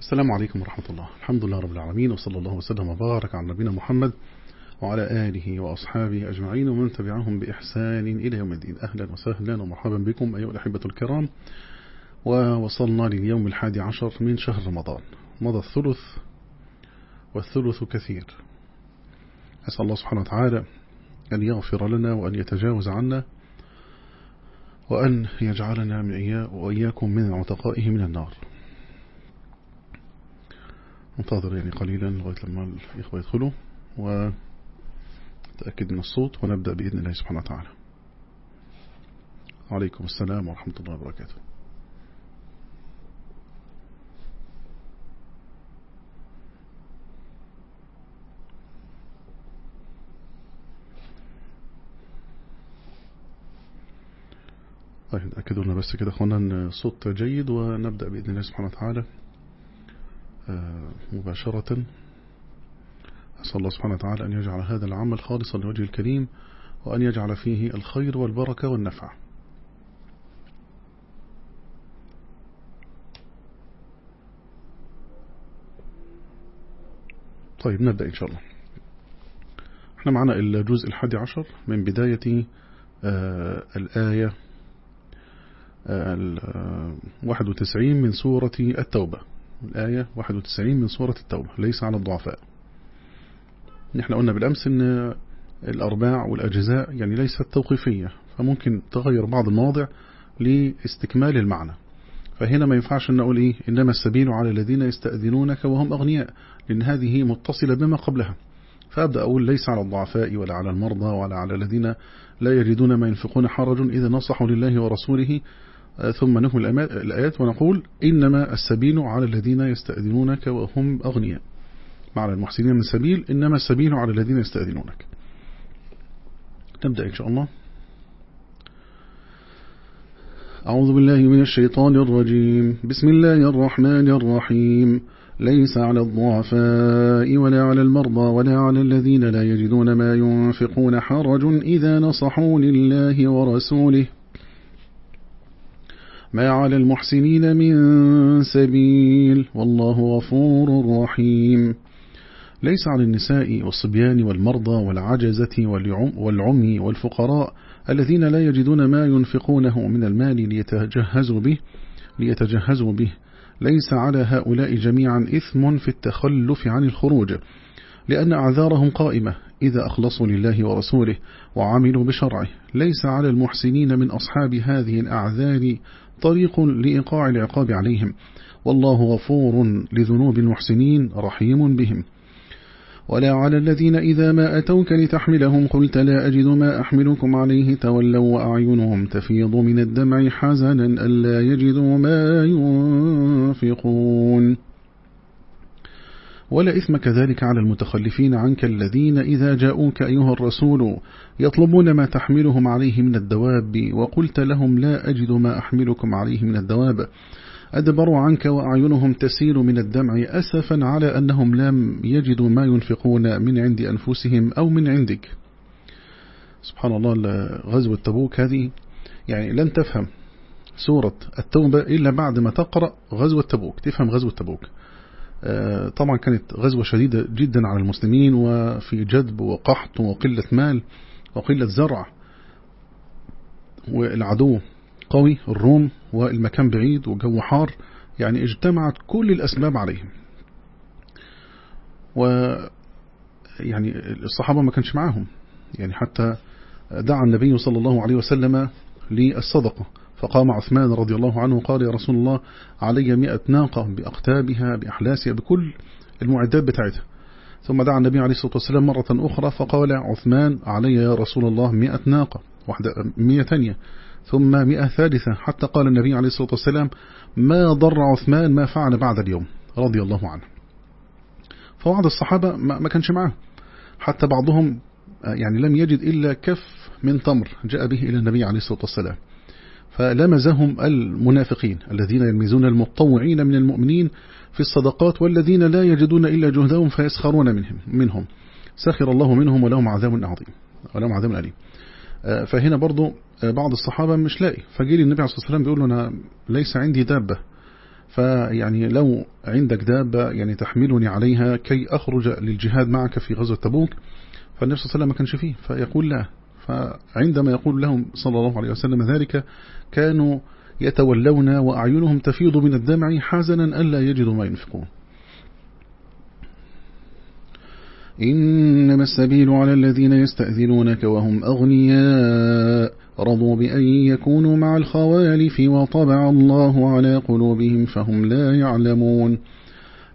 السلام عليكم ورحمة الله. الحمد لله رب العالمين وصلى الله وسلم وبارك على نبينا محمد وعلى آله وأصحابه أجمعين ومن تبعهم بإحسان إلى يوم الدين. أهلا وسهلا ومرحبا بكم أيها الأحبة الكرام. ووصلنا لليوم الحادي عشر من شهر رمضان. مضى الثلث والثلث كثير. أسأل الله سبحانه وتعالى أن يغفر لنا وأن يتجاوز عنا وأن يجعلنا من إياه وإياكم من عتقائه من النار. ننتظر يعني قليلا لغاية لما الإخوة يدخلوا وتأكد من الصوت ونبدأ بإذن الله سبحانه وتعالى. عليكم السلام ورحمة الله وبركاته. طيب أكدوا لنا بس كده أخوانا الصوت جيد ونبدأ بإذن الله سبحانه وتعالى. مباشرة. أسأل الله سبحانه وتعالى أن يجعل هذا العمل خالصا لوجه الكريم وأن يجعل فيه الخير والبركة والنفع. طيب نبدأ إن شاء الله. إحنا معنا الجزء الحادي عشر من بداية آه الآية آه 91 من سورة التوبة. الآية 91 من سورة التوبة ليس على الضعفاء. نحن قلنا بالأمس أن الأرباع والأجزاء يعني ليست توقيفية فممكن تغير بعض المواضع لاستكمال المعنى. فهنا ما ينفعش أن نقول إيه إنما السبيل على الذين يستأذنونك وهم أغنياء لأن هذه متصلة بما قبلها. فأبدأ أقول ليس على الضعفاء ولا على المرضى ولا على الذين لا يجدون ما ينفقون حرج إذا نصحوا لله ورسوله ثم نكمل الآيات ونقول إنما السبيل على الذين يستأذنونك وهم أغنياء. معنى المحسنين من السبيل إنما السبيل على الذين يستأذنونك. نبدأ إن شاء الله. أعوذ بالله من الشيطان الرجيم. بسم الله الرحمن الرحيم. ليس على الضعفاء ولا على المرضى ولا على الذين لا يجدون ما ينفقون حرج إذا نصحوا لله ورسوله. ما على المحسنين من سبيل. والله غفور رحيم. ليس على النساء والصبيان والمرضى والعجزة والعمي والفقراء الذين لا يجدون ما ينفقونه من المال ليتجهزوا به ليتجهزوا به. ليس على هؤلاء جميعا إثم في التخلف عن الخروج لأن أعذارهم قائمة. إذا أخلصوا لله ورسوله وعملوا بشرعه ليس على المحسنين من أصحاب هذه الأعذار طريق لإيقاع العقاب عليهم. والله غفور لذنوب المحسنين رحيم بهم. ولا على الذين إذا ما أتوك لتحملهم قلت لا أجد ما أحملكم عليه تولوا وأعينهم تفيض من الدمع حزنا ألا يجدوا ما ينفقون. ولا إثم كذلك على المتخلفين عنك الذين إذا جاءوك أيها الرسول يطلبون ما تحملهم عليه من الدواب وقلت لهم لا أجد ما أحملكم عليه من الدواب. أدبروا عنك وأعينهم تسيل من الدمع أسفا على أنهم لم يجدوا ما ينفقون من عند أنفسهم أو من عندك. سبحان الله غزوة تبوك هذه يعني لن تفهم سورة التوبة إلا بعد ما تقرأ غزوة تبوك تفهم غزوة تبوك طبعا كانت غزوة شديدة جدا على المسلمين وفي جدب وقحط وقلة مال وقلة زرع والعدو قوي الروم والمكان بعيد وجو حار يعني اجتمعت كل الأسباب عليهم. و يعني الصحابة ما كانش معاهم يعني حتى دعا النبي صلى الله عليه وسلم للصدقة. فقام عثمان رضي الله عنه قال يا رسول الله علي مئة ناقة بأقتابها بأحلاسها بكل المعدات بتاعتها. ثم دعا النبي عليه الصلاة والسلام مرة أخرى فقال عثمان علي يا رسول الله مئة ناقة واحدة مئة ثانية ثم مئة ثالثة حتى قال النبي عليه الصلاة والسلام ما ضر عثمان ما فعل بعد اليوم رضي الله عنه. فبعض الصحابة ما كانش معه حتى بعضهم يعني لم يجد إلا كف من تمر جاء به إلى النبي عليه الصلاة والسلام. فلمزهم المنافقين الذين يلمزون المتطوعين من المؤمنين في الصدقات والذين لا يجدون إلا جهدهم فيسخرون منهم منهم. سخر الله منهم ولهم عذاب عظيم ولهم عذاب أليم. فهنا برضو بعض الصحابة مش لاقي. فجيل النبي عليه الصلاة والسلام بيقول له أنا ليس عندي دابة. فيعني لو عندك دابة يعني تحملني عليها كي أخرج للجهاد معك في غزوة تبوك. فالنبي صلى الله عليه وسلم ما كانش فيه فيقول لا. فعندما يقول لهم صلى الله عليه وسلم ذلك كانوا يتولون وأعينهم تفيض من الدمع حزنا ألا يجدوا ما ينفقون. إنما السبيل على الذين يستأذنونك وهم أغنياء. رضوا بأن يكونوا مع الخوالف وطبع الله على قلوبهم فهم لا يعلمون.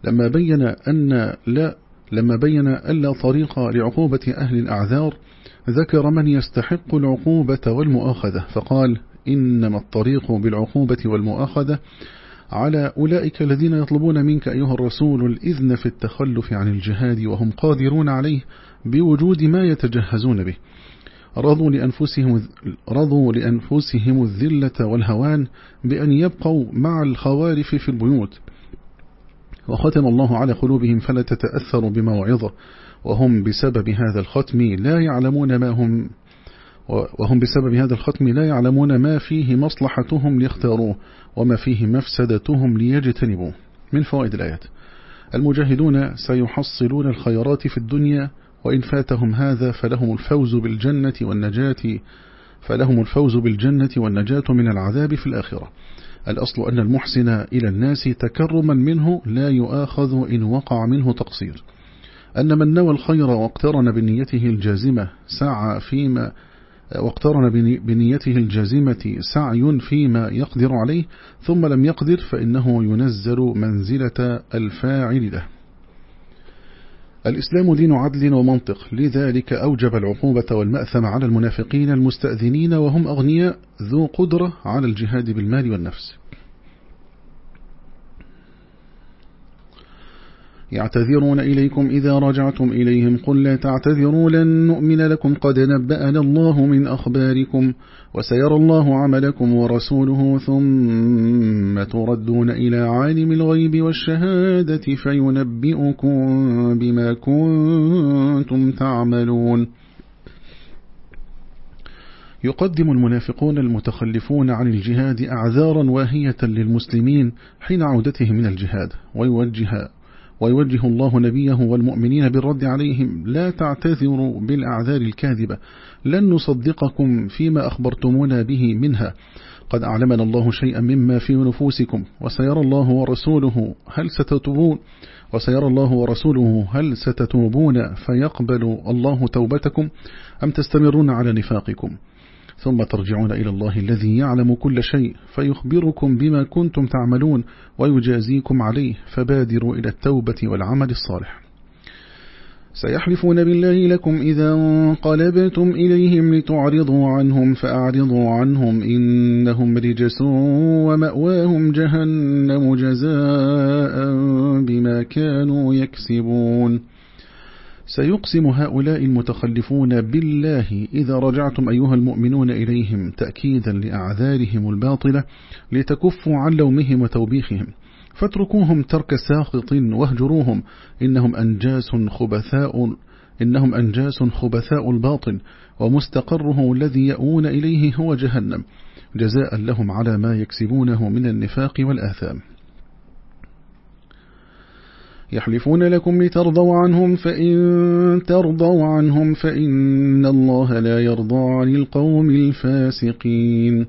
لما بين أن لا لما بين ألا طريق لعقوبة أهل الأعذار ذكر من يستحق العقوبة والمؤاخذة فقال إنما الطريق بالعقوبة والمؤاخذة على أولئك الذين يطلبون منك أيها الرسول الإذن في التخلف عن الجهاد وهم قادرون عليه بوجود ما يتجهزون به. رضوا لأنفسهم, رضوا لأنفسهم الذلة والهوان بأن يبقوا مع الخوارف في البيوت. وختم الله على قلوبهم فلا تتأثروا بموعظة. وهم بسبب هذا الختم لا يعلمون ما هم وهم بسبب هذا الختم لا يعلمون ما فيه مصلحتهم ليختاروه وما فيه مفسدتهم ليجتنبوه. من فوائد الآيات. المجاهدون سيحصلون الخيرات في الدنيا وإن فاتهم هذا فلهم الفوز بالجنة والنجاة فلهم الفوز بالجنة والنجاة من العذاب في الآخرة. الأصل أن المحسن إلى الناس تكرما منه لا يؤاخذ إن وقع منه تقصير. أن من نوى الخير واقترن بنيته الجازمة سعى فيما واقترن بنيته الجازمة سعي فيما يقدر عليه ثم لم يقدر فإنه ينزل منزلة الفاعل له الإسلام دين عدل ومنطق لذلك أوجب العقوبة والمأثم على المنافقين المستأذنين وهم أغنياء ذو قدرة على الجهاد بالمال والنفس. يعتذرون إليكم إذا رجعتم إليهم قل لا تعتذروا لن نؤمن لكم قد نبأنا الله من أخباركم وسيرى الله عملكم ورسوله ثم تردون إلى عالم الغيب والشهادة فينبئكم بما كنتم تعملون. يقدم المنافقون المتخلفون عن الجهاد أعذارا واهية للمسلمين حين عودتهم من الجهاد ويوجه ويوجه الله نبيه والمؤمنين بالرد عليهم لا تعتذروا بالأعذار الكاذبة. لن نصدقكم فيما أخبرتمونا به منها. قد أعلمنا الله شيئا مما في نفوسكم وسيرى الله ورسوله هل ستتوبون وسيرى الله ورسوله هل ستتوبون فيقبل الله توبتكم أم تستمرون على نفاقكم. ثم ترجعون إلى الله الذي يعلم كل شيء فيخبركم بما كنتم تعملون ويجازيكم عليه فبادروا إلى التوبة والعمل الصالح. سيحلفون بالله لكم إذا انقلبتم إليهم لتعرضوا عنهم فأعرضوا عنهم إنهم رجس ومأواهم جهنم جزاء بما كانوا يكسبون. سيقسم هؤلاء المتخلفون بالله إذا رجعتم أيها المؤمنون إليهم تأكيدا لأعذارهم الباطلة لتكفوا عن لومهم وتوبيخهم. فاتركوهم ترك ساخط واهجروهم. إنهم أنجاس خبثاء إنهم أنجاس خبثاء الباطن ومستقره الذي يأون إليه هو جهنم. جزاء لهم على ما يكسبونه من النفاق والآثام. يحلفون لكم لترضوا عنهم فإن ترضوا عنهم فإن الله لا يرضى عن القوم الفاسقين.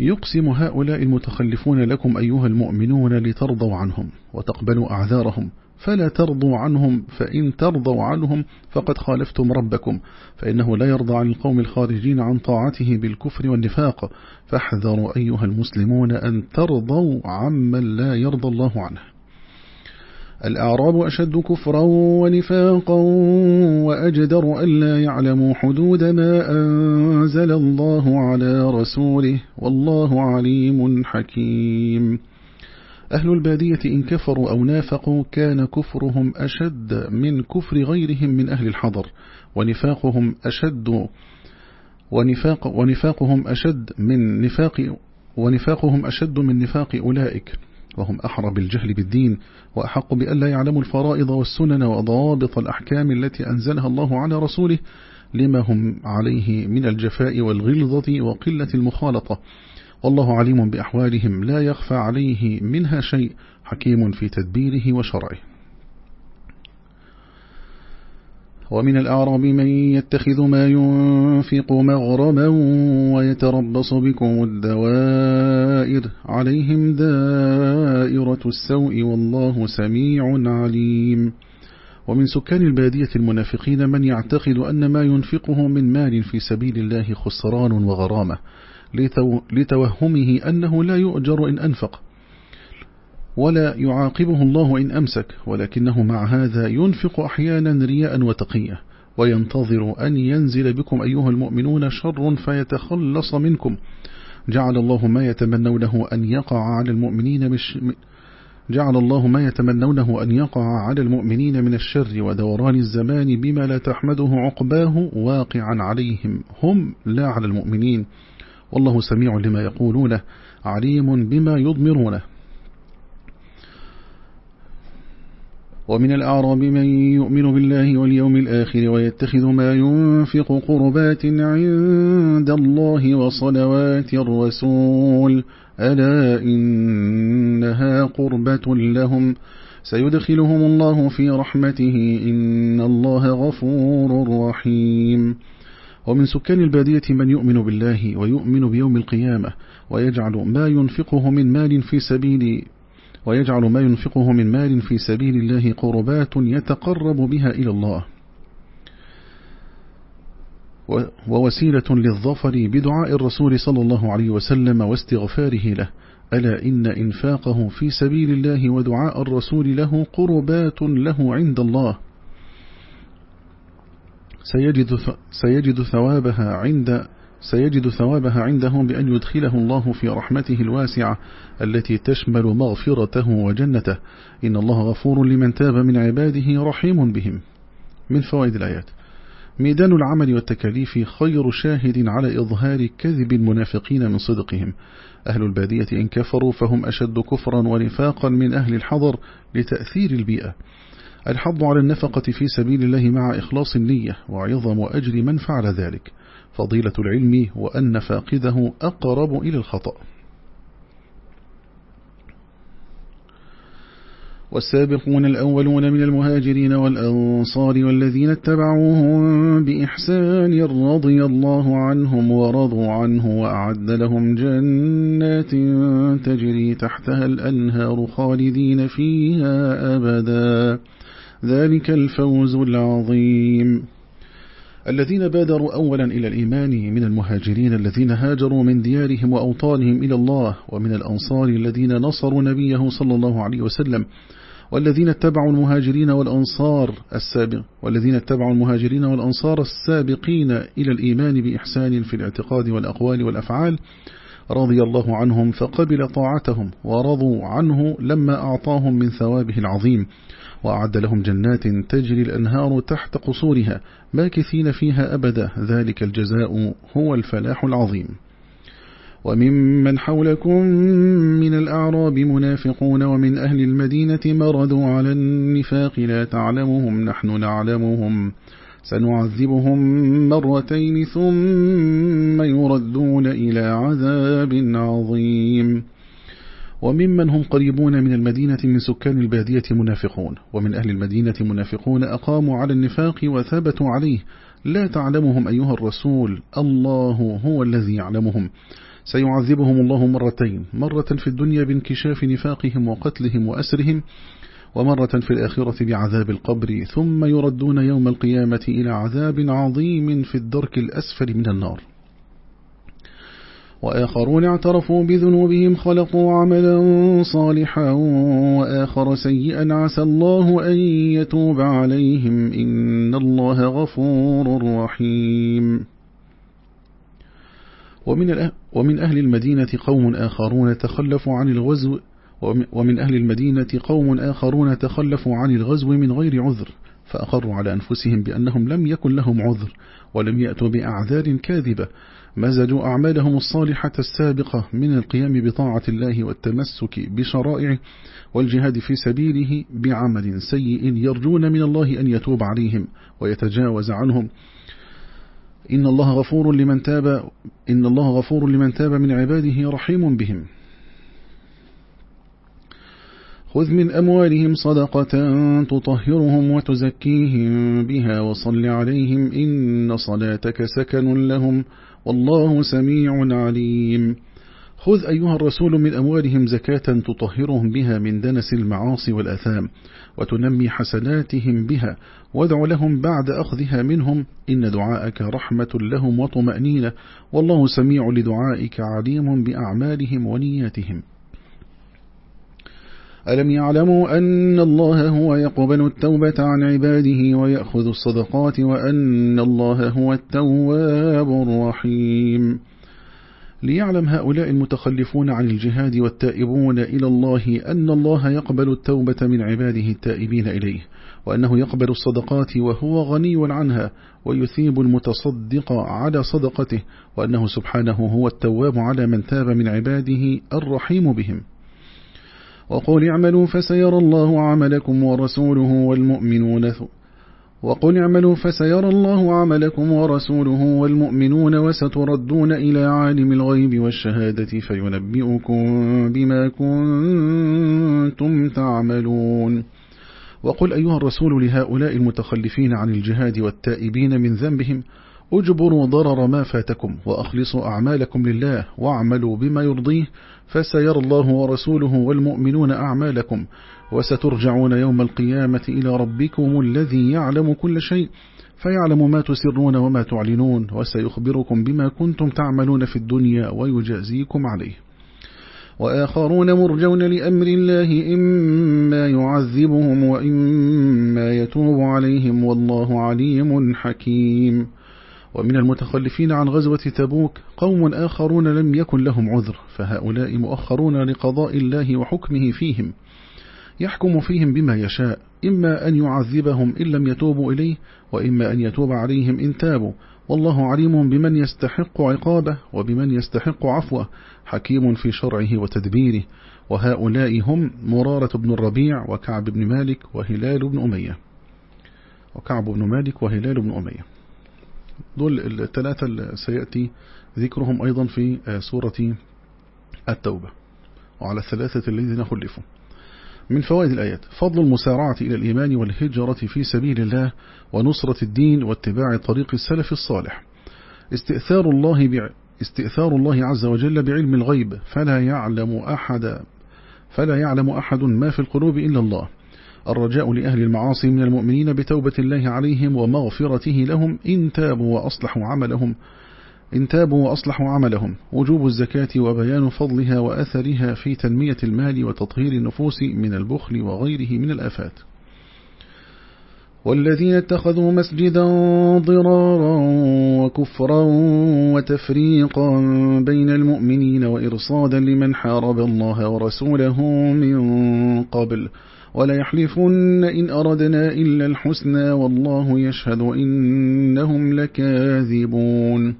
يقسم هؤلاء المتخلفون لكم أيها المؤمنون لترضوا عنهم وتقبلوا أعذارهم. فلا ترضوا عنهم فإن ترضوا عنهم فقد خالفتم ربكم فإنه لا يرضى عن القوم الخارجين عن طاعته بالكفر والنفاق. فاحذروا أيها المسلمون أن ترضوا عمن لا يرضى الله عنه. الأعراب أشد كفرا ونفاقا وأجدر ألا يعلموا حدود ما أنزل الله على رسوله. والله عليم حكيم. أهل البادية إن كفروا أو نافقوا كان كفرهم أشد من كفر غيرهم من أهل الحضر ونفاقهم أشد ونفاق ونفاقهم أشد من نفاق ونفاقهم أشد من نفاق أولئك وهم أحرى بالجهل بالدين وأحق بألا يعلموا الفرائض والسنن وضوابط الأحكام التي أنزلها الله على رسوله لما هم عليه من الجفاء والغلظة وقلة المخالطة. والله عليم بأحوالهم لا يخفى عليه منها شيء حكيم في تدبيره وشرعه. ومن الأعراب من يتخذ ما ينفق مغرما ويتربص بكم الدوائر عليهم دائرة السوء والله سميع عليم. ومن سكان البادية المنافقين من يعتقد أن ما ينفقه من مال في سبيل الله خسران وغرامة. لتوهمه أنه لا يؤجر إن أنفق ولا يعاقبه الله إن أمسك ولكنه مع هذا ينفق أحيانا رياء وتقية وينتظر أن ينزل بكم أيها المؤمنون شر فيتخلص منكم. جعل الله ما يتمنونه أن يقع على المؤمنين مش جعل الله ما يتمنونه أن يقع على المؤمنين من الشر ودوران الزمان بما لا تحمده عقباه واقعا عليهم هم لا على المؤمنين. والله سميع لما يقولونه عليم بما يضمرونه ومن الأعراب من يؤمن بالله واليوم الآخر ويتخذ ما ينفق قربات عند الله وصلوات الرسول. ألا إنها قربة لهم. سيدخلهم الله في رحمته. إن الله غفور رحيم. ومن سكان البادية من يؤمن بالله ويؤمن بيوم القيامة ويجعل ما ينفقه من مال في سبيل ويجعل ما ينفقه من مال في سبيل الله قربات يتقرب بها إلى الله. ووسيلة للظفر بدعاء الرسول صلى الله عليه وسلم واستغفاره له. ألا إن إنفاقه في سبيل الله ودعاء الرسول له قربات له عند الله. سيجد, سيجد ثوابها عند سيجد ثوابها عنده بأن يدخله الله في رحمته الواسعة التي تشمل مغفرته وجنته. إن الله غفور لمن تاب من عباده رحيم بهم. من فوائد الآيات. ميدان العمل والتكاليف خير شاهد على إظهار كذب المنافقين من صدقهم. أهل البادية إن كفروا فهم أشد كفرا ونفاقا من أهل الحضر لتأثير البيئة. الحظ على النفقة في سبيل الله مع إخلاص النية وعظم أجر من فعل ذلك. فضيلة العلم وأن فاقده أقرب إلى الخطأ. والسابقون الأولون من المهاجرين والأنصار والذين اتبعوهم بإحسان رضي الله عنهم ورضوا عنه وأعد لهم جنات تجري تحتها الأنهار خالدين فيها أبدا. ذلك الفوز العظيم. الذين بادروا أولا إلى الإيمان من المهاجرين الذين هاجروا من ديارهم وأوطانهم إلى الله ومن الأنصار الذين نصروا نبيه صلى الله عليه وسلم والذين اتبعوا المهاجرين والأنصار السابق والذين اتبعوا المهاجرين والأنصار السابقين إلى الإيمان بإحسان في الاعتقاد والأقوال والأفعال رضي الله عنهم فقبل طاعتهم ورضوا عنه لما أعطاهم من ثوابه العظيم. وأعد لهم جنات تجري الأنهار تحت قصورها ماكثين فيها أبدا ذلك الجزاء هو الفلاح العظيم. وممن حولكم من الأعراب منافقون ومن أهل المدينة مردوا على النفاق لا تعلمهم نحن نعلمهم. سنعذبهم مرتين ثم يردون إلى عذاب عظيم. وممن هم قريبون من المدينة من سكان البادية منافقون. ومن أهل المدينة منافقون أقاموا على النفاق وثبتوا عليه. لا تعلمهم أيها الرسول. الله هو الذي يعلمهم. سيعذبهم الله مرتين. مرة في الدنيا بانكشاف نفاقهم وقتلهم وأسرهم ومرة في الآخرة بعذاب القبر. ثم يردون يوم القيامة إلى عذاب عظيم في الدرك الأسفل من النار. وآخرون اعترفوا بذنوبهم خلقوا عملا صالحا وآخر سيئا عسى الله أن يتوب عليهم إن الله غفور رحيم. ومن, ومن أهل المدينة قوم آخرون تخلفوا عن الغزو ومن أهل المدينة قوم آخرون تخلفوا عن الغزو من غير عذر فأقروا على أنفسهم بأنهم لم يكن لهم عذر ولم يأتوا بأعذار كاذبة مزجوا أعمالهم الصالحة السابقة من القيام بطاعة الله والتمسك بشرائعه والجهاد في سبيله بعمل سيء يرجون من الله أن يتوب عليهم ويتجاوز عنهم. إن الله غفور لمن تاب إن الله غفور لمن تاب من عباده رحيم بهم. خذ من أموالهم صدقة تطهرهم وتزكيهم بها وصل عليهم إن صلاتك سكن لهم. والله سميع عليم. خذ أيها الرسول من أموالهم زكاة تطهرهم بها من دنس المعاصي والأثام وتنمي حسناتهم بها وادع لهم بعد أخذها منهم إن دعاءك رحمة لهم وطمأنينة والله سميع لدعائك عليم بأعمالهم ونياتهم. ألم يعلموا أن الله هو يقبل التوبة عن عباده ويأخذ الصدقات وأن الله هو التواب الرحيم. ليعلم هؤلاء المتخلفون عن الجهاد والتائبون إلى الله أن الله يقبل التوبة من عباده التائبين إليه وأنه يقبل الصدقات وهو غني عنها ويثيب المتصدق على صدقته وأنه سبحانه هو التواب على من تاب من عباده الرحيم بهم. وقل اعملوا فسيرى الله عملكم ورسوله والمؤمنون وقل اعملوا فسيرى الله عملكم ورسوله والمؤمنون وستردون إلى عالم الغيب والشهادة فينبئكم بما كنتم تعملون. وقل أيها الرسول لهؤلاء المتخلفين عن الجهاد والتائبين من ذنبهم اجبروا ضرر ما فاتكم وأخلصوا أعمالكم لله واعملوا بما يرضيه فسيرى الله ورسوله والمؤمنون أعمالكم وسترجعون يوم القيامة إلى ربكم الذي يعلم كل شيء فيعلم ما تسرون وما تعلنون وسيخبركم بما كنتم تعملون في الدنيا ويجازيكم عليه. وآخرون مرجون لأمر الله إما يعذبهم وإما يتوب عليهم والله عليم حكيم. ومن المتخلفين عن غزوة تبوك قوم آخرون لم يكن لهم عذر فهؤلاء مؤخرون لقضاء الله وحكمه فيهم. يحكم فيهم بما يشاء إما أن يعذبهم إن لم يتوبوا إليه وإما أن يتوب عليهم إن تابوا. والله عليم بمن يستحق عقابه وبمن يستحق عفوه حكيم في شرعه وتدبيره. وهؤلاء هم مرارة بن الربيع وكعب بن مالك وهلال بن أمية. وكعب بن مالك وهلال بن أمية. دول الثلاثة سيأتي ذكرهم أيضا في سورة التوبة. وعلى الثلاثة الذين خلفوا. من فوائد الآيات. فضل المسارعة إلى الإيمان والهجرة في سبيل الله ونصرة الدين واتباع طريق السلف الصالح. استئثار الله ب... استئثار الله عز وجل بعلم الغيب. فلا يعلم أحد فلا يعلم أحد ما في القلوب إلا الله. الرجاء لأهل المعاصي من المؤمنين بتوبة الله عليهم ومغفرته لهم إن تابوا وأصلحوا عملهم. إن تابوا وأصلحوا عملهم. وجوب الزكاة وبيان فضلها وأثرها في تنمية المال وتطهير النفوس من البخل وغيره من الآفات. والذين اتخذوا مسجدا ضرارا وكفرا وتفريقا بين المؤمنين وإرصادا لمن حارب الله ورسوله من قبل ولا يحلفن إن أردنا إلا الحسنى والله يشهد إنهم لكاذبون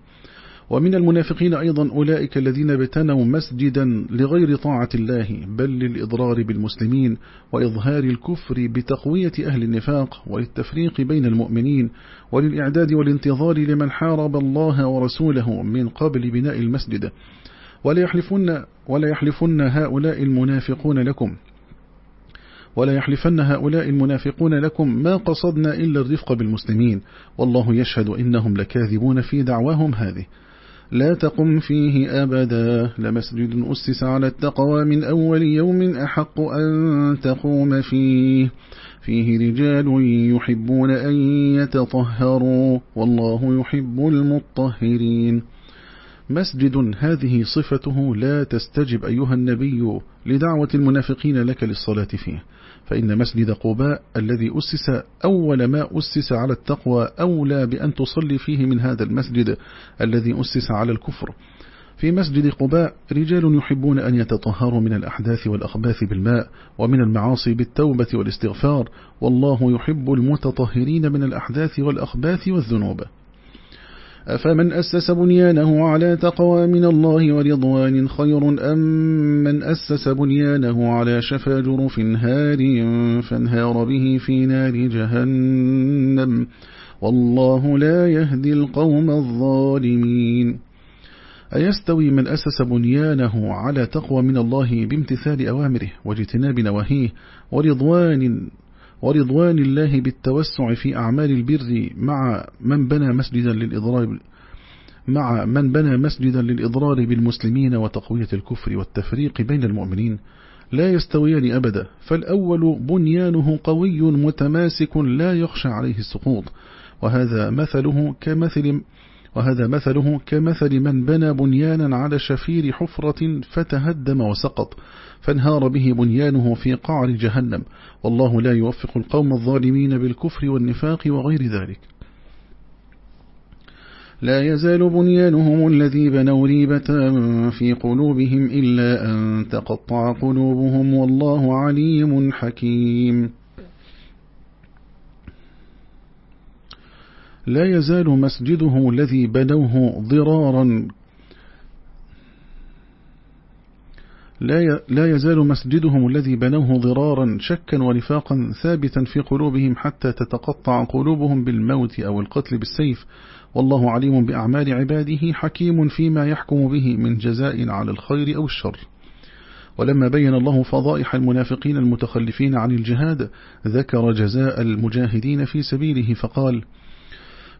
ومن المنافقين أيضا أولئك الذين بتنوا مسجدا لغير طاعة الله بل للإضرار بالمسلمين وإظهار الكفر بتقوية أهل النفاق وللتفريق بين المؤمنين وللإعداد والانتظار لمن حارب الله ورسوله من قبل بناء المسجد. ولا يحلفن, ولا يحلفن هؤلاء المنافقون لكم ولا يحلفن هؤلاء المنافقون لكم ما قصدنا إلا الرفق بالمسلمين. والله يشهد إنهم لكاذبون في دعواهم هذه. لا تقم فيه أبدا. لمسجد أسس على التقوى من أول يوم أحق أن تقوم فيه. فيه رجال يحبون أن يتطهروا. والله يحب المطهرين. مسجد هذه صفته لا تستجب أيها النبي لدعوة المنافقين لك للصلاة فيه. فإن مسجد قباء الذي أسس أول ما أسس على التقوى أولى بأن تصلي فيه من هذا المسجد الذي أسس على الكفر. في مسجد قباء رجال يحبون أن يتطهروا من الأحداث والأخباث بالماء ومن المعاصي بالتوبة والاستغفار والله يحب المتطهرين من الأحداث والأخباث والذنوب. أفمن أسس بنيانه على تقوى من الله ورضوان خير أم من أسس بنيانه على شفا جرف هار فانهار به في نار جهنم والله لا يهدي القوم الظالمين. أيستوي من أسس بنيانه على تقوى من الله بامتثال أوامره واجتناب نواهيه ورضوان ورضوان الله بالتوسع في أعمال البر مع من بنى مسجدا للإضرار مع من بنى مسجدا للإضرار بالمسلمين وتقوية الكفر والتفريق بين المؤمنين لا يستويان أبدا فالأول بنيانه قوي متماسك لا يخشى عليه السقوط وهذا مثله كمثل وهذا مثله كمثل من بنى بنيانا على شفير حفرة فتهدم وسقط فانهار به بنيانه في قعر جهنم. والله لا يوفق القوم الظالمين بالكفر والنفاق وغير ذلك. لا يزال بنيانهم الذي بنوا ريبة في قلوبهم إلا أن تقطع قلوبهم والله عليم حكيم. لا يزال مسجدهم الذي بنوه ضرارا. لا يزال مسجدهم الذي بنوه ضرارا شكا ونفاقا ثابتا في قلوبهم حتى تتقطع قلوبهم بالموت أو القتل بالسيف. والله عليم بأعمال عباده حكيم فيما يحكم به من جزاء على الخير أو الشر. ولما بين الله فضائح المنافقين المتخلفين عن الجهاد ذكر جزاء المجاهدين في سبيله فقال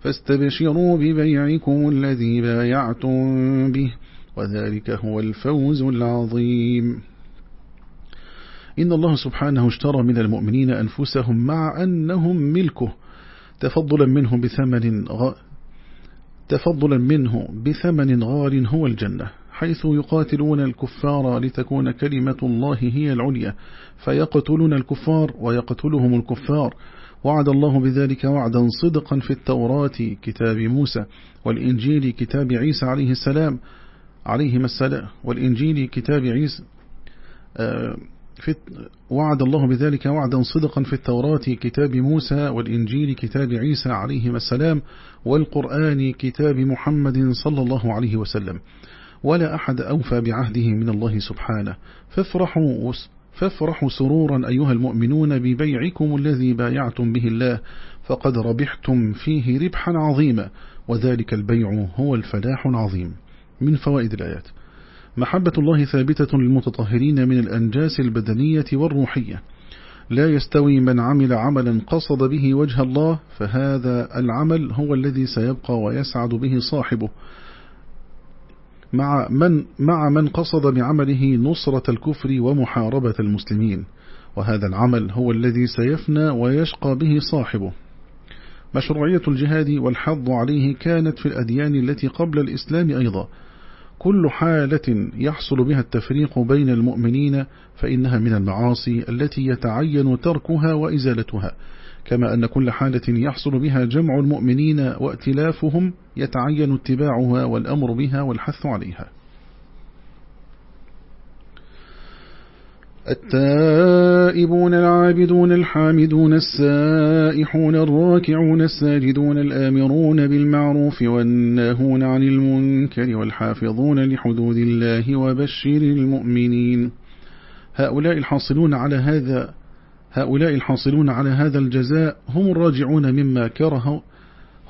فاستبشروا ببيعكم الذي بايعتم به وذلك هو الفوز العظيم. إن الله سبحانه اشترى من المؤمنين أنفسهم مع أنهم ملكه تفضلا منه بثمن غ... تفضلا منه بثمن غال هو الجنة حيث يقاتلون الكفار لتكون كلمة الله هي العليا فيقتلون الكفار ويقتلهم الكفار وعد الله بذلك وعدا صدقا في التوراة كتاب موسى والإنجيل كتاب عيسى عليه السلام عليهما السلام والإنجيل كتاب عيسى آه، وعد الله بذلك وعدا صدقا في التوراة كتاب موسى والإنجيل كتاب عيسى عليهما السلام والقرآن كتاب محمد صلى الله عليه وسلم. ولا أحد أوفى بعهده من الله سبحانه. فافرحوا فافرحوا سرورا أيها المؤمنون ببيعكم الذي بايعتم به الله فقد ربحتم فيه ربحا عظيما وذلك البيع هو الفلاح العظيم. من فوائد الآيات. محبة الله ثابتة للمتطهرين من الأنجاس البدنية والروحية. لا يستوي من عمل عملا قصد به وجه الله فهذا العمل هو الذي سيبقى ويسعد به صاحبه. مع من, مع من قصد بعمله نصرة الكفر ومحاربة المسلمين. وهذا العمل هو الذي سيفنى ويشقى به صاحبه. مشروعية الجهاد والحظ عليه كانت في الأديان التي قبل الإسلام أيضا. كل حالة يحصل بها التفريق بين المؤمنين فإنها من المعاصي التي يتعين تركها وإزالتها. كما أن كل حالة يحصل بها جمع المؤمنين وائتلافهم يتعين اتباعها والأمر بها والحث عليها. التائبون العابدون الحامدون السائحون الراكعون الساجدون الآمرون بالمعروف والناهون عن المنكر والحافظون لحدود الله وبشر المؤمنين. هؤلاء الحاصلون على هذا هؤلاء الحاصلون على هذا الجزاء هم الراجعون مما كره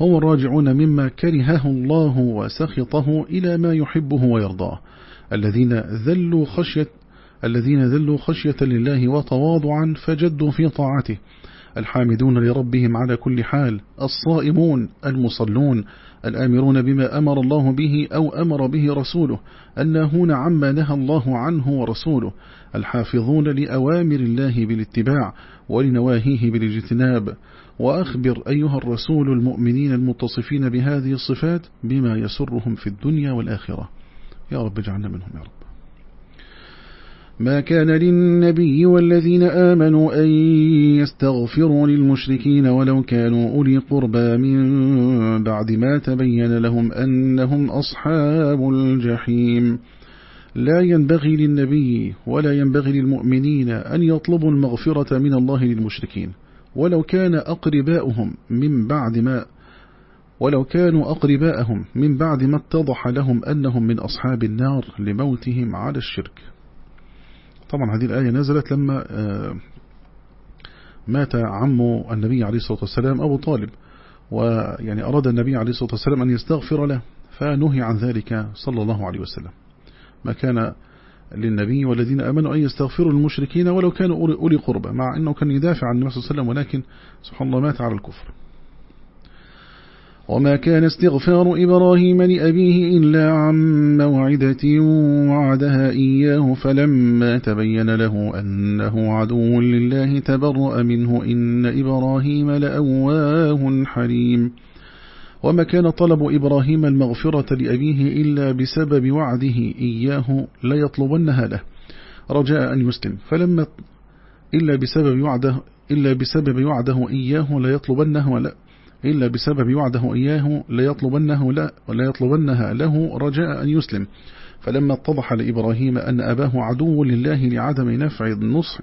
هم الراجعون مما كرهه الله وسخطه إلى ما يحبه ويرضاه. الذين ذلوا خشية الذين ذلوا خشية لله وتواضعا فجدوا في طاعته. الحامدون لربهم على كل حال الصائمون المصلون الآمرون بما أمر الله به أو أمر به رسوله الناهون عما نهى الله عنه ورسوله الحافظون لأوامر الله بالاتباع ولنواهيه بالاجتناب. وأخبر أيها الرسول المؤمنين المتصفين بهذه الصفات بما يسرهم في الدنيا والآخرة. يا رب اجعلنا منهم يا رب. ما كان للنبي والذين آمنوا أن يستغفروا للمشركين ولو كانوا أولي قربى من بعد ما تبين لهم أنهم أصحاب الجحيم. لا ينبغي للنبي ولا ينبغي للمؤمنين أن يطلبوا المغفرة من الله للمشركين. ولو كان أقرباؤهم من بعد ما ولو كانوا أقرباءهم من بعد ما اتضح لهم أنهم من أصحاب النار لموتهم على الشرك. طبعا هذه الآية نزلت لما آه، مات عم النبي عليه الصلاة والسلام أبو طالب ويعني أراد النبي عليه الصلاة والسلام أن يستغفر له فنهي عن ذلك صلى الله عليه وسلم. ما كان للنبي والذين أمنوا أن يستغفروا للمشركين ولو كانوا أولي قربة مع أنه كان يدافع عن النبي صلى الله عليه وسلم ولكن سبحان الله مات على الكفر. وما كان استغفار إبراهيم لأبيه إلا عن موعدة وعدها إياه فلما تبين له أنه عدو لله تبرأ منه إن إبراهيم لأواه حليم. وما كان طلب إبراهيم المغفرة لأبيه إلا بسبب وعده إياه ليطلبنها له. رجاء أن يسلم. فلما إلا بسبب وعده إلا بسبب وعده إياه ليطلبنه لا إلا بسبب وعده إياه ليطلبنه لا ولا يطلبنها له. رجاء أن يسلم. فلما اتضح لإبراهيم أن أباه عدو لله لعدم نفع النصح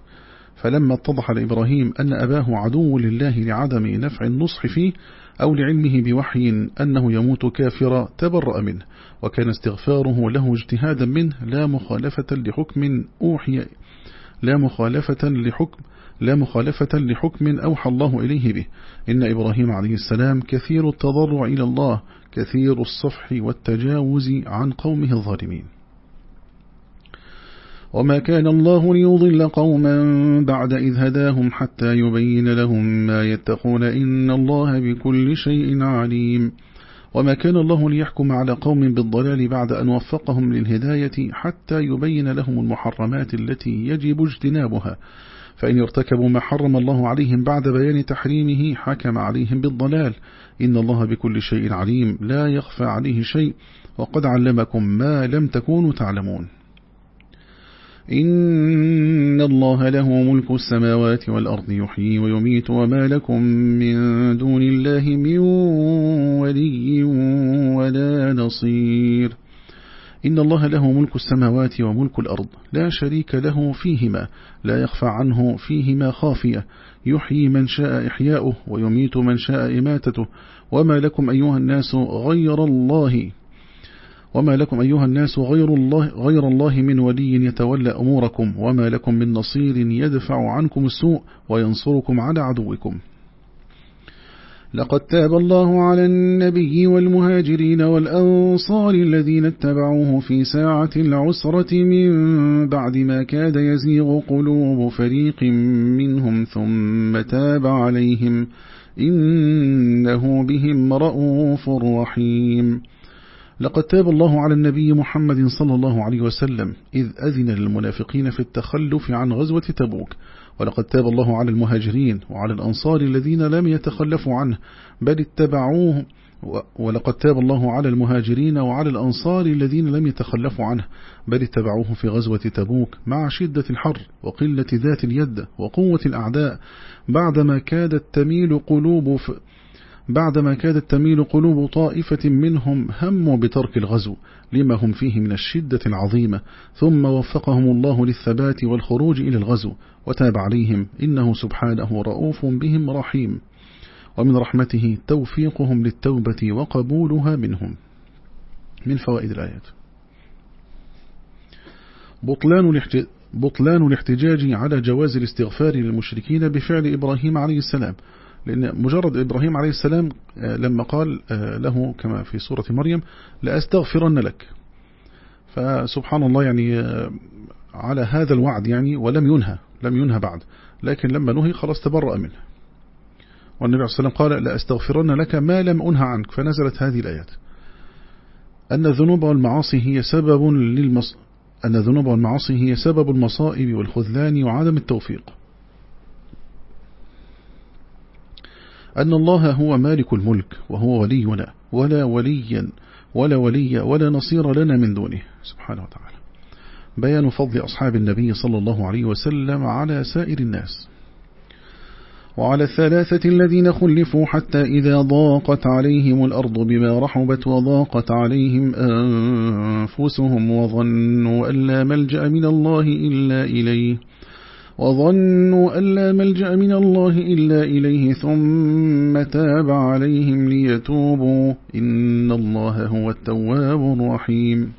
فلما اتضح لإبراهيم أن أباه عدو لله لعدم نفع النصح فيه أو لعلمه بوحي أنه يموت كافرا تبرأ منه وكان استغفاره له اجتهادا منه لا مخالفة لحكم أوحي لا مخالفة لحكم لا مخالفة لحكم أوحى الله إليه به. إن إبراهيم عليه السلام كثير التضرع إلى الله كثير الصفح والتجاوز عن قومه الظالمين. وما كان الله ليضل قوما بعد إذ هداهم حتى يبين لهم ما يتقون إن الله بكل شيء عليم وما كان الله ليحكم على قوم بالضلال بعد أن وفقهم للهداية حتى يبين لهم المحرمات التي يجب اجتنابها فإن ارتكبوا ما حرم الله عليهم بعد بيان تحريمه حكم عليهم بالضلال إن الله بكل شيء عليم لا يخفى عليه شيء وقد علمكم ما لم تكونوا تعلمون إن الله له ملك السماوات والأرض يحيي ويميت وما لكم من دون الله من ولي ولا نصير إن الله له ملك السماوات وملك الأرض لا شريك له فيهما لا يخفى عنه فيهما خافية يحيي من شاء إحياؤه ويميت من شاء إماتته وما لكم أيها الناس غير الله وما لكم أيها الناس غير الله, غير الله من ولي يتولى أموركم وما لكم من نصير يدفع عنكم السوء وينصركم على عدوكم. لقد تاب الله على النبي والمهاجرين والأنصار الذين اتبعوه في ساعة العسرة من بعد ما كاد يزيغ قلوب فريق منهم ثم تاب عليهم إنه بهم رؤوف رحيم. لقد تاب الله على النبي محمد صلى الله عليه وسلم إذ أذن للمنافقين في التخلف عن غزوة تبوك. ولقد تاب الله على المهاجرين وعلى الأنصار الذين لم يتخلفوا عنه بل اتبعوه. ولقد تاب الله على المهاجرين وعلى الأنصار الذين لم يتخلفوا عنه بل اتبعوه في غزوة تبوك مع شدة الحر وقلة ذات اليد وقوة الأعداء بعدما كادت تميل قلوب بعدما كادت تميل قلوب طائفة منهم هموا بترك الغزو لما هم فيه من الشدة العظيمة ثم وفقهم الله للثبات والخروج إلى الغزو وتاب عليهم إنه سبحانه رؤوف بهم رحيم. ومن رحمته توفيقهم للتوبة وقبولها منهم. من فوائد الآيات. بطلان بطلان الاحتجاج على جواز الاستغفار للمشركين بفعل إبراهيم عليه السلام لأن مجرد إبراهيم عليه السلام آه، لما قال آه، له كما في سورة مريم لأستغفرن لك. فسبحان الله يعني آه، على هذا الوعد يعني ولم ينهى لم ينهى بعد. لكن لما نهي خلاص تبرأ منه. والنبي عليه السلام قال لأستغفرن لك ما لم أنهى عنك. فنزلت هذه الآيات. أن الذنوب والمعاصي هي سبب للمص... أن الذنوب والمعاصي هي سبب المصائب والخذلان وعدم التوفيق. أن الله هو مالك الملك وهو ولينا ولا وليا ولا ولي ولا نصير لنا من دونه سبحانه وتعالى. بيان فضل أصحاب النبي صلى الله عليه وسلم على سائر الناس. وعلى الثلاثة الذين خلفوا حتى إذا ضاقت عليهم الأرض بما رحبت وضاقت عليهم أنفسهم وظنوا أن لا ملجأ من الله إلا إليه. وظنوا أن لا ملجأ من الله إلا إليه ثم تاب عليهم ليتوبوا. إن الله هو التواب الرحيم.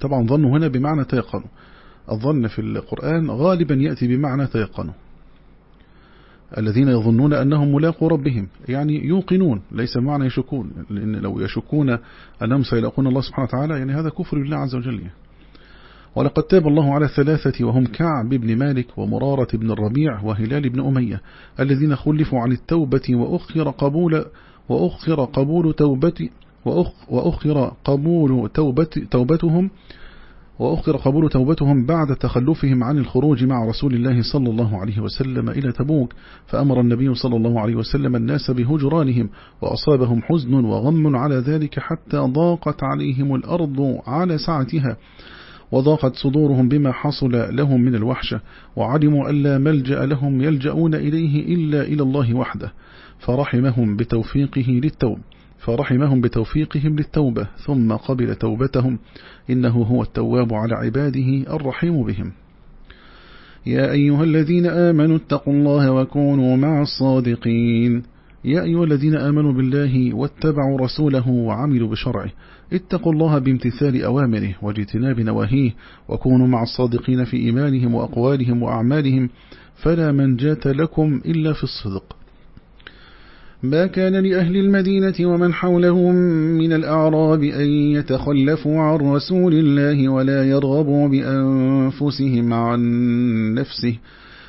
طبعا ظنوا هنا بمعنى تيقنوا. الظن في القرآن غالبا يأتي بمعنى تيقنوا. الذين يظنون أنهم ملاقوا ربهم يعني يوقنون ليس معنى يشكون. لأن لو يشكون أنهم سيلاقون الله سبحانه وتعالى؟ يعني هذا كفر بالله عز وجل. ولقد تاب الله على الثلاثة وهم كعب بن مالك ومرارة بن الربيع وهلال بن أمية الذين خلفوا عن التوبة وأخر قبول وأخر قبول توبة وأخر قبول توبة توبتهم وأخر قبول توبتهم بعد تخلفهم عن الخروج مع رسول الله صلى الله عليه وسلم إلى تبوك فأمر النبي صلى الله عليه وسلم الناس بهجرانهم وأصابهم حزن وغم على ذلك حتى ضاقت عليهم الأرض على سعتها وضاقت صدورهم بما حصل لهم من الوحشة وعلموا أن لا ملجأ لهم يلجؤون إليه إلا إلى الله وحده. فرحمهم بتوفيقه للتوب فرحمهم بتوفيقهم للتوبة ثم قبل توبتهم إنه هو التواب على عباده الرحيم بهم. يا أيها الذين آمنوا اتقوا الله وكونوا مع الصادقين. يا أيها الذين آمنوا بالله واتبعوا رسوله وعملوا بشرعه. اتقوا الله بامتثال أوامره واجتناب نواهيه وكونوا مع الصادقين في إيمانهم وأقوالهم وأعمالهم فلا منجات لكم إلا في الصدق. ما كان لأهل المدينة ومن حولهم من الأعراب أن يتخلفوا عن رسول الله ولا يرغبوا بأنفسهم عن نفسه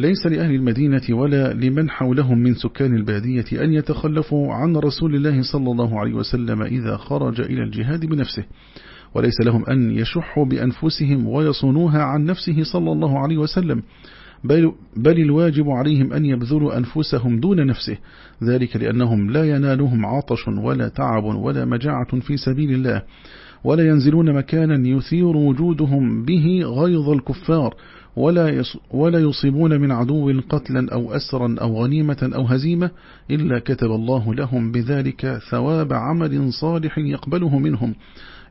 ليس لأهل المدينة ولا لمن حولهم من سكان البادية أن يتخلفوا عن رسول الله صلى الله عليه وسلم إذا خرج إلى الجهاد بنفسه. وليس لهم أن يشحوا بأنفسهم ويصونوها عن نفسه صلى الله عليه وسلم. بل, بل الواجب عليهم أن يبذلوا أنفسهم دون نفسه. ذلك لأنهم لا ينالهم عطش ولا تعب ولا مجاعة في سبيل الله. ولا ينزلون مكانا يثير وجودهم به غيظ الكفار. ولا ولا يصيبون من عدو قتلا أو أسرا أو غنيمة أو هزيمة إلا كتب الله لهم بذلك ثواب عمل صالح يقبله منهم.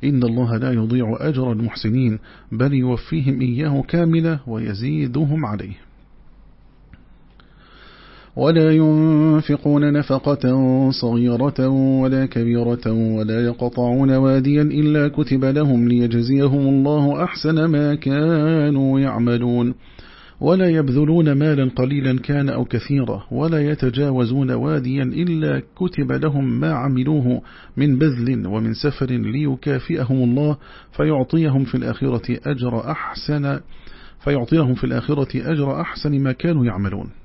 إن الله لا يضيع أجر المحسنين بل يوفيهم إياه كاملة ويزيدهم عليه. ولا ينفقون نفقة صغيرة ولا كبيرة ولا يقطعون واديا إلا كتب لهم ليجزيهم الله أحسن ما كانوا يعملون. ولا يبذلون مالا قليلا كان أو كثيرا ولا يتجاوزون واديا إلا كتب لهم ما عملوه من بذل ومن سفر ليكافئهم الله فيعطيهم في الآخرة أجر أحسن فيعطيهم في الآخرة أجر أحسن ما كانوا يعملون.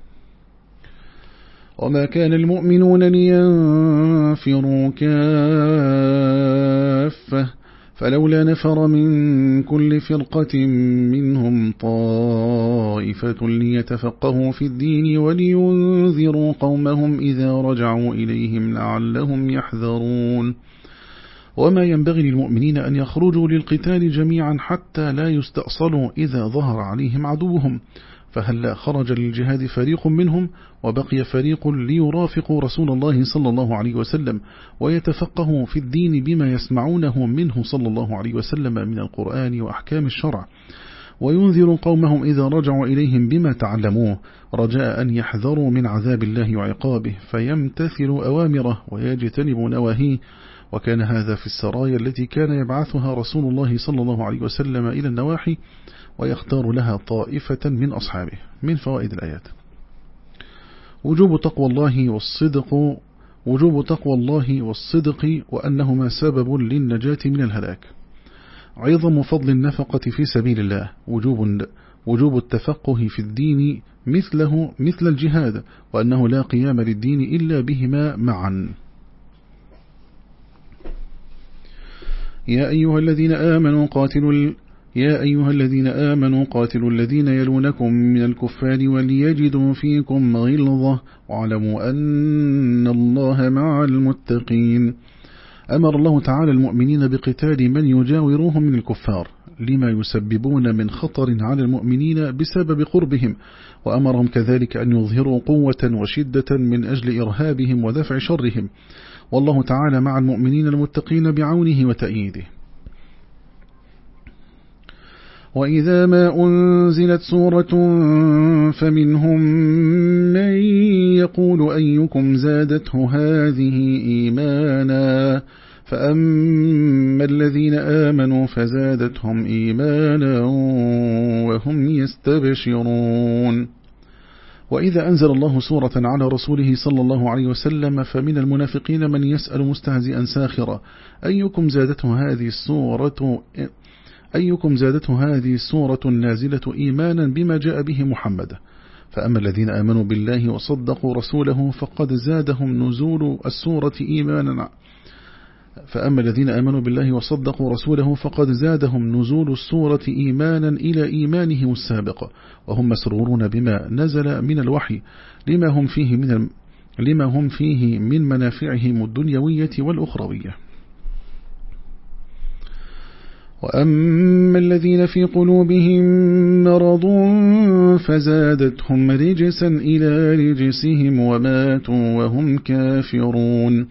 وما كان المؤمنون لينفروا كافة فلولا نفر من كل فرقة منهم طائفة ليتفقهوا في الدين ولينذروا قومهم إذا رجعوا إليهم لعلهم يحذرون. وما ينبغي للمؤمنين أن يخرجوا للقتال جميعا حتى لا يستأصلوا إذا ظهر عليهم عدوهم فهل خرج للجهاد فريق منهم وبقي فريق ليرافقوا رسول الله صلى الله عليه وسلم ويتفقهوا في الدين بما يسمعونه منه صلى الله عليه وسلم من القرآن وأحكام الشرع. وينذر قومهم إذا رجعوا إليهم بما تعلموه. رجاء أن يحذروا من عذاب الله وعقابه. فيمتثلوا أوامره ويجتنبوا نواهيه. وكان هذا في السرايا التي كان يبعثها رسول الله صلى الله عليه وسلم إلى النواحي ويختار لها طائفة من أصحابه من فوائد الآيات. وجوب تقوى الله والصدق وجوب تقوى الله والصدق وأنهما سبب للنجاة من الهلاك. عظم فضل النفقة في سبيل الله وجوب وجوب التفقه في الدين مثله مثل الجهاد وأنه لا قيام للدين إلا بهما معا. يا أيها الذين آمنوا قاتلوا يا أيها الذين آمنوا قاتلوا الذين يلونكم من الكفار وليجدوا فيكم غلظة واعلموا أن الله مع المتقين. أمر الله تعالى المؤمنين بقتال من يجاورهم من الكفار لما يسببون من خطر على المؤمنين بسبب قربهم وأمرهم كذلك أن يظهروا قوة وشدة من أجل إرهابهم ودفع شرهم. والله تعالى مع المؤمنين المتقين بعونه وتأييده. وإذا ما أنزلت سورة فمنهم من يقول أيكم زادته هذه إيمانا؟ فأما الذين آمنوا فزادتهم إيمانا وهم يستبشرون. وإذا أنزل الله سورة على رسوله صلى الله عليه وسلم فمن المنافقين من يسأل مستهزئا ساخرا. أيكم زادته هذه السورة أيكم زادته هذه السورة النازلة إيمانا بما جاء به محمد؟ فأما الذين آمنوا بالله وصدقوا رسوله فقد زادهم نزول السورة إيمانا فأما الذين آمنوا بالله وصدقوا رسوله فقد زادهم نزول السورة إيمانا إلى إيمانهم السابق وهم مسرورون بما نزل من الوحي لما هم فيه من لما هم فيه من منافعهم الدنيوية والأخروية. وأما الذين في قلوبهم مرض فزادتهم رجسا إلى رجسهم وماتوا وهم كافرون.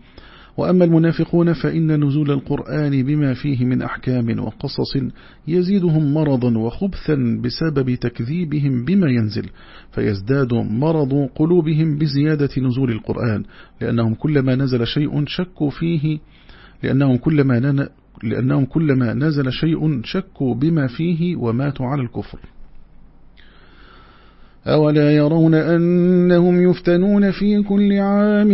وأما المنافقون فإن نزول القرآن بما فيه من أحكام وقصص يزيدهم مرضا وخبثا بسبب تكذيبهم بما ينزل فيزداد مرض قلوبهم بزيادة نزول القرآن لأنهم كلما نزل شيء شكوا فيه لأنهم كلما لأنهم كلما نزل شيء شكوا بما فيه وماتوا على الكفر. أولا يرون أنهم يفتنون في كل عام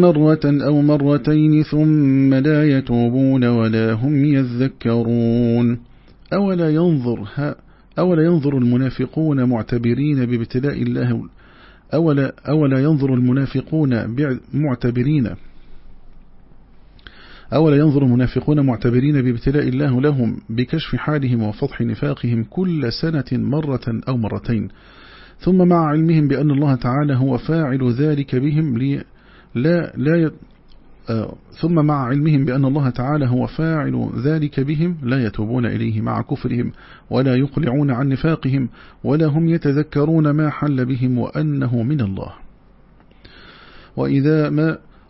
مرة أو مرتين ثم لا يتوبون ولا هم يذكرون. أولا ينظر أولا ينظر المنافقون معتبرين بابتلاء الله. أولا, أولا ينظر المنافقون معتبرين. أولا ينظر المنافقون معتبرين بابتلاء الله لهم بكشف حالهم وفضح نفاقهم كل سنة مرة أو مرتين. ثم مع علمهم بأن الله تعالى هو فاعل ذلك بهم لا لا آه، ثم مع علمهم بأن الله تعالى هو فاعل ذلك بهم لا يتوبون إليه مع كفرهم ولا يقلعون عن نفاقهم ولا هم يتذكرون ما حل بهم وأنه من الله. وإذا ما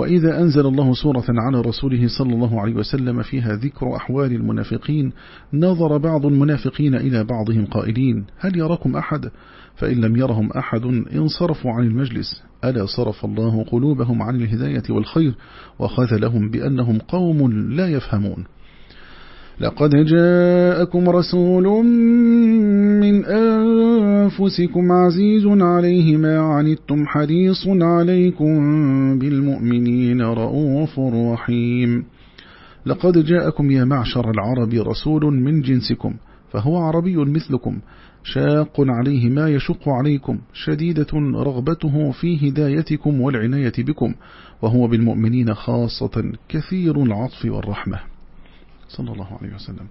وإذا أنزل الله سورة على رسوله صلى الله عليه وسلم فيها ذكر أحوال المنافقين نظر بعض المنافقين إلى بعضهم قائلين هل يراكم أحد؟ فإن لم يرهم أحد انصرفوا عن المجلس ألا صرف الله قلوبهم عن الهداية والخير وخذلهم بأنهم قوم لا يفهمون لقد جاءكم رسول من أنفسكم عزيز عليه ما عنتم حريص عليكم بالمؤمنين رؤوف رحيم. لقد جاءكم يا معشر العرب رسول من جنسكم فهو عربي مثلكم شاق عليه ما يشق عليكم شديدة رغبته في هدايتكم والعناية بكم وهو بالمؤمنين خاصة كثير العطف والرحمة. صلى الله عليه وسلم.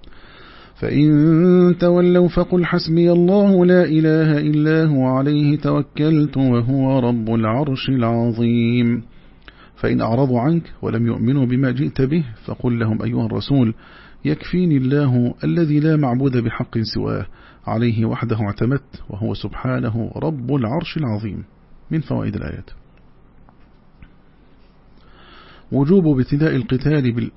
فإن تولوا فقل حسبي الله لا إله إلا هو عليه توكلت وهو رب العرش العظيم. فإن أعرضوا عنك ولم يؤمنوا بما جئت به فقل لهم أيها الرسول يكفيني الله الذي لا معبود بحق سواه عليه وحده اعتمدت وهو سبحانه رب العرش العظيم. من فوائد الآيات. وجوب ابتداء القتال بال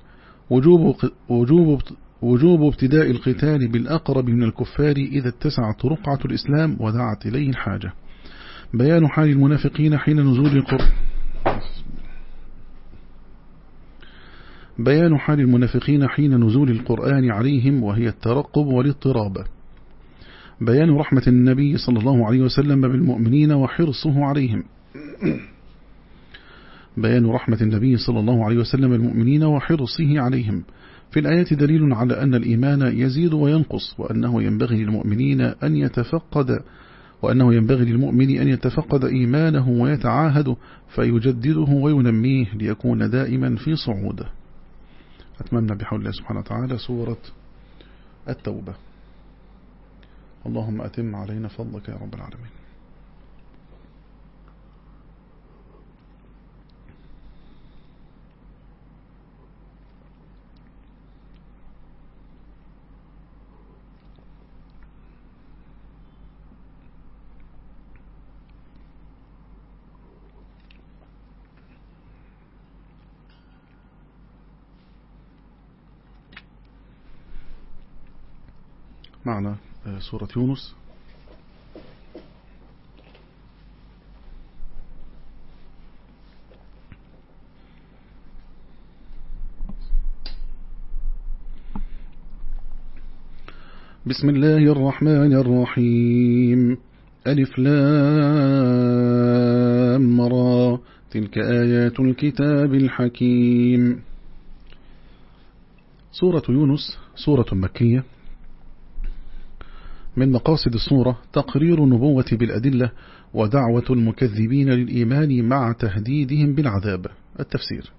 وجوب وجوب وجوب ابتداء القتال بالأقرب من الكفار إذا اتسعت رقعة الإسلام ودعت إليه الحاجة. بيان حال المنافقين حين نزول القرآن بيان حال المنافقين حين نزول القرآن عليهم وهي الترقب والاضطراب. بيان رحمة النبي صلى الله عليه وسلم بالمؤمنين وحرصه عليهم. بيان رحمة النبي صلى الله عليه وسلم المؤمنين وحرصه عليهم. في الآيات دليل على أن الإيمان يزيد وينقص وأنه ينبغي للمؤمنين أن يتفقد وأنه ينبغي للمؤمن أن يتفقد إيمانه ويتعاهد فيجدده وينميه ليكون دائما في صعوده أتمنى بحول الله سبحانه وتعالى سورة التوبة. اللهم أتم علينا فضلك يا رب العالمين. معنا آه، سورة يونس. بسم الله الرحمن الرحيم. ألف لام را. تلك آيات الكتاب الحكيم. سورة يونس سورة مكية. من مقاصد الصورة تقرير النبوة بالأدلة ودعوة المكذبين للإيمان مع تهديدهم بالعذاب. التفسير.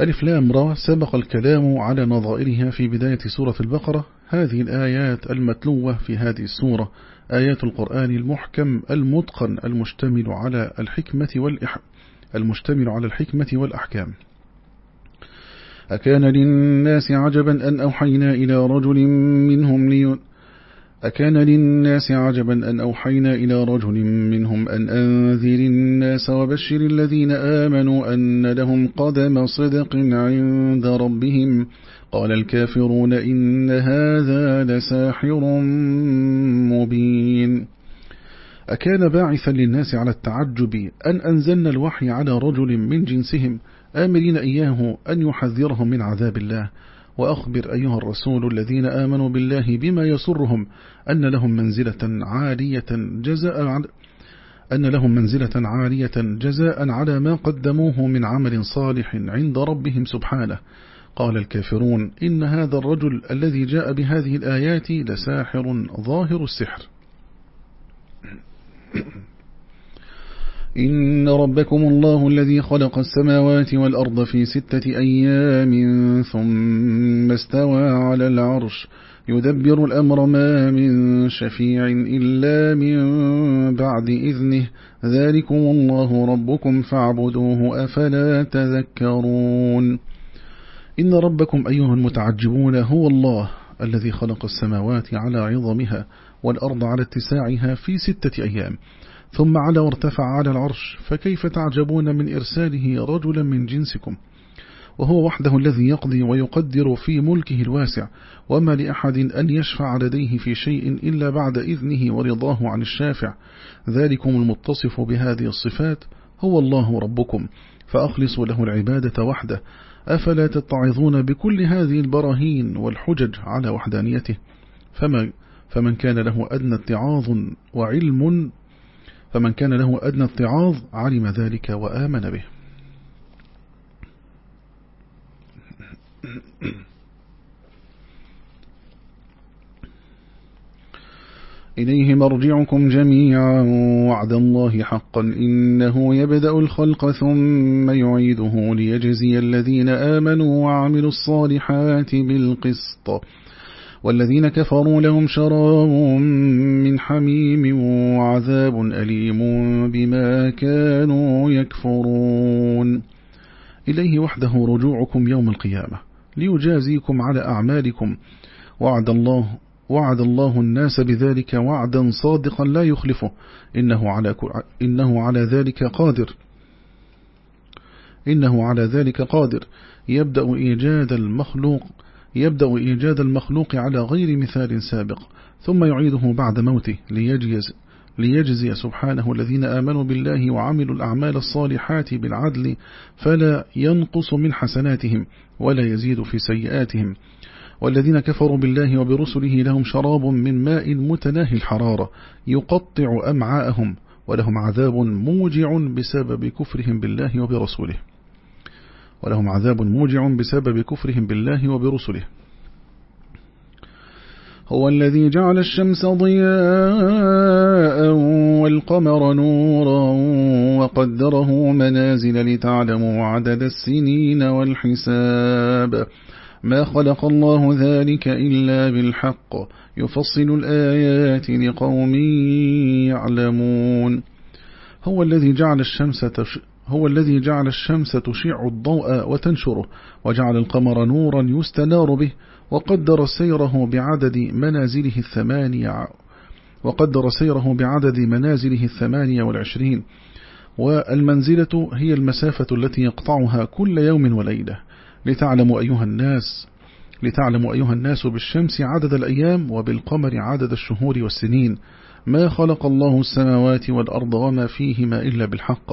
ألف لام را سبق الكلام على نظائرها في بداية سورة البقرة. هذه الآيات المتلوة في هذه السورة. آيات القرآن المحكم المتقن المشتمل على الحكمة والإح... المشتمل على الحكمة والأحكام. أكان للناس عجبا أن أوحينا إلى رجل منهم لي... أكان للناس عجبا أن أوحينا إلى رجل منهم أن أنذر الناس وبشر الذين آمنوا أن لهم قدم صدق عند ربهم. قال الكافرون إن هذا لساحر مبين. أكان باعثا للناس على التعجب أن أنزلنا الوحي على رجل من جنسهم آمرين إياه أن يحذرهم من عذاب الله. وأخبر أيها الرسول الذين آمنوا بالله بما يسرهم أن لهم منزلة عالية جزاء أن لهم منزلة عالية جزاء على ما قدموه من عمل صالح عند ربهم سبحانه. قال الكافرون إن هذا الرجل الذي جاء بهذه الآيات لساحر ظاهر السحر. إن ربكم الله الذي خلق السماوات والأرض في ستة أيام ثم استوى على العرش يدبر الأمر ما من شفيع إلا من بعد إذنه ذلكم الله ربكم فاعبدوه أفلا تذكرون إن ربكم أيها المتعجبون هو الله الذي خلق السماوات على عظمها والأرض على اتساعها في ستة أيام ثم على وارتفع على العرش فكيف تعجبون من إرساله رجلا من جنسكم؟ وهو وحده الذي يقضي ويقدر في ملكه الواسع وما لأحد أن يشفع لديه في شيء إلا بعد إذنه ورضاه عن الشافع. ذلكم المتصف بهذه الصفات هو الله ربكم. فأخلصوا له العبادة وحده. أفلا تتعظون بكل هذه البراهين والحجج على وحدانيته؟ فما فمن كان له أدنى اتعاظ وعلم فمن كان له أدنى اتعاظ علم ذلك وآمن به. إليه مرجعكم جميعا وعد الله حقا إنه يبدأ الخلق ثم يعيده ليجزي الذين آمنوا وعملوا الصالحات بالقسط. والذين كفروا لهم شراب من حميم وعذاب أليم بما كانوا يكفرون. إليه وحده رجوعكم يوم القيامة ليجازيكم على أعمالكم. وعد الله وعد الله الناس بذلك وعدا صادقا لا يخلفه. إنه على, إنه على ذلك قادر. إنه على ذلك قادر. يبدأ إيجاد المخلوق يبدأ إيجاد المخلوق على غير مثال سابق ثم يعيده بعد موته ليجزي, ليجزي سبحانه الذين آمنوا بالله وعملوا الأعمال الصالحات بالعدل فلا ينقص من حسناتهم ولا يزيد في سيئاتهم. والذين كفروا بالله وبرسله لهم شراب من ماء متناهي الحرارة يقطع أمعاءهم ولهم عذاب موجع بسبب كفرهم بالله وبرسوله. ولهم عذاب موجع بسبب كفرهم بالله وبرسله. هو الذي جعل الشمس ضياء والقمر نورا وقدره منازل لتعلموا عدد السنين والحساب. ما خلق الله ذلك إلا بالحق. يفصل الآيات لقوم يعلمون. هو الذي جعل الشمس هو الذي جعل الشمس تشع الضوء وتنشره وجعل القمر نورا يستنار به وقدر سيره بعدد منازله الثمانية وقدر سيره بعدد منازله الثمانية والعشرين. والمنزلة هي المسافة التي يقطعها كل يوم وليلة. لتعلموا أيها الناس لتعلموا أيها الناس بالشمس عدد الأيام وبالقمر عدد الشهور والسنين. ما خلق الله السماوات والأرض وما فيهما إلا بالحق.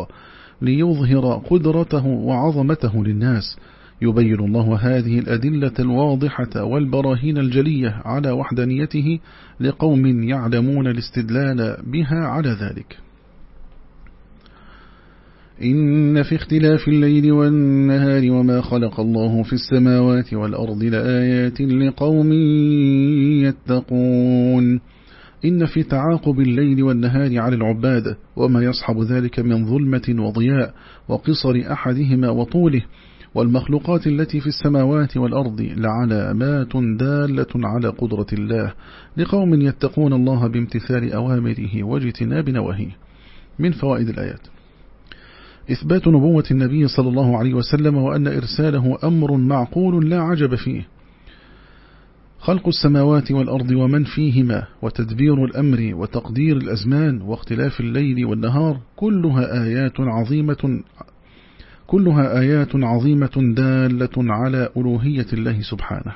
ليظهر قدرته وعظمته للناس. يبين الله هذه الأدلة الواضحة والبراهين الجلية على وحدانيته لقوم يعلمون الاستدلال بها على ذلك. إن في اختلاف الليل والنهار وما خلق الله في السماوات والأرض لآيات لقوم يتقون. إن في تعاقب الليل والنهار على العباد وما يصحب ذلك من ظلمة وضياء وقصر أحدهما وطوله والمخلوقات التي في السماوات والأرض لعلامات دالة على قدرة الله لقوم يتقون الله بامتثال أوامره واجتناب نواهيه. من فوائد الآيات. إثبات نبوة النبي صلى الله عليه وسلم وأن إرساله أمر معقول لا عجب فيه. خلق السماوات والأرض ومن فيهما وتدبير الأمر وتقدير الأزمان واختلاف الليل والنهار كلها آيات عظيمة كلها آيات عظيمة دالة على ألوهية الله سبحانه.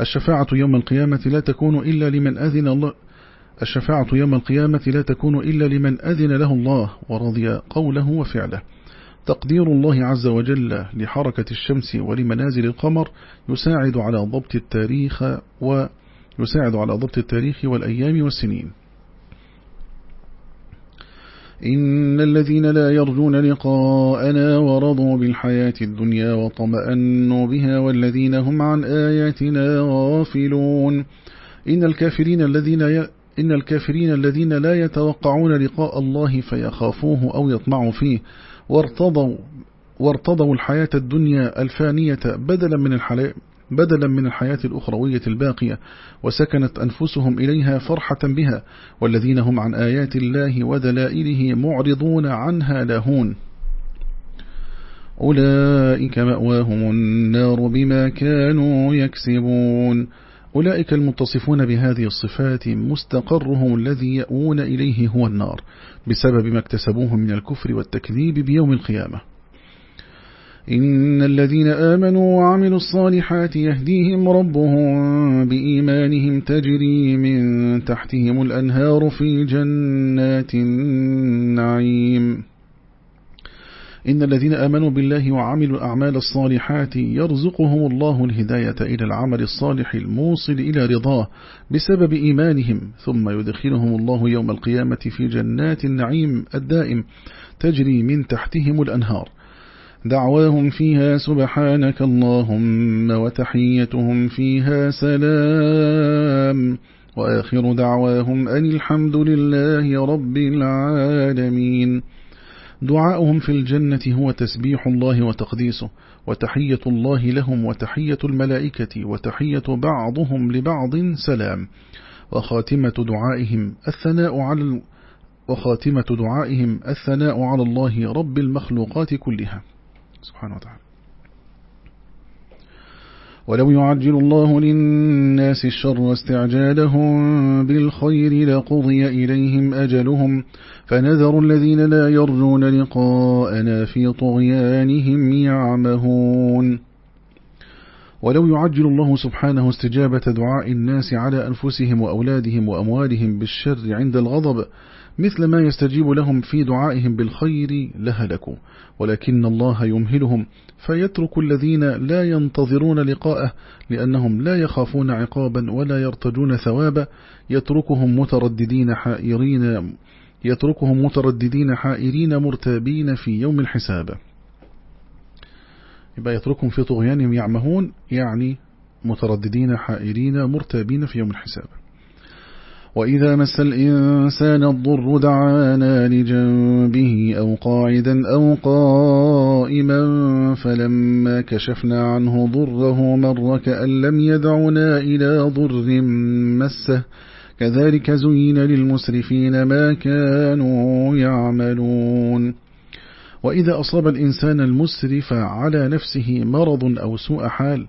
الشفاعة يوم القيامة لا تكون إلا لمن أذن الله الشفاعة يوم القيامة لا تكون إلا لمن أذن له الله ورضي قوله وفعله. تقدير الله عز وجل لحركة الشمس ولمنازل القمر يساعد على ضبط التاريخ ويساعد على ضبط التاريخ والأيام والسنين. إن الذين لا يرجون لقاءنا ورضوا بالحياة الدنيا وطمأنوا بها والذين هم عن آياتنا غافلون. إن الكافرين الذين ي... إن الكافرين الذين لا يتوقعون لقاء الله فيخافوه أو يطمعوا فيه. وارتضوا وارتضوا الحياة الدنيا الفانية بدلا من الحياة بدلا من الحياة الأخروية الباقية وسكنت أنفسهم إليها فرحة بها والذين هم عن آيات الله ودلائله معرضون عنها لاهون. أولئك مأواهم النار بما كانوا يكسبون. أولئك المتصفون بهذه الصفات مستقرهم الذي يأوون إليه هو النار. بسبب ما اكتسبوه من الكفر والتكذيب بيوم القيامة. إن الذين آمنوا وعملوا الصالحات يهديهم ربهم بإيمانهم تجري من تحتهم الأنهار في جنات النعيم. إن الذين آمنوا بالله وعملوا الأعمال الصالحات يرزقهم الله الهداية إلى العمل الصالح الموصل إلى رضاه بسبب إيمانهم ثم يدخلهم الله يوم القيامة في جنات النعيم الدائم تجري من تحتهم الأنهار. دعواهم فيها سبحانك اللهم وتحيتهم فيها سلام. وآخر دعواهم أن الحمد لله رب العالمين. دعاؤهم في الجنة هو تسبيح الله وتقديسه وتحية الله لهم وتحية الملائكة وتحية بعضهم لبعض سلام. وخاتمة دعائهم الثناء على وخاتمة دعائهم الثناء على الله رب المخلوقات كلها. سبحانه وتعالى. ولو يعجل الله للناس الشر واستعجالهم بالخير لقضي إليهم أجلهم. فنذر الذين لا يرجون لقاءنا في طغيانهم يعمهون. ولو يعجل الله سبحانه استجابة دعاء الناس على أنفسهم وأولادهم وأموالهم بالشر عند الغضب مثل ما يستجيب لهم في دعائهم بالخير لهلكوا. ولكن الله يمهلهم. فيترك الذين لا ينتظرون لقاءه لأنهم لا يخافون عقابا ولا يرتجون ثوابا. يتركهم مترددين حائرين يتركهم مترددين حائرين مرتابين في يوم الحساب. يبقى يتركهم في طغيانهم يعمهون يعني مترددين حائرين مرتابين في يوم الحساب. وإذا مس الإنسان الضر دعانا لجنبه أو قاعدا أو قائما فلما كشفنا عنه ضره مر كأن لم يدعنا إلى ضر مسه. كذلك زين للمسرفين ما كانوا يعملون. وإذا أصاب الإنسان المسرف على نفسه مرض أو سوء حال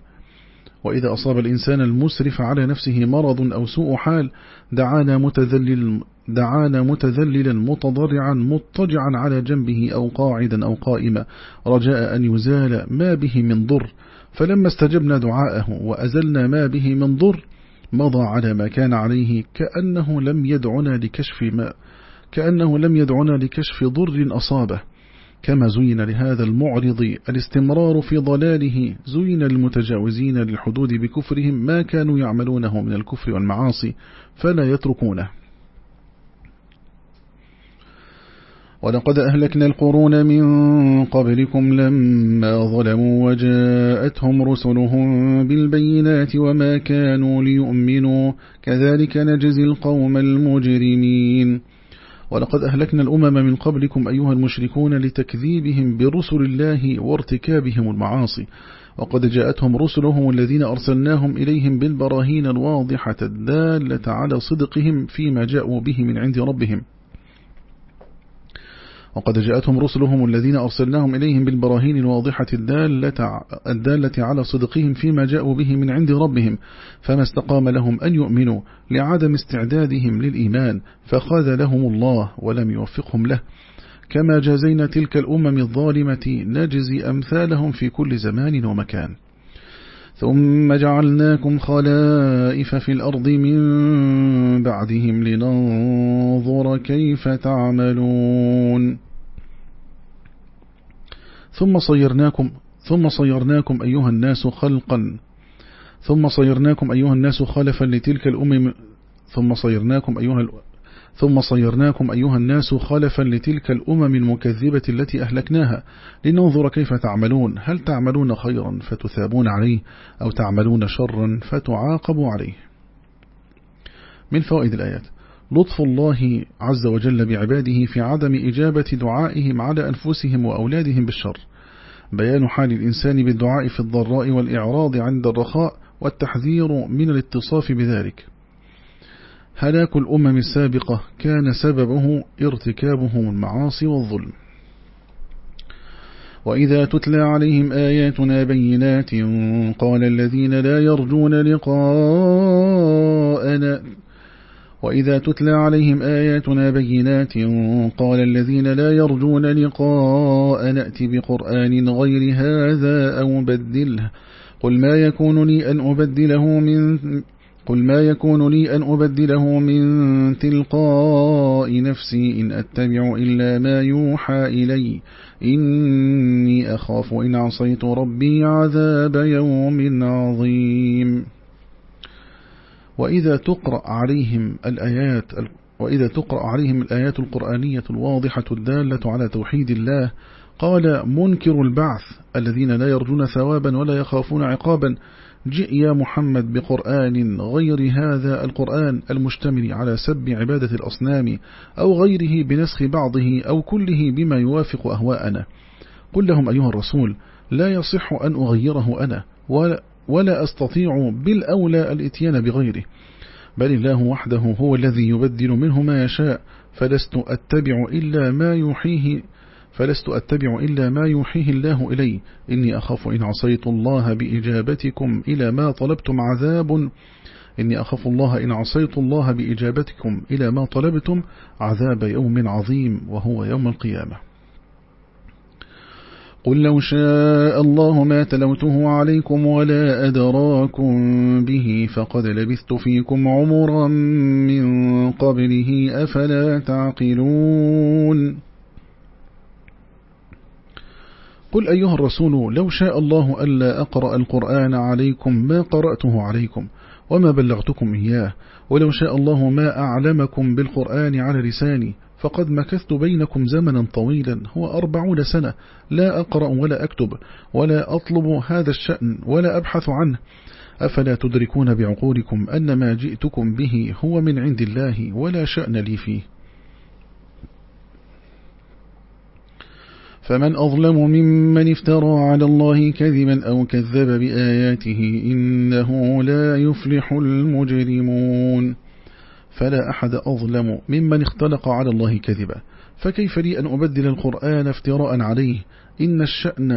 وإذا أصاب الإنسان المسرف على نفسه مرض أو سوء حال دعانا متذلل دعانا متذللا متضرعا مضطجعا على جنبه أو قاعدا أو قائما. رجاء أن يزال ما به من ضر. فلما استجبنا دعاءه وأزلنا ما به من ضر مضى على ما كان عليه كأنه لم يدعنا لكشف ما كأنه لم يدعنا لكشف ضر أصابه. كما زين لهذا المعرض الاستمرار في ضلاله زين للمتجاوزين للحدود بكفرهم ما كانوا يعملونه من الكفر والمعاصي فلا يتركونه. ولقد أهلكنا القرون من قبلكم لما ظلموا وجاءتهم رسلهم بالبينات وما كانوا ليؤمنوا كذلك نجزي القوم المجرمين. ولقد أهلكنا الأمم من قبلكم أيها المشركون لتكذيبهم برسل الله وارتكابهم المعاصي. وقد جاءتهم رسلهم الذين أرسلناهم إليهم بالبراهين الواضحة الدالة على صدقهم فيما جاءوا به من عند ربهم. وقد جاءتهم رسلهم الذين أرسلناهم إليهم بالبراهين الواضحة الدالة, الدالة على صدقهم فيما جاءوا به من عند ربهم فما استقام لهم أن يؤمنوا لعدم استعدادهم للإيمان فخذلهم الله ولم يوفقهم له. كما جازينا تلك الأمم الظالمة نجزي أمثالهم في كل زمان ومكان. ثم جعلناكم خلائف في الأرض من بعدهم لننظر كيف تعملون. ثم صيرناكم ثم صيرناكم أيها الناس خلقا. ثم صيرناكم أيها الناس خلفا لتلك الأمم ثم صيرناكم أيها ثم صيرناكم أيها الناس خلفا لتلك الأمم المكذبة التي أهلكناها لننظر كيف تعملون. هل تعملون خيرا فتثابون عليه أو تعملون شرا فتعاقبوا عليه؟ من فوائد الآيات لطف الله عز وجل بعباده في عدم إجابة دعائهم على أنفسهم وأولادهم بالشر. بيان حال الإنسان بالدعاء في الضراء والإعراض عند الرخاء والتحذير من الاتصاف بذلك. هلاك الأمم السابقة كان سببه ارتكابهم المعاصي والظلم. وإذا تتلى عليهم آياتنا بينات قال الذين لا يرجون لقاءنا وإذا تتلى عليهم آياتنا بينات قال الذين لا يرجون لقاء نأتي بقرآن غير هذا أو بدله. قل ما يكون لي أن أبدله من قل ما يكون لي أن أبدله من تلقاء نفسي إن أتبع إلا ما يوحى إلي. إني أخاف إن عصيت ربي عذاب يوم عظيم. وإذا تقرأ عليهم الآيات وإذا تقرأ عليهم الآيات القرآنية الواضحة الدالة على توحيد الله قال منكر البعث الذين لا يرجون ثوابا ولا يخافون عقابا. جئ يا محمد بقرآن غير هذا القرآن المشتمل على سب عبادة الأصنام أو غيره بنسخ بعضه أو كله بما يوافق أهواءنا. قل لهم أيها الرسول لا يصح أن أغيره أنا ولا, ولا أستطيع بالأولى الإتيان بغيره. بل الله وحده هو الذي يبدل منه ما يشاء فلست أتبع إلا ما يوحيه فلست أتبع إلا ما يوحيه الله إلي. إني أخاف إن عصيت الله بإجابتكم إلى ما طلبتم عذاب. إني أخاف الله إن عصيت الله بإجابتكم إلى ما طلبتم عذاب يوم عظيم وهو يوم القيامة. قل لو شاء الله ما تلوته عليكم ولا أدراكم به فقد لبثت فيكم عمرا من قبله أفلا تعقلون. قل أيها الرسول لو شاء الله ألا أقرأ القرآن عليكم ما قرأته عليكم وما بلغتكم إياه ولو شاء الله ما أعلمكم بالقرآن على لساني فقد مكثت بينكم زمنا طويلا هو أربعون سنة لا أقرأ ولا أكتب ولا أطلب هذا الشأن ولا أبحث عنه. أفلا تدركون بعقولكم أن ما جئتكم به هو من عند الله ولا شأن لي فيه. فمن أظلم ممن افترى على الله كذبا أو كذب بآياته إنه لا يفلح المجرمون. فلا أحد أظلم ممن اختلق على الله كذبا. فكيف لي أن أبدل القرآن افتراء عليه؟ إن الشأن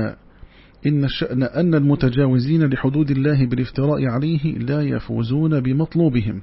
إن الشأن أن المتجاوزين لحدود الله بالافتراء عليه لا يفوزون بمطلوبهم.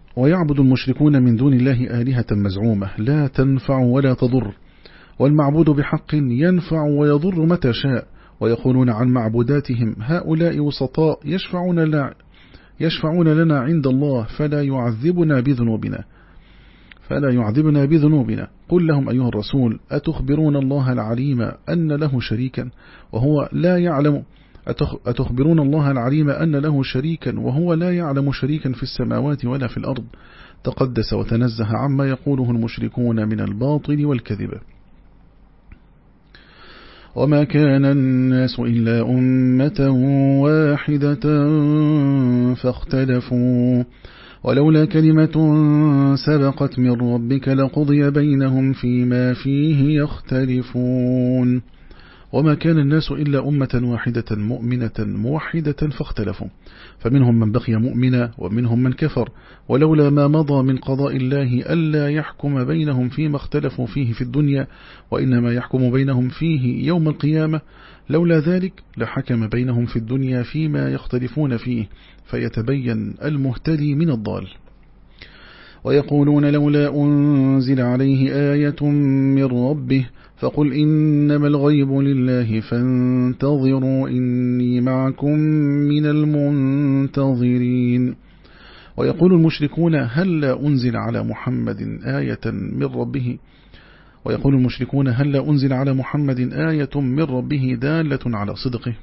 ويعبد المشركون من دون الله آلهة مزعومة لا تنفع ولا تضر. والمعبود بحق ينفع ويضر متى شاء. ويقولون عن معبوداتهم هؤلاء وسطاء يشفعون لنا, يشفعون لنا عند الله فلا يعذبنا بذنوبنا. فلا يعذبنا بذنوبنا. قل لهم أيها الرسول أتخبرون الله العليم أن له شريكا وهو لا يعلم أتخبرون الله العليم أن له شريكا وهو لا يعلم شريكا في السماوات ولا في الأرض. تقدس وتنزه عما يقوله المشركون من الباطل والكذب. وما كان الناس إلا أمة واحدة فاختلفوا. ولولا كلمة سبقت من ربك لقضي بينهم فيما فيه يختلفون. وما كان الناس إلا أمة واحدة مؤمنة موحدة فاختلفوا. فمنهم من بقي مؤمنا ومنهم من كفر. ولولا ما مضى من قضاء الله ألا يحكم بينهم فيما اختلفوا فيه في الدنيا وإنما يحكم بينهم فيه يوم القيامة. لولا ذلك لحكم بينهم في الدنيا فيما يختلفون فيه فيتبين المهتدي من الضال. ويقولون لولا أنزل عليه آية من ربه فقل إنما الغيب لله فانتظروا إني معكم من المنتظرين. ويقول المشركون هل لا أنزل على محمد آية من ربه؟ ويقول المشركون هل لا أنزل على محمد آية من ربه دالة على صدقه؟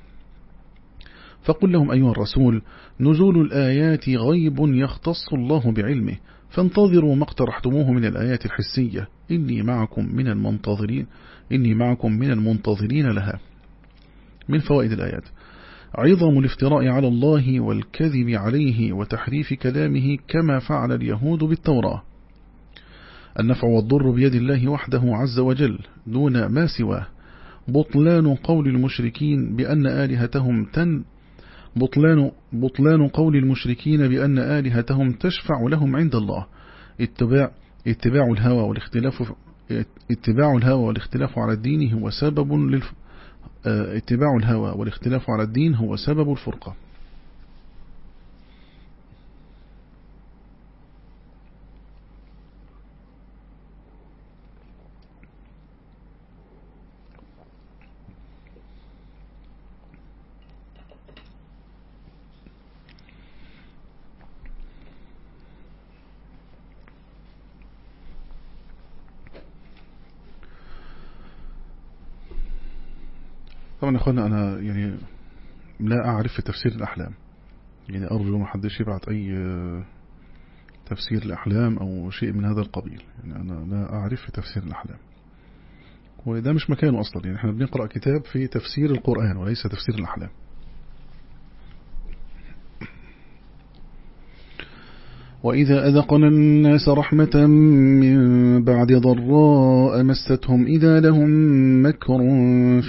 فقل لهم أيها الرسول نزول الآيات غيب يختص الله بعلمه فانتظروا ما اقترحتموه من الآيات الحسية. إني معكم من المنتظرين إني معكم من المنتظرين لها. من فوائد الآيات. عظم الافتراء على الله والكذب عليه وتحريف كلامه كما فعل اليهود بالتوراة. النفع والضر بيد الله وحده عز وجل دون ما سواه. بطلان قول المشركين بأن آلهتهم تن بطلان, بطلان قول المشركين بأن آلهتهم تشفع لهم عند الله. اتباع, اتباع الهوى والاختلاف اتباع الهوى والاختلاف على الدين هو سبب للف... آه، اتباع الهوى والاختلاف على الدين هو سبب الفرقة. طبعا يا أخوانا أنا يعني لا أعرف في تفسير الأحلام. يعني أرجو ما حدش يبعت أي تفسير الاحلام أو شيء من هذا القبيل. يعني أنا لا أعرف في تفسير الأحلام. وده مش مكانه أصلا. يعني إحنا بنقرأ كتاب في تفسير القرآن وليس تفسير الأحلام. وإذا أذقنا الناس رحمة من بعد ضراء مستهم إذا لهم مكر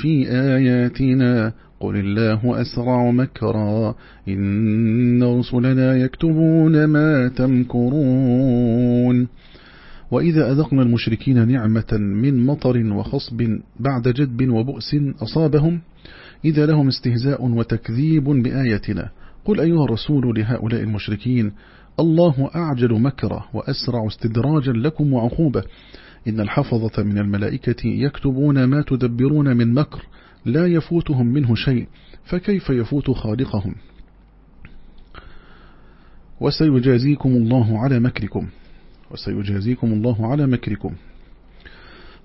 في آياتنا. قل الله أسرع مكرا. إن رسلنا يكتبون ما تمكرون. وإذا أذقنا المشركين نعمة من مطر وخصب بعد جدب وبؤس أصابهم إذا لهم استهزاء وتكذيب بآياتنا. قل أيها الرسول لهؤلاء المشركين الله أعجل مكرة وأسرع استدراجا لكم وعقوبة. إن الحفظة من الملائكة يكتبون ما تدبرون من مكر لا يفوتهم منه شيء فكيف يفوت خالقهم؟ وسيجازيكم الله على مكركم. وسيجازيكم الله على مكركم.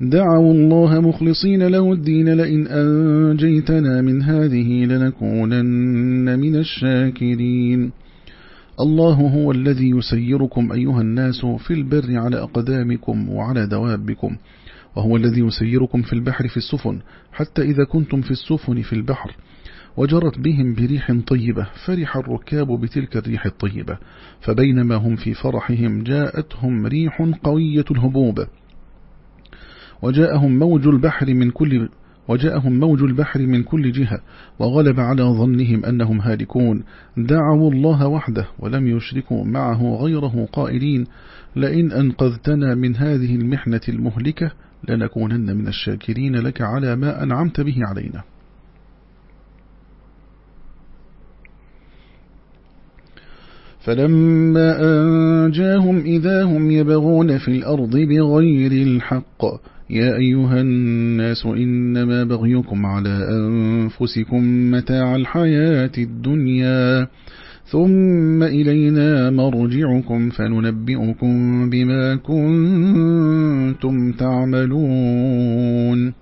دعوا الله مخلصين له الدين لئن أنجيتنا من هذه لنكونن من الشاكرين. الله هو الذي يسيركم أيها الناس في البر على أقدامكم وعلى دوابكم وهو الذي يسيركم في البحر في السفن حتى إذا كنتم في السفن في البحر وجرت بهم بريح طيبة فرح الركاب بتلك الريح الطيبة فبينما هم في فرحهم جاءتهم ريح قوية الهبوب. وجاءهم موج البحر من كل وجاءهم موج البحر من كل جهة وغلب على ظنهم أنهم هالكون. دعوا الله وحده ولم يشركوا معه غيره قائلين لئن أنقذتنا من هذه المحنة المهلكة لنكونن من الشاكرين لك على ما أنعمت به علينا. فلما أنجاهم إذا هم يبغون في الأرض بغير الحق يا أيها الناس إنما بغيكم على أنفسكم متاع الحياة الدنيا ثم إلينا مرجعكم فننبئكم بما كنتم تعملون.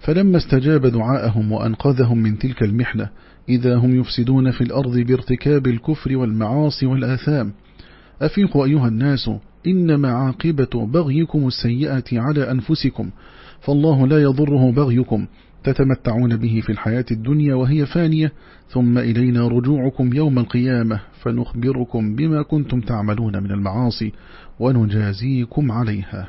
فلما استجاب دعاءهم وأنقذهم من تلك المحنة إذا هم يفسدون في الأرض بارتكاب الكفر والمعاصي والآثام. أفيقوا أيها الناس إنما عاقبة بغيكم السيئة على أنفسكم فالله لا يضره بغيكم تتمتعون به في الحياة الدنيا وهي فانية ثم إلينا رجوعكم يوم القيامة فنخبركم بما كنتم تعملون من المعاصي ونجازيكم عليها.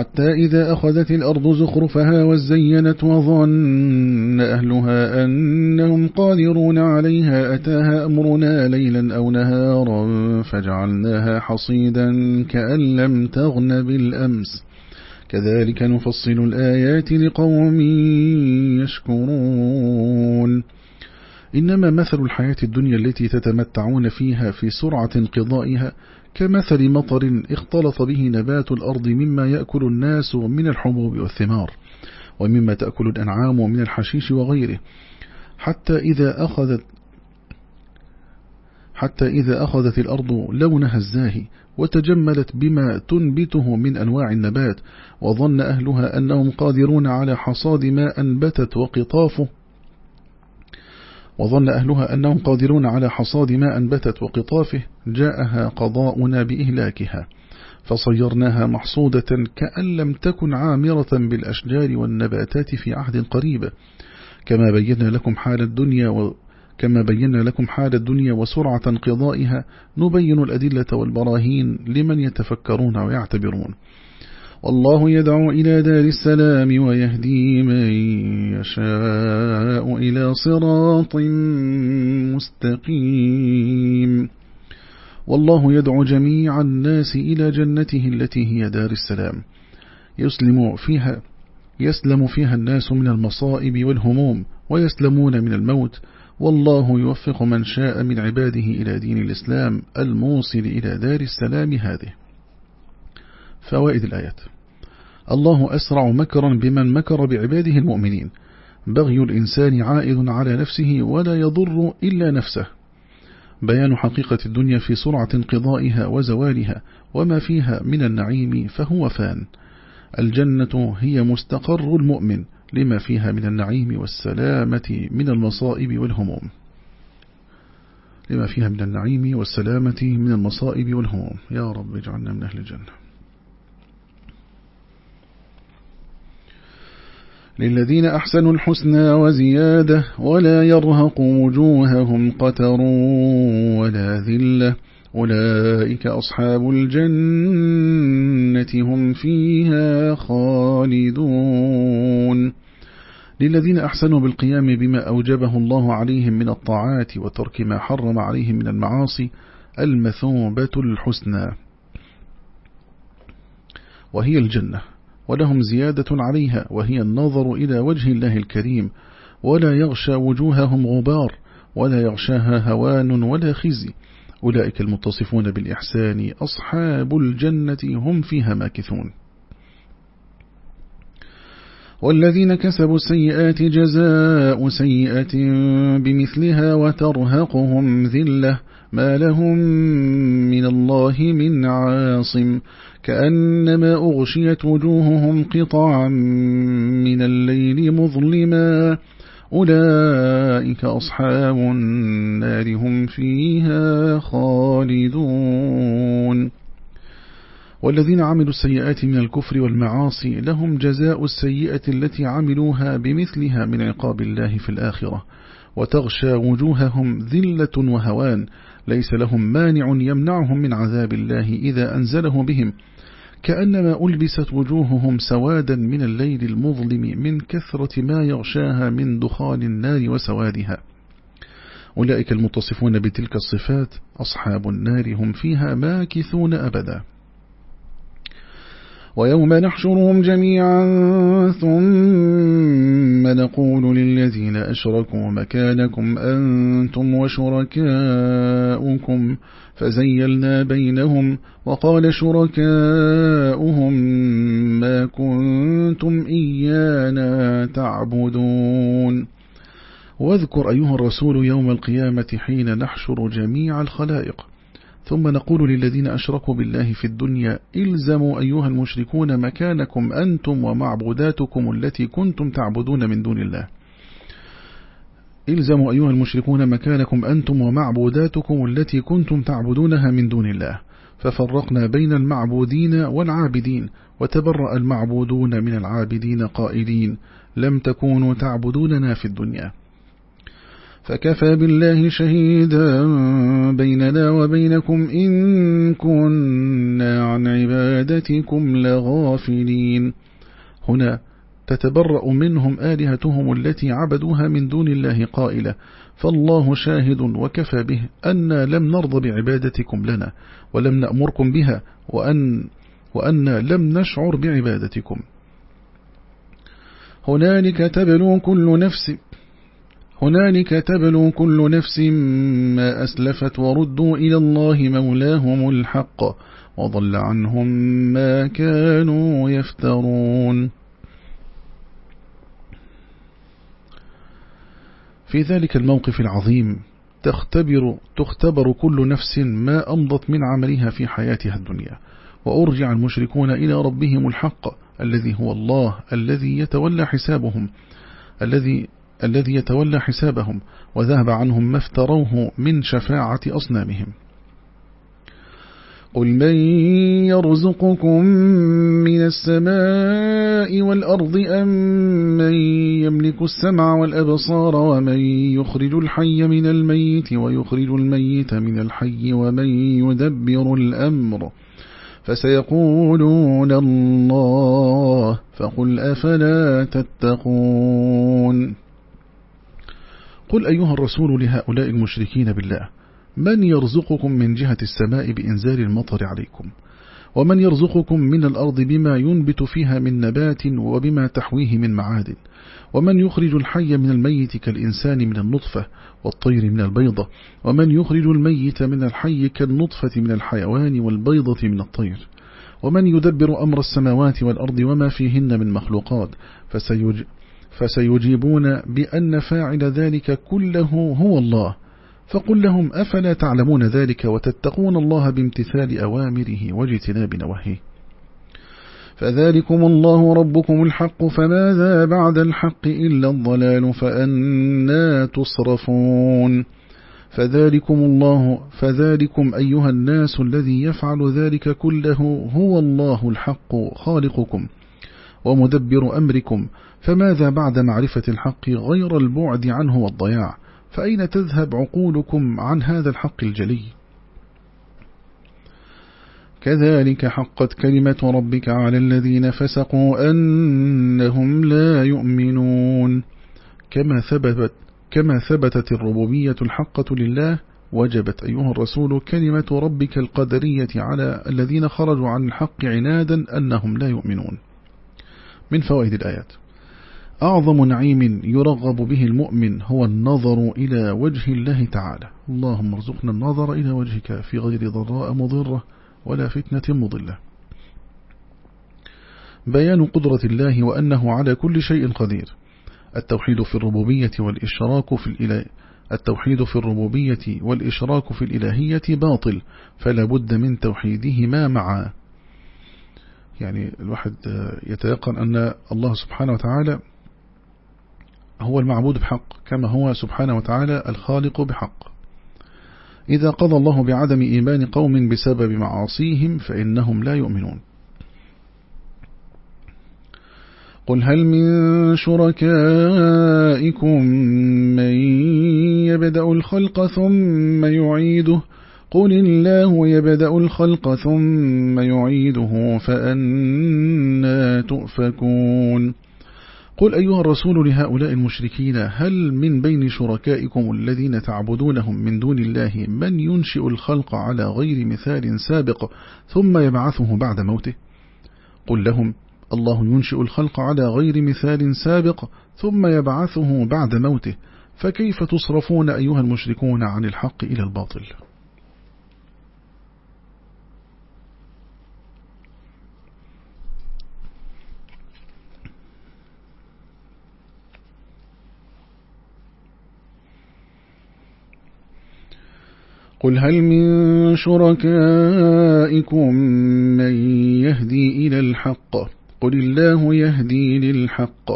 حتى إذا أخذت الأرض زخرفها وزينت وظن أهلها أنهم قادرون عليها أتاها أمرنا ليلا أو نهارا فجعلناها حصيدا كأن لم تغن بالأمس. كذلك نفصل الآيات لقوم يشكرون. إنما مثل الحياة الدنيا التي تتمتعون فيها في سرعة انقضائها كمثل مطر اختلط به نبات الأرض مما يأكل الناس من الحبوب والثمار ومما تأكل الأنعام من الحشيش وغيره. حتى إذا أخذت حتى إذا أخذت الأرض لونها الزاهي وتجملت بما تنبته من أنواع النبات وظن أهلها أنهم قادرون على حصاد ما أنبتت وقطافه وظن أهلها أنهم قادرون على حصاد ما أنبتت وقطافه جاءها قضاؤنا بإهلاكها. فصيرناها محصودة كأن لم تكن عامرة بالأشجار والنباتات في عهد قريب. كما بينا لكم حال الدنيا و كما بينا لكم حال الدنيا وسرعة انقضائها نبين الأدلة والبراهين لمن يتفكرون ويعتبرون. والله يدعو إلى دار السلام ويهدي من يشاء إلى صراط مستقيم. والله يدعو جميع الناس إلى جنته التي هي دار السلام. يسلم فيها يسلم فيها الناس من المصائب والهموم ويسلمون من الموت. والله يوفق من شاء من عباده إلى دين الإسلام الموصل إلى دار السلام هذه. فوائد الآيات. الله أسرع مكرا بمن مكر بعباده المؤمنين. بغي الإنسان عائد على نفسه ولا يضر إلا نفسه. بيان حقيقة الدنيا في سرعة انقضائها وزوالها وما فيها من النعيم فهو فان. الجنة هي مستقر المؤمن لما فيها من النعيم والسلامة من المصائب والهموم. لما فيها من النعيم والسلامة من المصائب والهموم. يا رب اجعلنا من أهل الجنة. للذين أحسنوا الحسنى وزيادة ولا يرهق وجوههم قتر ولا ذلة. أولئك أصحاب الجنة هم فيها خالدون. للذين أحسنوا بالقيام بما أوجبه الله عليهم من الطاعات وترك ما حرم عليهم من المعاصي المثوبة الحسنى. وهي الجنة. ولهم زيادة عليها وهي النظر إلى وجه الله الكريم. ولا يغشى وجوههم غبار ولا يغشاها هوان ولا خزي. أولئك المتصفون بالإحسان أصحاب الجنة هم فيها ماكثون. والذين كسبوا السيئات جزاء سيئة بمثلها وترهقهم ذلة. ما لهم من الله من عاصم كأنما أغشيت وجوههم قطعا من الليل مظلما أولئك أصحاب النار هم فيها خالدون والذين عملوا السيئات من الكفر والمعاصي لهم جزاء السيئة التي عملوها بمثلها من عقاب الله في الآخرة وتغشى وجوههم ذلة وهوان ليس لهم مانع يمنعهم من عذاب الله إذا أنزله بهم. كأنما ألبست وجوههم سوادا من الليل المظلم من كثرة ما يغشاها من دخان النار وسوادها. أولئك المتصفون بتلك الصفات أصحاب النار هم فيها ماكثون أبدا. ويوم نحشرهم جميعا ثم نقول للذين أشركوا مكانكم أنتم وشركاؤكم فزيلنا بينهم وقال شركاؤهم ما كنتم إيانا تعبدون. واذكر أيها الرسول يوم القيامة حين نحشر جميع الخلائق. ثم نقول للذين أشركوا بالله في الدنيا إلزموا أيها المشركون مكانكم أنتم ومعبوداتكم التي كنتم تعبدون من دون الله. إلزموا أيها المشركون مكانكم أنتم ومعبوداتكم التي كنتم تعبدونها من دون الله. ففرقنا بين المعبودين والعابدين وتبرأ المعبودون من العابدين قائلين لم تكونوا تعبدوننا في الدنيا. فكفى بالله شهيدا بيننا وبينكم إن كنا عن عبادتكم لغافلين. هنا تتبرأ منهم آلهتهم التي عبدوها من دون الله قائلة فالله شاهد وكفى به أن لم نرضى بعبادتكم لنا ولم نأمركم بها وأن, وأن لم نشعر بعبادتكم. هنالك تبلو كل نفس هنالك تبلو كل نفس ما أسلفت وردوا إلى الله مولاهم الحق وضل عنهم ما كانوا يفترون. في ذلك الموقف العظيم تختبر, تختبر كل نفس ما أمضت من عملها في حياتها الدنيا وأرجع المشركون إلى ربهم الحق الذي هو الله الذي يتولى حسابهم الذي الذي يتولى حسابهم وذهب عنهم ما افتروه من شفاعة أصنامهم. قل من يرزقكم من السماء والأرض أم من يملك السمع والأبصار ومن يخرج الحي من الميت ويخرج الميت من الحي ومن يدبر الأمر فسيقولون الله فقل أفلا تتقون قل أيها الرسول لهؤلاء المشركين بالله من يرزقكم من جهة السماء بإنزال المطر عليكم ومن يرزقكم من الأرض بما ينبت فيها من نبات وبما تحويه من معادن ومن يخرج الحي من الميت كالإنسان من النطفة والطير من البيضة ومن يخرج الميت من الحي كالنطفة من الحيوان والبيضة من الطير ومن يدبر أمر السماوات والأرض وما فيهن من مخلوقات فسيجيبون بأن فاعل ذلك كله هو الله. فقل لهم أفلا تعلمون ذلك وتتقون الله بامتثال أوامره واجتناب نوهيه فذلكم الله ربكم الحق فماذا بعد الحق إلا الضلال فأنا تصرفون؟ فذلكم الله فذلكم أيها الناس الذي يفعل ذلك كله هو الله الحق خالقكم ومدبر أمركم. فماذا بعد معرفة الحق غير البعد عنه والضياع؟ فأين تذهب عقولكم عن هذا الحق الجلي؟ كذلك حقت كلمة ربك على الذين فسقوا أنهم لا يؤمنون. كما ثبتت كما ثبتت الربوبية الحقة لله وجبت أيها الرسول كلمة ربك القدرية على الذين خرجوا عن الحق عنادا أنهم لا يؤمنون. من فوائد الآيات. أعظم نعيم يرغب به المؤمن هو النظر إلى وجه الله تعالى. اللهم ارزقنا النظر إلى وجهك في غير ضراء مضرة ولا فتنة مضلة. بيان قدرة الله وأنه على كل شيء قدير. التوحيد في الربوبية والإشراك في الإله التوحيد في الربوبية والإشراك في الإلهية باطل فلا بد من توحيدهما معا. يعني الواحد يتيقن أن الله سبحانه وتعالى هو المعبود بحق كما هو سبحانه وتعالى الخالق بحق. إذا قضى الله بعدم إيمان قوم بسبب معاصيهم فإنهم لا يؤمنون. قل هل من شركائكم من يبدأ الخلق ثم يعيده؟ قل الله يبدأ الخلق ثم يعيده فأنا تؤفكون. قل أيها الرسول لهؤلاء المشركين هل من بين شركائكم الذين تعبدونهم من دون الله من ينشئ الخلق على غير مثال سابق ثم يبعثه بعد موته؟ قل لهم الله ينشئ الخلق على غير مثال سابق ثم يبعثه بعد موته؟ فكيف تصرفون أيها المشركون عن الحق إلى الباطل؟ قل هل من شركائكم من يهدي إلى الحق؟ قل الله يهدي للحق.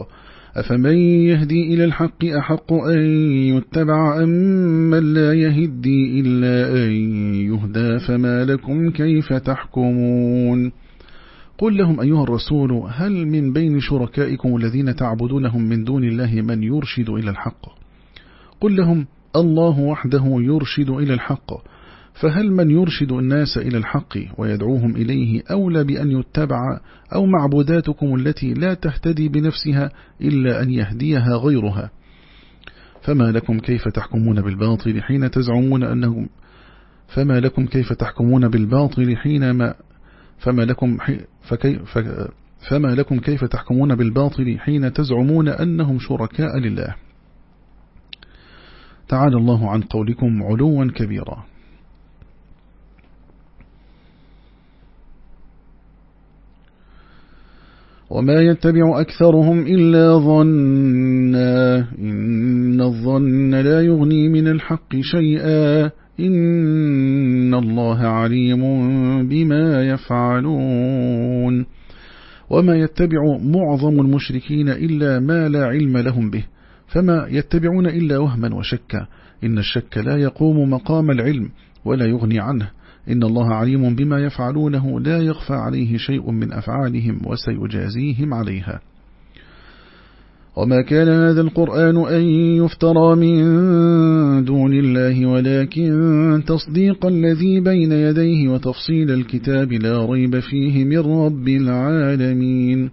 أفمن يهدي إلى الحق أحق أن يتبع أم من لا يهدي إلا أن يهدى؟ فما لكم كيف تحكمون؟ قل لهم أيها الرسول هل من بين شركائكم الذين تعبدونهم من دون الله من يرشد إلى الحق؟ قل لهم الله وحده يرشد إلى الحق. فهل من يرشد الناس إلى الحق ويدعوهم إليه أولى بأن يتبع أو معبوداتكم التي لا تهتدي بنفسها إلا أن يهديها غيرها؟ فما لكم كيف تحكمون بالباطل حين تزعمون أنهم فما لكم كيف تحكمون بالباطل حينما فما لكم فكي فما لكم كيف تحكمون بالباطل حين تزعمون أنهم شركاء لله؟ تعالى الله عن قولكم علوا كبيرا. وما يتبع أكثرهم إلا ظنا إن الظن لا يغني من الحق شيئا إن الله عليم بما يفعلون. وما يتبع معظم المشركين إلا ما لا علم لهم به. فما يتبعون إلا وهما وشكا إن الشك لا يقوم مقام العلم ولا يغني عنه. إن الله عليم بما يفعلونه لا يخفى عليه شيء من أفعالهم وسيجازيهم عليها. وما كان هذا القرآن أن يفترى من دون الله ولكن تصديق الذي بين يديه وتفصيل الكتاب لا ريب فيه من رب العالمين.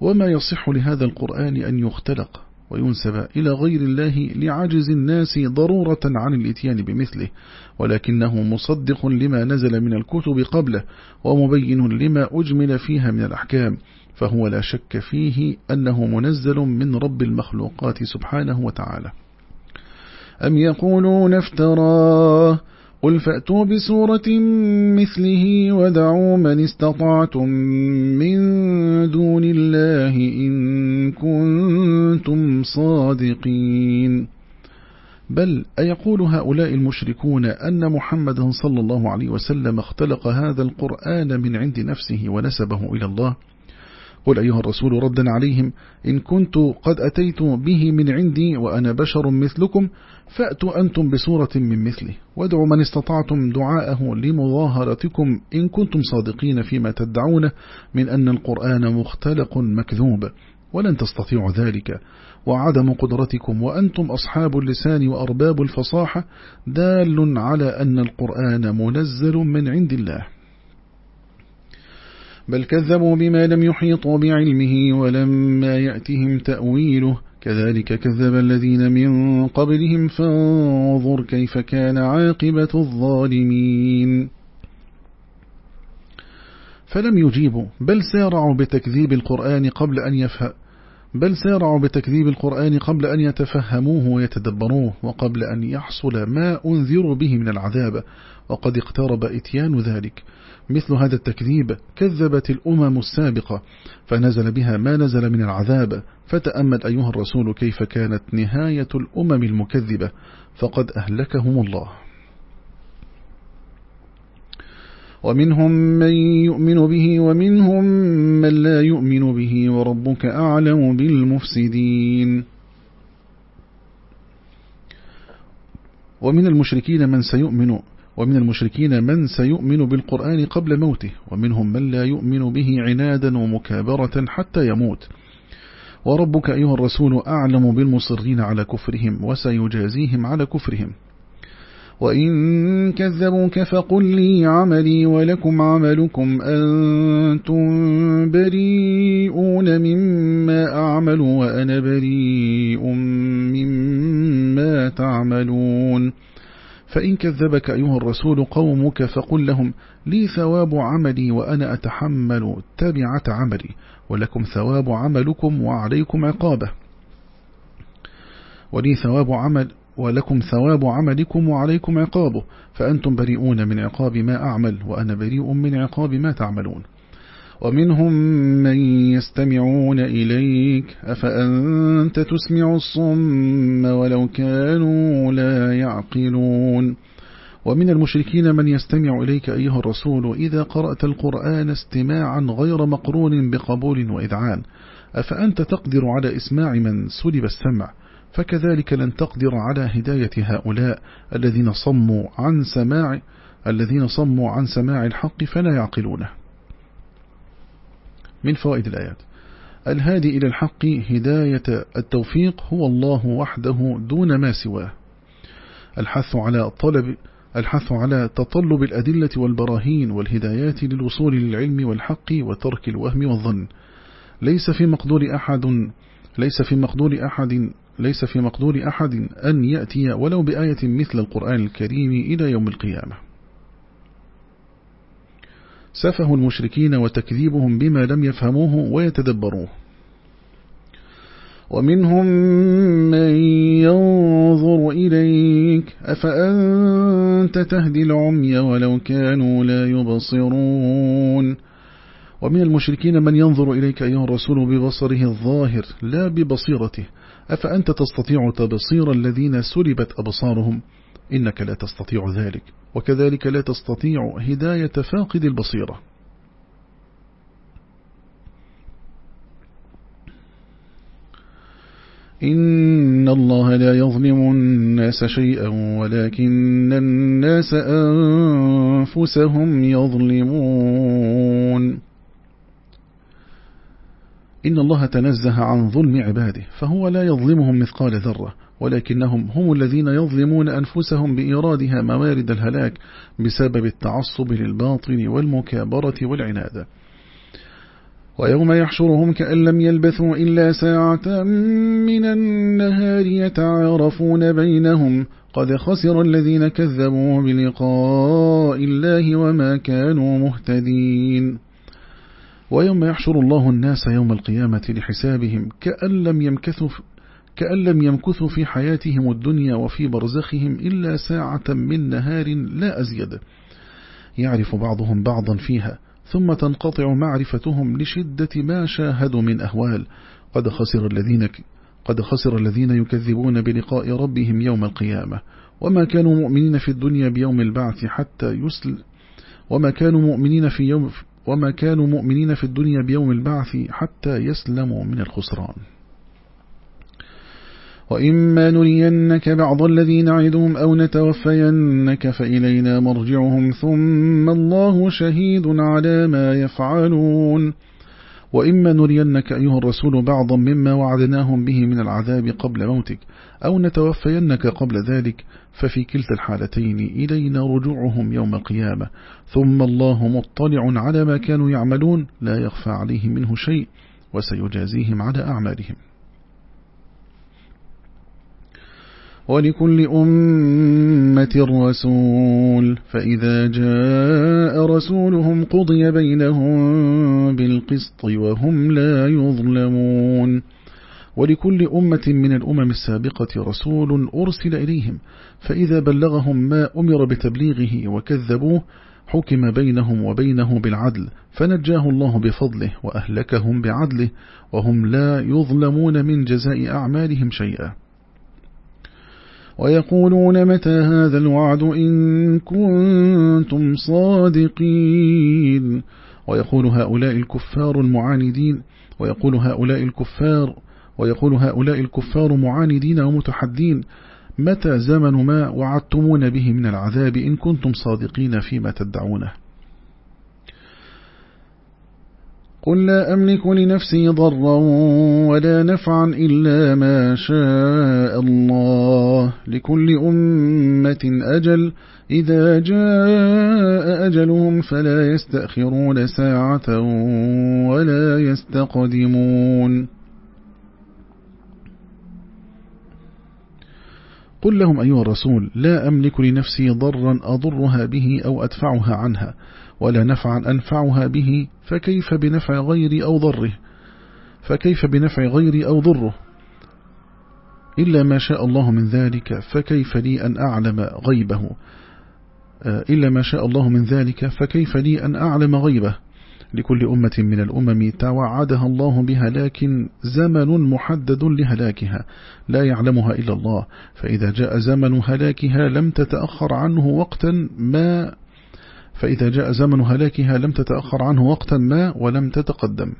وما يصح لهذا القرآن أن يختلق. وينسب إلى غير الله لعجز الناس ضرورة عن الإتيان بمثله ولكنه مصدق لما نزل من الكتب قبله ومبين لما أجمل فيها من الأحكام فهو لا شك فيه أنه منزل من رب المخلوقات سبحانه وتعالى. أم يقولون افتراه؟ قل فأتوا بسورة مثله ودعوا من استطعتم من دون الله إن كنتم صادقين بل أيقول هؤلاء المشركون أن محمدا صلى الله عليه وسلم اختلق هذا القرآن من عند نفسه ونسبه إلى الله قل أيها الرسول ردا عليهم إن كنت قد أتيت به من عندي وأنا بشر مثلكم فأتوا أنتم بصورة من مثله. وادعوا من استطعتم دعاءه لمظاهرتكم إن كنتم صادقين فيما تدعونه من أن القرآن مختلق مكذوب. ولن تستطيعوا ذلك. وعدم قدرتكم وأنتم أصحاب اللسان وأرباب الفصاحة دال على أن القرآن منزل من عند الله. بل كذبوا بما لم يحيطوا بعلمه ولما يأتهم تأويله. كذلك كذب الذين من قبلهم فانظر كيف كان عاقبة الظالمين. فلم يجيبوا بل سارعوا بتكذيب القرآن قبل أن يفهم بل سارعوا بتكذيب القرآن قبل أن يتفهموه ويتدبروه وقبل أن يحصل ما أنذروا به من العذاب وقد اقترب إتيان ذلك. مثل هذا التكذيب كذبت الأمم السابقة فنزل بها ما نزل من العذاب فتأمل أيها الرسول كيف كانت نهاية الأمم المكذبة فقد أهلكهم الله. ومنهم من يؤمن به ومنهم من لا يؤمن به وربك أعلم بالمفسدين. ومن المشركين من سيؤمن ومن المشركين من سيؤمن بالقرآن قبل موته ومنهم من لا يؤمن به عنادا ومكابرة حتى يموت. وربك أيها الرسول أعلم بالمصرين على كفرهم وسيجازيهم على كفرهم. وإن كذبوك فقل لي عملي ولكم عملكم. أنتم بريئون مما أعمل وأنا بريء مما تعملون. فإن كذبك أيها الرسول قومك فقل لهم لي ثواب عملي وأنا أتحمل تبعة عملي. ولكم ثواب عملكم وعليكم عقابه. ولي ثواب عمل ولكم ثواب عملكم وعليكم عقابه. فأنتم بريئون من عقاب ما أعمل وأنا بريء من عقاب ما تعملون. ومنهم من يستمعون إليك أفأنت تسمع الصم ولو كانوا لا يعقلون. ومن المشركين من يستمع إليك أيها الرسول إذا قرأت القرآن استماعا غير مقرون بقبول وإذعان. أفأنت تقدر على إسماع من سلب السمع؟ فكذلك لن تقدر على هداية هؤلاء الذين صموا عن سماع الذين صموا عن سماع الحق فلا يعقلونه. من فوائد الآيات. الهادي إلى الحق هداية التوفيق هو الله وحده دون ما سواه. الحث على طلب الحث على تطلب الأدلة والبراهين والهدايات للوصول للعلم والحق وترك الوهم والظن. ليس في مقدور أحد ليس في مقدور أحد ليس في مقدور أحد أن يأتي ولو بآية مثل القرآن الكريم إلى يوم القيامة. سفه المشركين وتكذيبهم بما لم يفهموه ويتدبروه. ومنهم من ينظر إليك أفأنت تهدي العمي ولو كانوا لا يبصرون؟ ومن المشركين من ينظر إليك أيها الرسول ببصره الظاهر لا ببصيرته. أفأنت تستطيع تبصير الذين سلبت أبصارهم؟ إنك لا تستطيع ذلك وكذلك لا تستطيع هداية فاقد البصيرة. إن الله لا يظلم الناس شيئا ولكن الناس أنفسهم يظلمون. إن الله تنزه عن ظلم عباده فهو لا يظلمهم مثقال ذرة ولكنهم هم الذين يظلمون أنفسهم بإيرادها موارد الهلاك بسبب التعصب للباطل والمكابرة والعنادة ويوم يحشرهم كأن لم يلبثوا إلا ساعة من النهار يتعارفون بينهم قد خسر الذين كذبوا بلقاء الله وما كانوا مهتدين ويوم يحشر الله الناس يوم القيامة لحسابهم كأن لم يمكثوا كأن لم يمكثوا في حياتهم الدنيا وفي برزخهم إلا ساعة من نهار لا أزيد. يعرف بعضهم بعضا فيها ثم تنقطع معرفتهم لشدة ما شاهدوا من أهوال. قد خسر الذين قد خسر الذين يكذبون بلقاء ربهم يوم القيامة. وما كانوا مؤمنين في الدنيا بيوم البعث حتى يسل وما كانوا مؤمنين في يوم وما كانوا مؤمنين في الدنيا بيوم البعث حتى يسلموا من الخسران. وإما نرينك بعض الذين نعدهم أو نتوفينك فإلينا مرجعهم ثم الله شهيد على ما يفعلون. وإما نرينك أيها الرسول بعضا مما وعدناهم به من العذاب قبل موتك أو نتوفينك قبل ذلك ففي كلتا الحالتين إلينا رجوعهم يوم القيامة. ثم الله مطلع على ما كانوا يعملون. لا يخفى عليه منه شيء وسيجازيهم على أعمالهم. ولكل أمة رسول. فإذا جاء رسولهم قضي بينهم بالقسط وهم لا يظلمون. ولكل أمة من الأمم السابقة رسول أرسل إليهم. فإذا بلغهم ما أمر بتبليغه وكذبوه حكم بينهم وبينه بالعدل. فنجاه الله بفضله وأهلكهم بعدله وهم لا يظلمون من جزاء أعمالهم شيئا. ويقولون متى هذا الوعد إن كنتم صادقين؟ ويقول هؤلاء الكفار المعاندين ويقول هؤلاء الكفار ويقول هؤلاء الكفار معاندين ومتحدين متى زمن ما وعدتمون به من العذاب إن كنتم صادقين فيما تدعونه؟ قل لا أملك لنفسي ضرا ولا نفعا إلا ما شاء الله. لكل أمة أجل. إذا جاء أجلهم فلا يستأخرون ساعة ولا يستقدمون. قل لهم أيها الرسول لا أملك لنفسي ضرا أضرها به أو أدفعها عنها ولا نفعا أنفعها به فكيف بنفع غيري أو ضره؟ فكيف بنفع غيري أو ضره؟ إلا ما شاء الله من ذلك فكيف لي أن أعلم غيبه؟ آه، إلا ما شاء الله من ذلك فكيف لي أن أعلم غيبه؟ لكل أمة من الأمم توعدها الله بها لكن زمن محدد لهلاكها لا يعلمها إلا الله فإذا جاء زمن هلاكها لم تتأخر عنه وقتا ما فإذا جاء زمن هلاكها لم تتأخر عنه وقتا ما ولم تتقدم.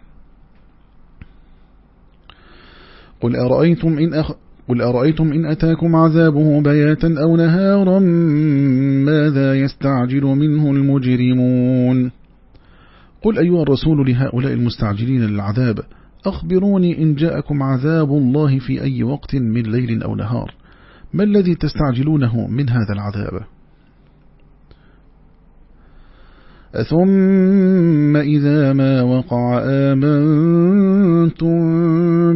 قل أرأيتم إن, أخ... قل أرأيتم إن أتاكم عذابه بياتا أو نهارا ماذا يستعجل منه المجرمون؟ قل أيها الرسول لهؤلاء المستعجلين للعذاب أخبروني إن جاءكم عذاب الله في أي وقت من ليل أو نهار. ما الذي تستعجلونه من هذا العذاب؟ ثم إذا ما وقع آمنتم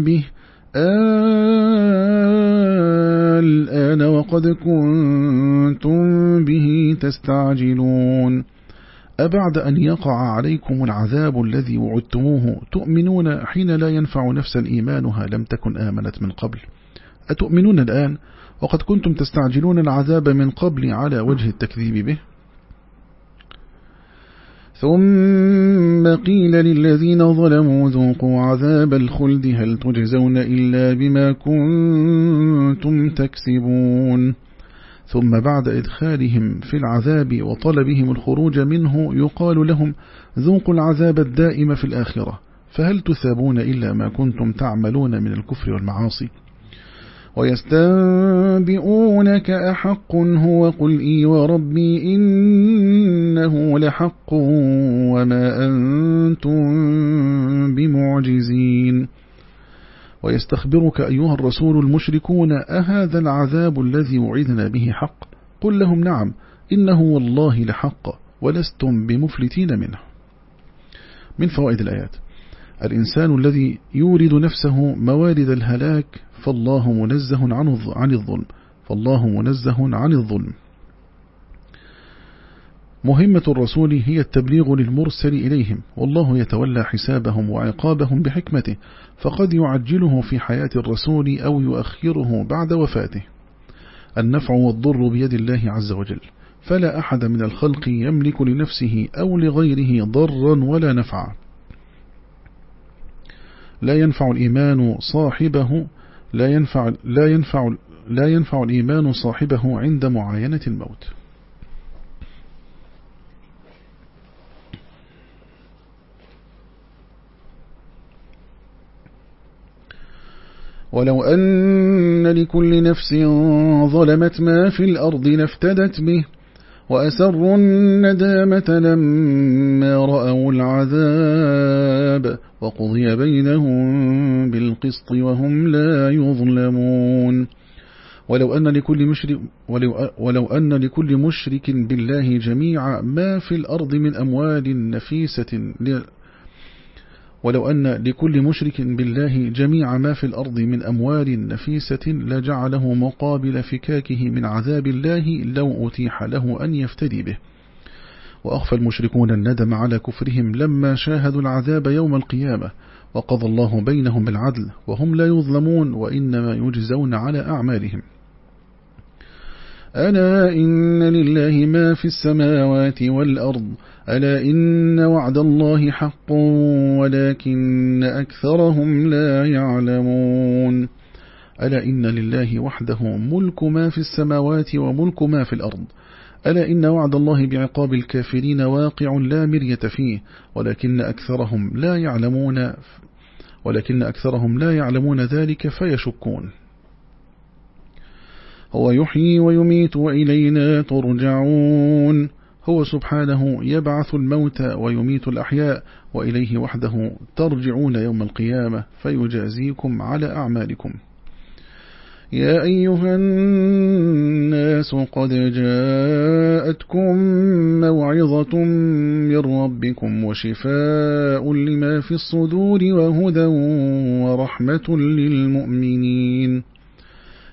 به. الآن وقد كنتم به تستعجلون. أبعد أن يقع عليكم العذاب الذي وعدتموه؟ تؤمنون حين لا ينفع نفسا إيمانها لم تكن آمنت من قبل؟ أتؤمنون الآن وقد كنتم تستعجلون العذاب من قبل على وجه التكذيب به؟ ثم قيل للذين ظلموا ذوقوا عذاب الخلد هل تجزون إلا بما كنتم تكسبون. ثم بعد إدخالهم في العذاب وطلبهم الخروج منه يقال لهم ذوقوا العذاب الدائم في الآخرة فهل تثابون إلا ما كنتم تعملون من الكفر والمعاصي؟ ويستنبئونك أحق هو قل إي وربي إنه لحق وما أنتم بمعجزين. ويستخبرك أيها الرسول المشركون أهذا العذاب الذي وعدنا به حق؟ قل لهم نعم إنه والله لحق ولستم بمفلتين منه. من فوائد الآيات الإنسان الذي يورد نفسه موارد الهلاك فالله منزه عن الظلم. فالله منزه عن الظلم. مهمة الرسول هي التبليغ للمرسل إليهم. والله يتولى حسابهم وعقابهم بحكمته فقد يعجله في حياة الرسول أو يؤخره بعد وفاته. النفع والضر بيد الله عز وجل. فلا أحد من الخلق يملك لنفسه أو لغيره ضرا ولا نفعا. لا ينفع الإيمان صاحبه لا ينفع لا ينفع لا ينفع الإيمان صاحبه عند معاينة الموت. ولو أن لكل نفس ظلمت ما في الأرض لافتدت به وأسروا الندامة لما رأوا العذاب وقضي بينهم بالقسط وهم لا يظلمون. ولو أن لكل مشرك ولو, ولو أن لكل مشرك بالله جميع ما في الأرض من أموال نفيسة ولو أن لكل مشرك بالله جميع ما في الأرض من أموال نفيسة لجعله مقابل فكاكه من عذاب الله لو أتيح له أن يفتدي به. وأخفى المشركون الندم على كفرهم لما شاهدوا العذاب يوم القيامة وقضى الله بينهم بالعدل وهم لا يظلمون وإنما يجزون على أعمالهم. ألا إن لله ما في السماوات والأرض ألا إن وعد الله حق ولكن أكثرهم لا يعلمون. ألا إن لله وحده ملك ما في السماوات وملك ما في الأرض. ألا إن وعد الله بعقاب الكافرين واقع لا مرية فيه ولكن أكثرهم لا يعلمون ولكن أكثرهم لا يعلمون ذلك فيشكون. هو يحيي ويميت وإلينا ترجعون. هو سبحانه يبعث الموت ويميت الأحياء وإليه وحده ترجعون يوم القيامة فيجازيكم على أعمالكم. يا أيها الناس قد جاءتكم موعظة من ربكم وشفاء لما في الصدور وهدى ورحمة للمؤمنين.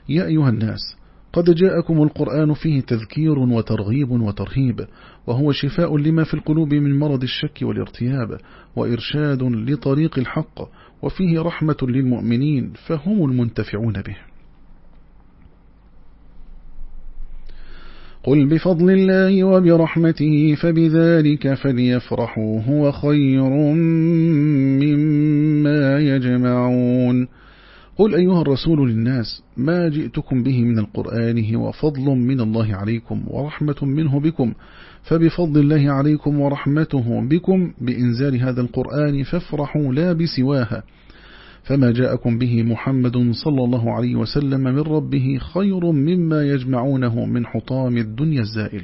يا أيها الناس قد جاءكم القرآن فيه تذكير وترغيب وترهيب وهو شفاء لما في القلوب من مرض الشك والارتياب وإرشاد لطريق الحق وفيه رحمة للمؤمنين فهم المنتفعون به. قل بفضل الله وبرحمته فبذلك فليفرحوا هو خير مما يجمعون. قل أيها الرسول للناس ما جئتكم به من القرآن هو فضل من الله عليكم ورحمة منه بكم فبفضل الله عليكم ورحمته بكم بإنزال هذا القرآن فافرحوا لا بسواها فما جاءكم به محمد صلى الله عليه وسلم من ربه خير مما يجمعونه من حطام الدنيا الزائل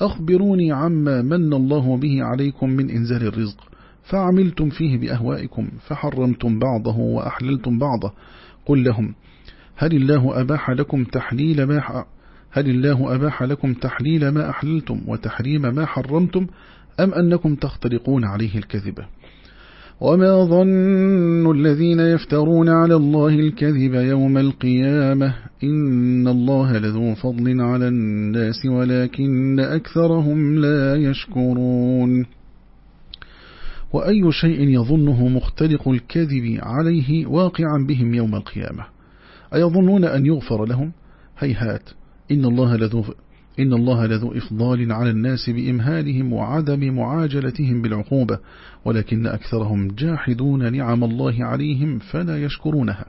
أخبروني عما من الله به عليكم من إنزال الرزق فعملتم فيه بأهوائكم فحرمتم بعضه وأحللتم بعضه. قل لهم هل الله أباح لكم تحليل ما هل الله أباح لكم تحليل ما أحللتم وتحريم ما حرمتم أم أنكم تختلقون عليه الكذبة وما ظن الذين يفترون على الله الكذب يوم القيامة إن الله لذو فضل على الناس ولكن أكثرهم لا يشكرون. وأي شيء يظنه مختلق الكذب عليه واقعا بهم يوم القيامة؟ أيظنون أن يغفر لهم؟ هيهات إن الله لذو إن الله لذو إفضال على الناس بإمهالهم وعدم معاجلتهم بالعقوبة ولكن أكثرهم جاحدون نعم الله عليهم فلا يشكرونها.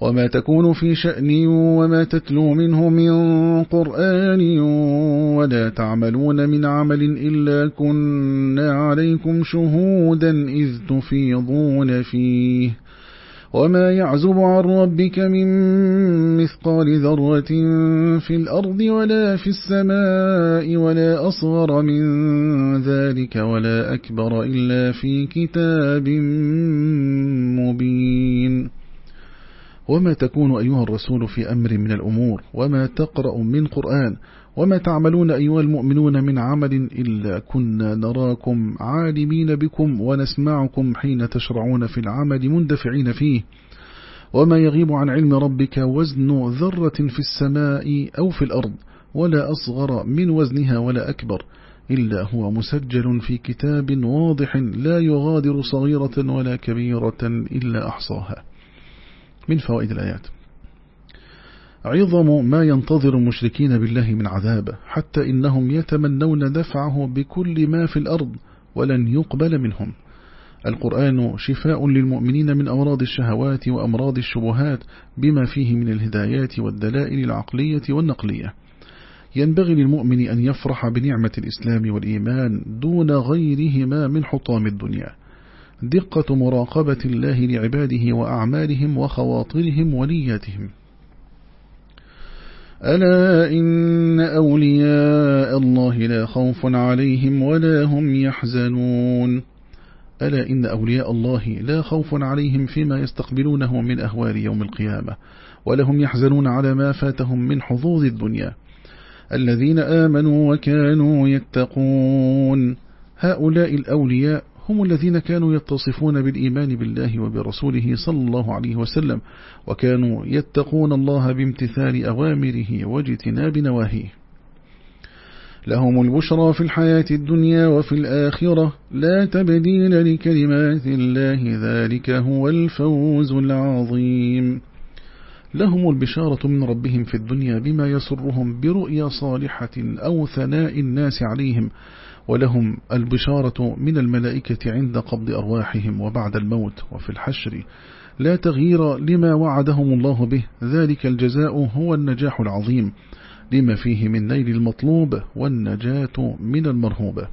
وما تكون في شأن وما تتلو منه من قرآن ولا تعملون من عمل إلا كنا عليكم شهودا إذ تفيضون فيه. وما يعزب عن ربك من مثقال ذرة في الأرض ولا في السماء ولا أصغر من ذلك ولا أكبر إلا في كتاب مبين. وما تكون أيها الرسول في أمر من الأمور وما تقرأ من قرآن وما تعملون أيها المؤمنون من عمل إلا كنا نراكم عالمين بكم ونسمعكم حين تشرعون في العمل مندفعين فيه. وما يغيب عن علم ربك وزن ذرة في السماء أو في الأرض ولا أصغر من وزنها ولا أكبر إلا هو مسجل في كتاب واضح لا يغادر صغيرة ولا كبيرة إلا أحصاها. من فوائد الآيات. عظم ما ينتظر المشركين بالله من عذاب حتى إنهم يتمنون دفعه بكل ما في الأرض ولن يقبل منهم. القرآن شفاء للمؤمنين من أمراض الشهوات وأمراض الشبهات بما فيه من الهدايات والدلائل العقلية والنقلية. ينبغي للمؤمن أن يفرح بنعمة الإسلام والإيمان دون غيرهما من حطام الدنيا. دقة مراقبة الله لعباده وأعمالهم وخواطرهم ونياتهم. ألا إن أولياء الله لا خوف عليهم ولا هم يحزنون. ألا إن أولياء الله لا خوف عليهم فيما يستقبلونه من أهوال يوم القيامة ولهم يحزنون على ما فاتهم من حظوظ الدنيا. الذين آمنوا وكانوا يتقون. هؤلاء الأولياء هم الذين كانوا يتصفون بالإيمان بالله وبرسوله صلى الله عليه وسلم وكانوا يتقون الله بامتثال أوامره واجتناب نواهيه. لهم البشرى في الحياة الدنيا وفي الآخرة لا تبديل لكلمات الله ذلك هو الفوز العظيم. لهم البشارة من ربهم في الدنيا بما يسرهم برؤيا صالحة أو ثناء الناس عليهم ولهم البشارة من الملائكة عند قبض أرواحهم وبعد الموت وفي الحشر. لا تغيير لما وعدهم الله به. ذلك الجزاء هو النجاح العظيم. لما فيه من نيل المطلوب والنجاة من المرهوبة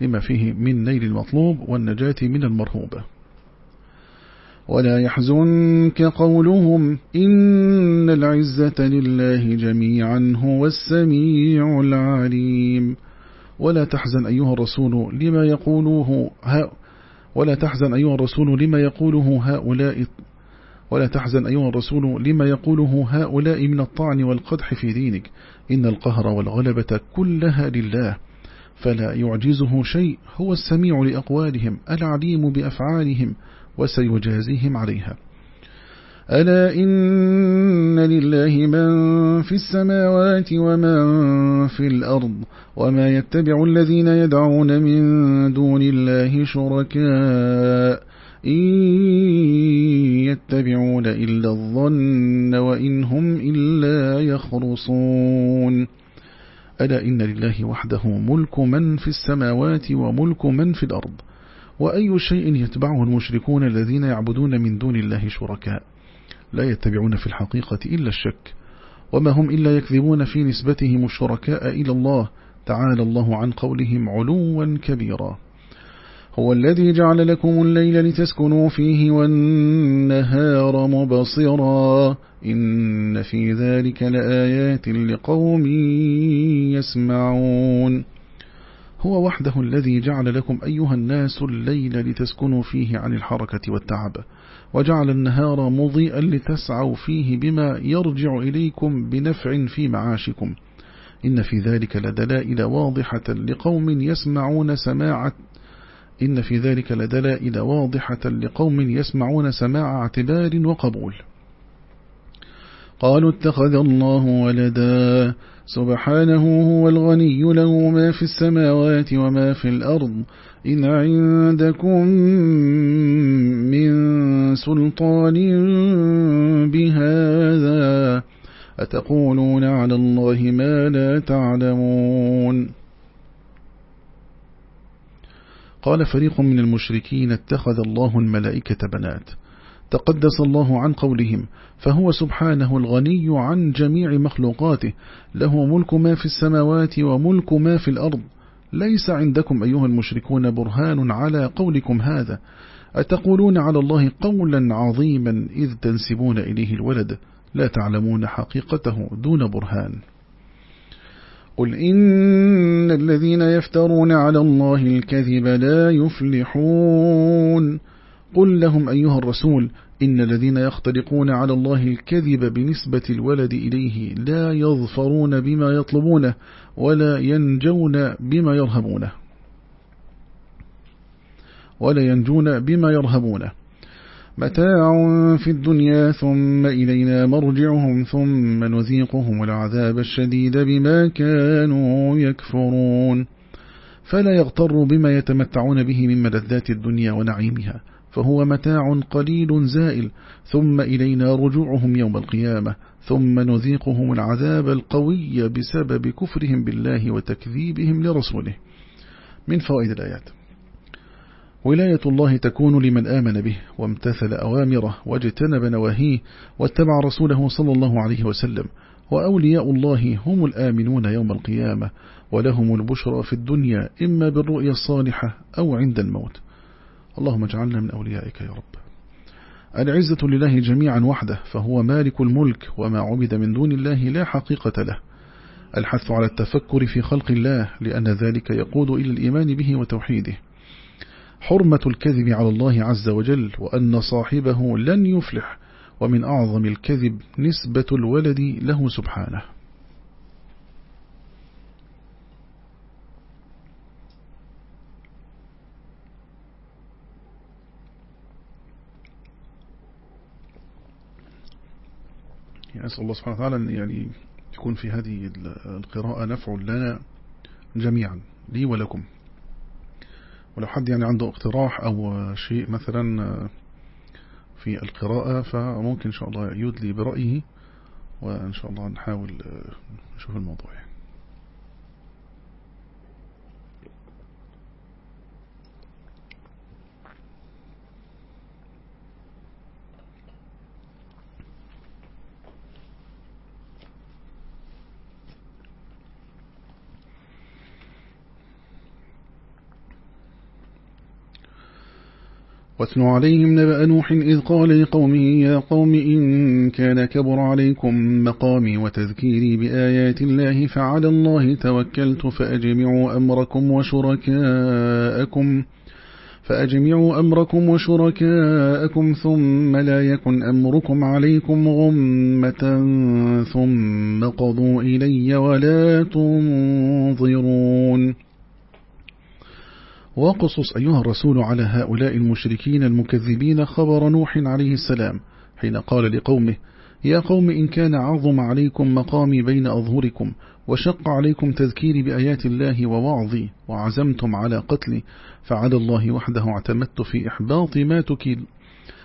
لما فيه من نيل المطلوب والنجاة من المرهوبة ولا يحزنك قولهم إن العزة لله جميعا هو السميع العليم. ولا تحزن أيها الرسول لما يقوله ولا تحزن أيها الرسول لما يقوله هؤلاء ولا تحزن أيها الرسول لما يقوله هؤلاء من الطعن والقدح في دينك. إن القهر والغلبة كلها لله. فلا يعجزه شيء. هو السميع لأقوالهم العليم بأفعالهم. وسيجازيهم عليها. ألا إن لله من في السماوات ومن في الأرض وما يتبع الذين يدعون من دون الله شركاء إن يتبعون إلا الظن وإن هم إلا يخرصون. ألا إن لله وحده ملك من في السماوات وملك من في الأرض. وأي شيء يتبعه المشركون الذين يعبدون من دون الله شركاء. لا يتبعون في الحقيقة إلا الشك وما هم إلا يكذبون في نسبتهم الشركاء إلى الله تعالى الله عن قولهم علوا كبيرا. هو الذي جعل لكم الليل لتسكنوا فيه والنهار مبصرا. إن في ذلك لآيات لقوم يسمعون. هو وحده الذي جعل لكم أيها الناس الليل لتسكنوا فيه عن الحركة والتعب وجعل النهار مضيئا لتسعوا فيه بما يرجع إليكم بنفع في معاشكم. إن في ذلك لدلائل واضحة لقوم يسمعون سماع إن في ذلك لدلائل واضحة لقوم يسمعون سماع اعتبار وقبول. قالوا اتخذ الله ولدا سبحانه هو الغني له ما في السماوات وما في الأرض. إن عندكم من سلطان بهذا أتقولون على الله ما لا تعلمون. قال فريق من المشركين اتخذ الله الملائكة بنات. تقدس الله عن قولهم فهو سبحانه الغني عن جميع مخلوقاته له ملك ما في السماوات وملك ما في الأرض. ليس عندكم أيها المشركون برهان على قولكم هذا. أتقولون على الله قولا عظيما إذ تنسبون إليه الولد. لا تعلمون حقيقته دون برهان. قل إن الذين يفترون على الله الكذب لا يفلحون. قل لهم أيها الرسول إن الذين يختلقون على الله الكذب بنسبة الولد إليه لا يظفرون بما يطلبونه ولا ينجون بما يرهبونه. ولا ينجون بما يرهبونه. متاع في الدنيا ثم إلينا مرجعهم ثم نذيقهم العذاب الشديد بما كانوا يكفرون. فلا يغتروا بما يتمتعون به من ملذات الدنيا ونعيمها. فهو متاع قليل زائل. ثم إلينا رجوعهم يوم القيامة. ثم نذيقهم العذاب القوي بسبب كفرهم بالله وتكذيبهم لرسوله. من فوائد الآيات. ولاية الله تكون لمن آمن به وامتثل أوامره واجتنب نواهيه واتبع رسوله صلى الله عليه وسلم. وأولياء الله هم الآمنون يوم القيامة. ولهم البشرى في الدنيا إما بالرؤية الصالحة أو عند الموت. اللهم اجعلنا من أوليائك يا رب. العزة لله جميعا وحده فهو مالك الملك وما عبد من دون الله لا حقيقة له. الحث على التفكر في خلق الله لأن ذلك يقود إلى الإيمان به وتوحيده. حرمة الكذب على الله عز وجل وأن صاحبه لن يفلح ومن أعظم الكذب نسبة الولد له سبحانه يعني أسأل الله سبحانه وتعالى يعني يكون في هذه القراءة نفع لنا جميعا لي ولكم ولو حد يعني عنده اقتراح أو شيء مثلا في القراءة فممكن إن شاء الله يدلي برأيه وإن شاء الله نحاول نشوف الموضوع يعني. واتل عليهم نبأ نوح إذ قال لقومه يا قوم إن كان كبر عليكم مقامي وتذكيري بآيات الله فعلى الله توكلت فأجمعوا أمركم وشركاءكم فأجمعوا أمركم وشركاءكم ثم لا يكن أمركم عليكم غمة ثم قضوا إلي ولا تنظرون. وقصص أيها الرسول على هؤلاء المشركين المكذبين خبر نوح عليه السلام حين قال لقومه يا قوم إن كان عظم عليكم مقامي بين أظهركم وشق عليكم تذكيري بآيات الله ووعظي وعزمتم على قتلي فعلى الله وحده اعتمدت في إحباط ما تكيد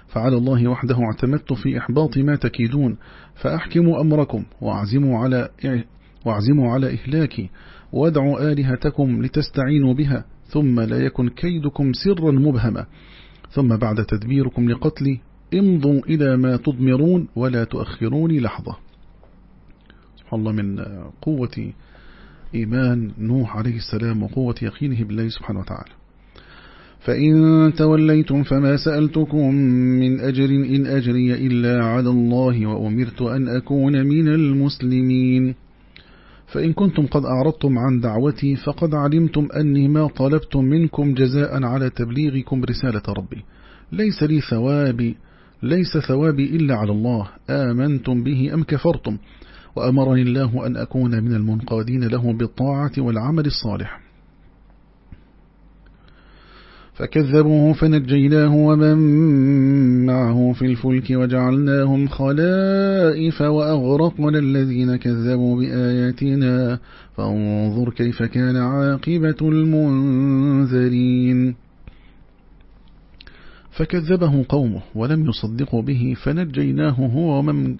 فعلى الله وحده اعتمدت في إحباط ما تكيدون فأحكموا أمركم وأعزموا على وأعزموا على إهلاكي وادعوا آلهتكم لتستعينوا بها ثم لا يكن كيدكم سرا مبهما. ثم بعد تدبيركم لقتلي امضوا إلى ما تضمرون ولا تؤخروني لحظة. سبحان الله من قوة إيمان نوح عليه السلام وقوة يقينه بالله سبحانه وتعالى. فإن توليتم فما سألتكم من أجر إن أجري إلا على الله وأمرت أن أكون من المسلمين. فإن كنتم قد أعرضتم عن دعوتي فقد علمتم أني ما طلبت منكم جزاء على تبليغكم رسالة ربي. ليس لي ثوابي ليس ثوابي إلا على الله. آمنتم به أم كفرتم؟ وأمرني الله أن أكون من المنقادين له بالطاعة والعمل الصالح. فكذبوه فنجيناه ومن معه في الفلك وجعلناهم خلائف وأغرقنا الذين كذبوا بآياتنا. فانظر كيف كان عاقبة المنذرين. فكذبه قومه ولم يصدقوا به فنجيناه هو ومن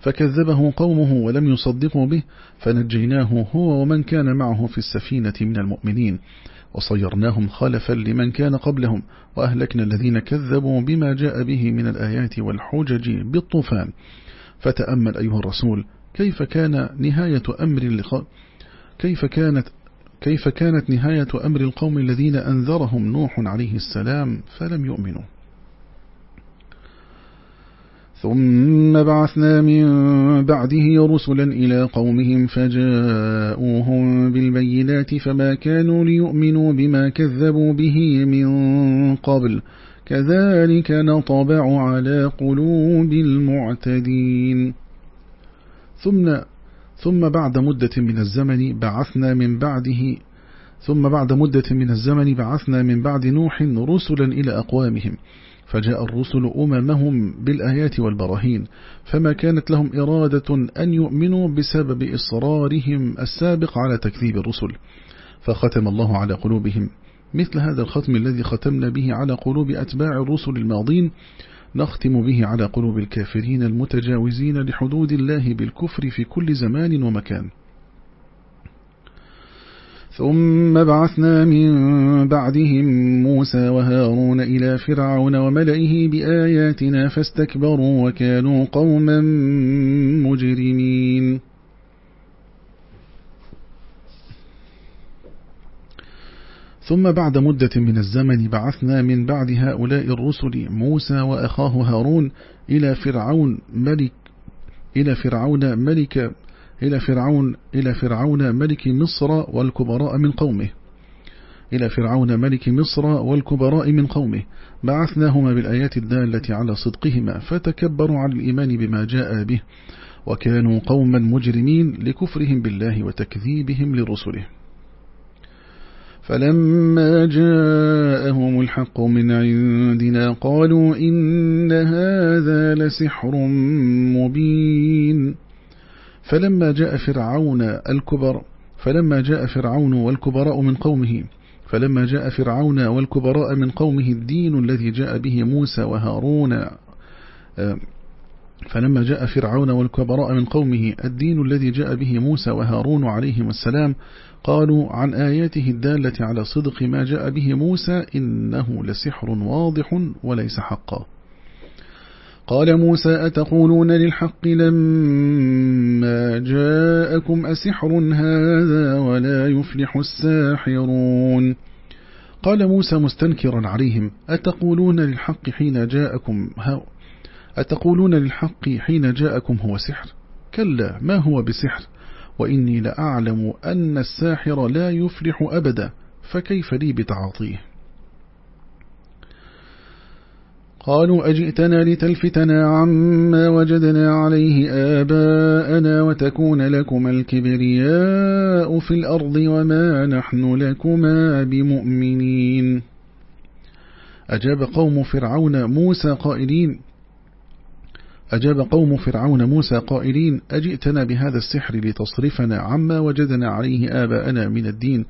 فكذبه قومه ولم يصدقوا به فنجيناه هو ومن كان معه في السفينة من المؤمنين. وصيرناهم خلفا لمن كان قبلهم وأهلكنا الذين كذبوا بما جاء به من الآيات والحجج بالطوفان. فتأمل أيها الرسول كيف كان نهاية أمر اللقاء؟ كيف كانت كيف كانت نهاية أمر القوم الذين أنذرهم نوح عليه السلام فلم يؤمنوا؟ ثم بعثنا من بعده رسلا إلى قومهم فجاءوهم بالبينات فما كانوا ليؤمنوا بما كذبوا به من قبل. كذلك نطبع على قلوب المعتدين. ثم ثم بعد مدة من الزمن بعثنا من بعده ثم بعد مدة من الزمن بعثنا من بعد نوح رسلا إلى أقوامهم. فجاء الرسل أممهم بالآيات والبراهين فما كانت لهم إرادة أن يؤمنوا بسبب إصرارهم السابق على تكذيب الرسل. فختم الله على قلوبهم. مثل هذا الختم الذي ختمنا به على قلوب أتباع الرسل الماضين نختم به على قلوب الكافرين المتجاوزين لحدود الله بالكفر في كل زمان ومكان. ثم بعثنا من بعدهم موسى وهارون إلى فرعون وملئه بآياتنا فاستكبروا وكانوا قوما مجرمين. ثم بعد مدة من الزمن بعثنا من بعد هؤلاء الرسل موسى وأخاه هارون إلى فرعون ملك إلى فرعون ملك إلى فرعون إلى فرعون ملك مصر والكبراء من قومه. إلى فرعون ملك مصر والكبراء من قومه. بعثناهما بالآيات الدالة على صدقهما فتكبروا عن الإيمان بما جاء به وكانوا قوما مجرمين لكفرهم بالله وتكذيبهم لرسله. فلما جاءهم الحق من عندنا قالوا إن هذا لسحر مبين. فلما جاء فرعون الكبر فلما جاء فرعون والكبراء من قومه فلما جاء فرعون والكبراء من قومه الدين الذي جاء به موسى وهارون آه، فلما جاء فرعون والكبراء من قومه الدين الذي جاء به موسى وهارون عليهم السلام قالوا عن آياته الدالة على صدق ما جاء به موسى إنه لسحر واضح وليس حقا. قال موسى أتقولون للحق لما جاءكم أسحر هذا ولا يفلح الساحرون قال موسى مستنكرا عليهم أتقولون للحق حين جاءكم أتقولون للحق حين جاءكم هو سحر كلا ما هو بسحر وإني لأعلم أن الساحر لا يفلح أبدا فكيف لي بتعاطيه قالوا أجئتنا لتلفتنا عما وجدنا عليه آباءنا وتكون لكما الكبرياء في الأرض وما نحن لكما بمؤمنين. أجاب قوم فرعون موسى قائلين أجاب قوم فرعون موسى قائلين أجئتنا بهذا السحر لتصرفنا عما وجدنا عليه آباءنا من الدين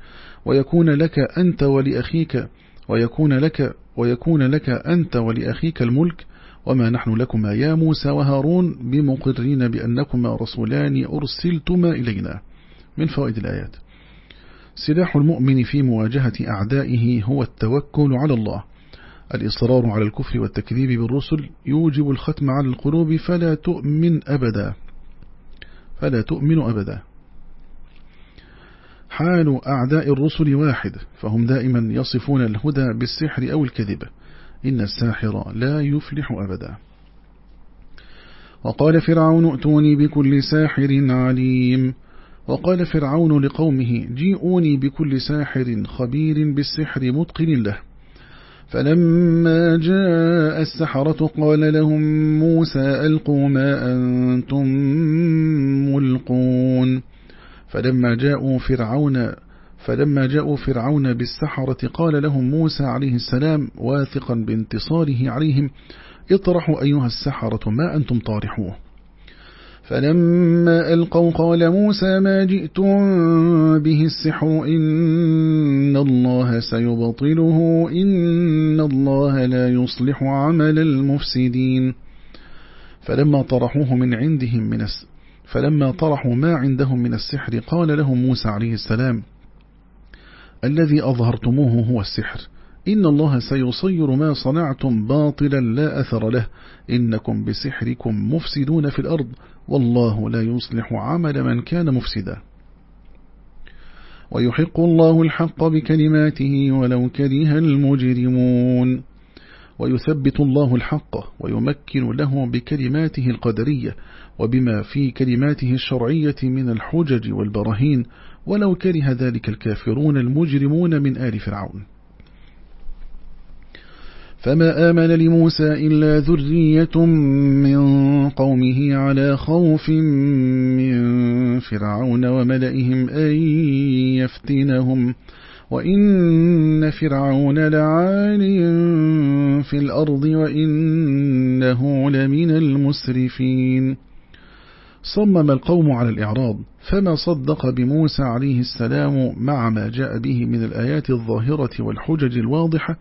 ويكون لك أنت ولأخيك ويكون لك ويكون لك أنت ولأخيك الملك وما نحن لكما يا موسى وهارون بمقرين بأنكما رسولان أرسلتما إلينا. من فوائد الآيات. سلاح المؤمن في مواجهة أعدائه هو التوكل على الله. الإصرار على الكفر والتكذيب بالرسل يوجب الختم على القلوب فلا تؤمن أبدا. فلا تؤمن أبدا. حال أعداء الرسل واحد فهم دائما يصفون الهدى بالسحر أو الكذب. إن الساحر لا يفلح أبدا. وقال فرعون ائتوني بكل ساحر عليم. وقال فرعون لقومه جيئوني بكل ساحر خبير بالسحر متقن له. فلما جاء السحرة قال لهم موسى ألقوا ما أنتم ملقون. فلما جاءوا فرعون فلما جاءوا فرعون بالسحرة قال لهم موسى عليه السلام واثقا بانتصاره عليهم اطرحوا أيها السحرة ما أنتم طارحوه. فلما ألقوا قال موسى ما جئتم به السحر إن الله سيبطله إن الله لا يصلح عمل المفسدين. فلما طرحوه من عندهم من فلما طرحوا ما عندهم من السحر قال لهم موسى عليه السلام الذي أظهرتموه هو السحر. إن الله سيصير ما صنعتم باطلا لا أثر له. إنكم بسحركم مفسدون في الأرض. والله لا يصلح عمل من كان مفسدا. ويحق الله الحق بكلماته ولو كره المجرمون. ويثبت الله الحق ويمكن له بكلماته القدرية وبما في كلماته الشرعية من الحجج والبراهين ولو كره ذلك الكافرون المجرمون من آل فرعون. فما آمن لموسى إلا ذرية من قومه على خوف من فرعون وملئهم أن يفتنهم. وإن فرعون لعال في الأرض وإنه لمن المسرفين صمم القوم على الإعراض فما صدق بموسى عليه السلام مع ما جاء به من الآيات الظاهرة والحجج الواضحة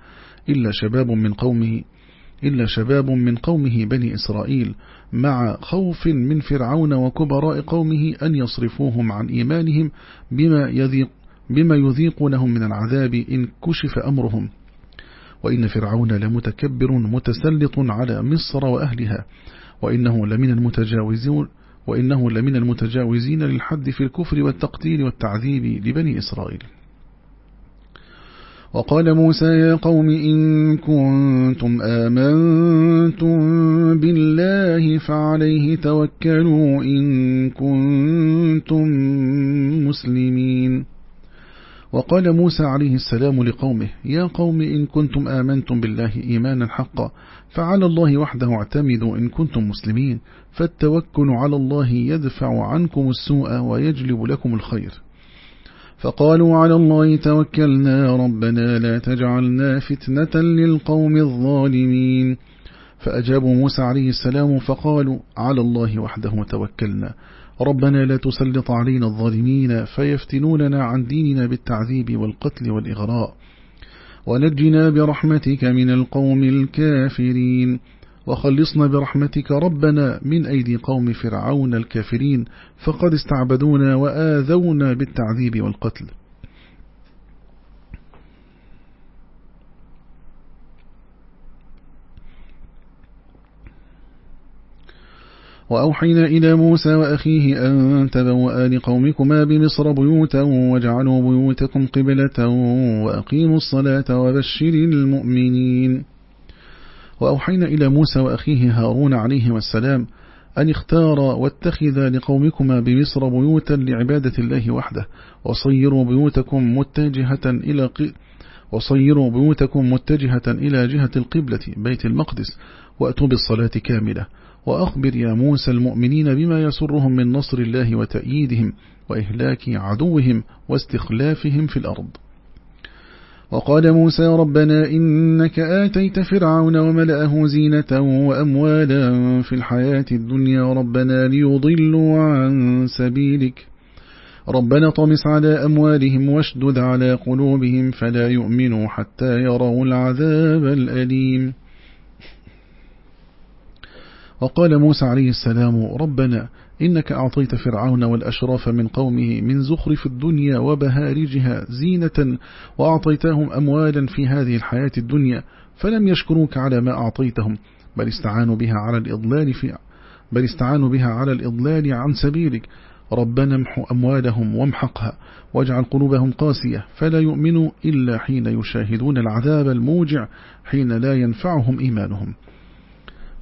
إلا شباب من قومه إلا شباب من قومه بني إسرائيل مع خوف من فرعون وكبراء قومه أن يصرفوهم عن إيمانهم بما يذيق بما يذيقونهم من العذاب إن كشف أمرهم. وإن فرعون لمتكبر متسلط على مصر وأهلها. وإنه لمن المتجاوزين وإنه لمن المتجاوزين للحد في الكفر والتقتيل والتعذيب لبني إسرائيل. وقال موسى يا قوم إن كنتم آمنتم بالله فعليه توكلوا إن كنتم مسلمين. وقال موسى عليه السلام لقومه يا قوم إن كنتم آمنتم بالله إيمانا حقا فعلى الله وحده اعتمدوا إن كنتم مسلمين فالتوكل على الله يدفع عنكم السوء ويجلب لكم الخير. فقالوا على الله توكلنا ربنا لا تجعلنا فتنة للقوم الظالمين. فأجابوا موسى عليه السلام فقالوا على الله وحده توكلنا. ربنا لا تسلط علينا الظالمين فيفتنوننا عن ديننا بالتعذيب والقتل والإغراء. ونجنا برحمتك من القوم الكافرين. وخلصنا برحمتك ربنا من أيدي قوم فرعون الكافرين. فقد استعبدونا وآذونا بالتعذيب والقتل. وأوحينا إلى موسى وأخيه أن تبوأ لقومكما بمصر بيوتا وجعلوا بيوتكم قبلة وأقيموا الصلاة وبشر المؤمنين. وأوحينا إلى موسى وأخيه هارون عليه السلام أن اختار واتخذ لقومكما بمصر بيوتا لعبادة الله وحده وصيروا بيوتكم متجهة إلى وصيروا بيوتكم متجهة إلى جهة القبلة بيت المقدس وأتوا بالصلاة كاملة. وأخبر يا موسى المؤمنين بما يسرهم من نصر الله وتأييدهم وإهلاك عدوهم واستخلافهم في الأرض. وقال موسى ربنا إنك آتيت فرعون وملأه زينة وأموالا في الحياة الدنيا ربنا ليضلوا عن سبيلك. ربنا طمس على أموالهم واشدد على قلوبهم فلا يؤمنوا حتى يروا العذاب الأليم. وقال موسى عليه السلام ربنا إنك أعطيت فرعون والأشراف من قومه من زخرف الدنيا وبهارجها زينة وأعطيتهم أموالا في هذه الحياة الدنيا فلم يشكروك على ما أعطيتهم بل استعانوا بها على الإضلال في بل استعانوا بها على الإضلال عن سبيلك. ربنا امحو أموالهم وامحقها واجعل قلوبهم قاسية فلا يؤمنوا إلا حين يشاهدون العذاب الموجع حين لا ينفعهم إيمانهم.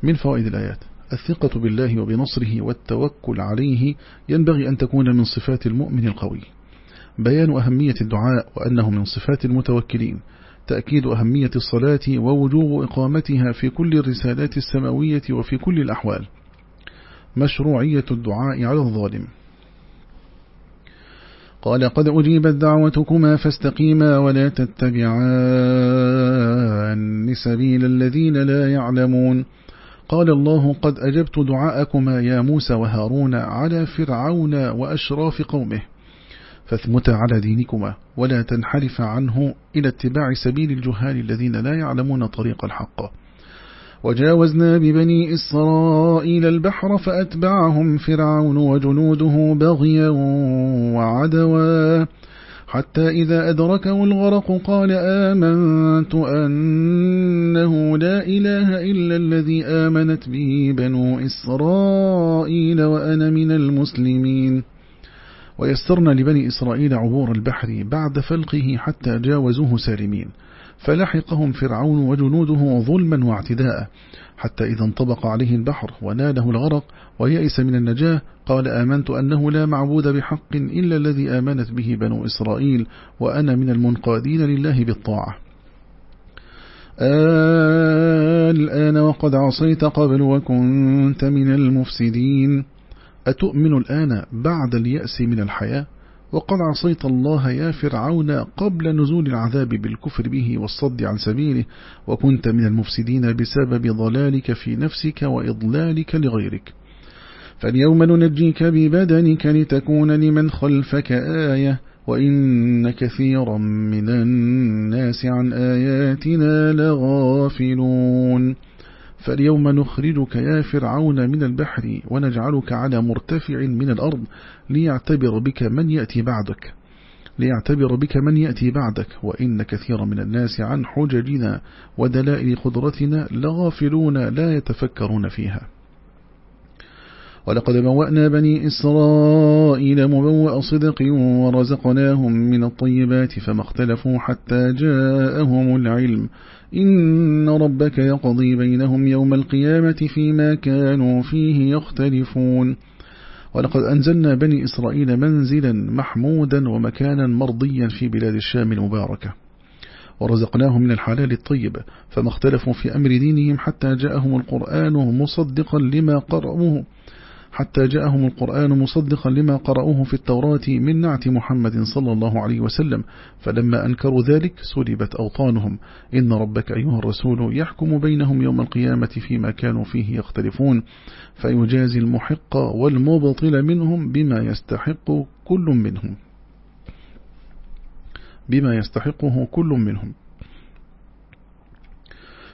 من فوائد الآيات. الثقة بالله وبنصره والتوكل عليه ينبغي أن تكون من صفات المؤمن القوي. بيان أهمية الدعاء وأنه من صفات المتوكلين. تأكيد أهمية الصلاة ووجوب إقامتها في كل الرسالات السماوية وفي كل الأحوال. مشروعية الدعاء على الظالم. قال قد أجيبت دعوتكما فاستقيما ولا تتبعان سبيل الذين لا يعلمون قال الله قد أجبت دعاءكما يا موسى وهارون على فرعون وأشراف قومه. فاثمتا على دينكما ولا تنحرف عنه إلى اتباع سبيل الجهال الذين لا يعلمون طريق الحق. وجاوزنا ببني إسرائيل البحر فأتبعهم فرعون وجنوده بغيا وعدوا. حتى إذا أدركه الغرق قال آمنت أنه لا إله إلا الذي آمنت به بنو إسرائيل وأنا من المسلمين. ويسرنا لبني إسرائيل عبور البحر بعد فلقه حتى جاوزوه سالمين. فلحقهم فرعون وجنوده ظلما واعتداء حتى إذا انطبق عليه البحر وناله الغرق ويأس من النجاة قال آمنت أنه لا معبود بحق إلا الذي آمنت به بنو إسرائيل وأنا من المنقادين لله بالطاعة. الآن وقد عصيت قبل وكنت من المفسدين. أتؤمن الآن بعد اليأس من الحياة؟ وقد عصيت الله يا فرعون قبل نزول العذاب بالكفر به والصد عن سبيله وكنت من المفسدين بسبب ضلالك في نفسك وإضلالك لغيرك. فاليوم ننجيك ببدنك لتكون لمن خلفك آية وإن كثيرا من الناس عن آياتنا لغافلون. فاليوم نخرجك يا فرعون من البحر ونجعلك على مرتفع من الأرض ليعتبر بك من يأتي بعدك. ليعتبر بك من يأتي بعدك وإن كثيرا من الناس عن حججنا ودلائل قدرتنا لغافلون لا يتفكرون فيها. ولقد بوأنا بني إسرائيل مبوأ صدق ورزقناهم من الطيبات فما اختلفوا حتى جاءهم العلم. إن ربك يقضي بينهم يوم القيامة فيما كانوا فيه يختلفون. ولقد أنزلنا بني إسرائيل منزلا محمودا ومكانا مرضيا في بلاد الشام المباركة. ورزقناهم من الحلال الطيب فما اختلفوا في أمر دينهم حتى جاءهم القرآن مصدقا لما قرأوه. حتى جاءهم القرآن مصدقا لما قرأوه في التوراة من نعت محمد صلى الله عليه وسلم فلما أنكروا ذلك سلبت أوطانهم. إن ربك أيها الرسول يحكم بينهم يوم القيامة فيما كانوا فيه يختلفون فيجازي المحق والمبطل منهم بما يستحق كل منهم. بما يستحقه كل منهم.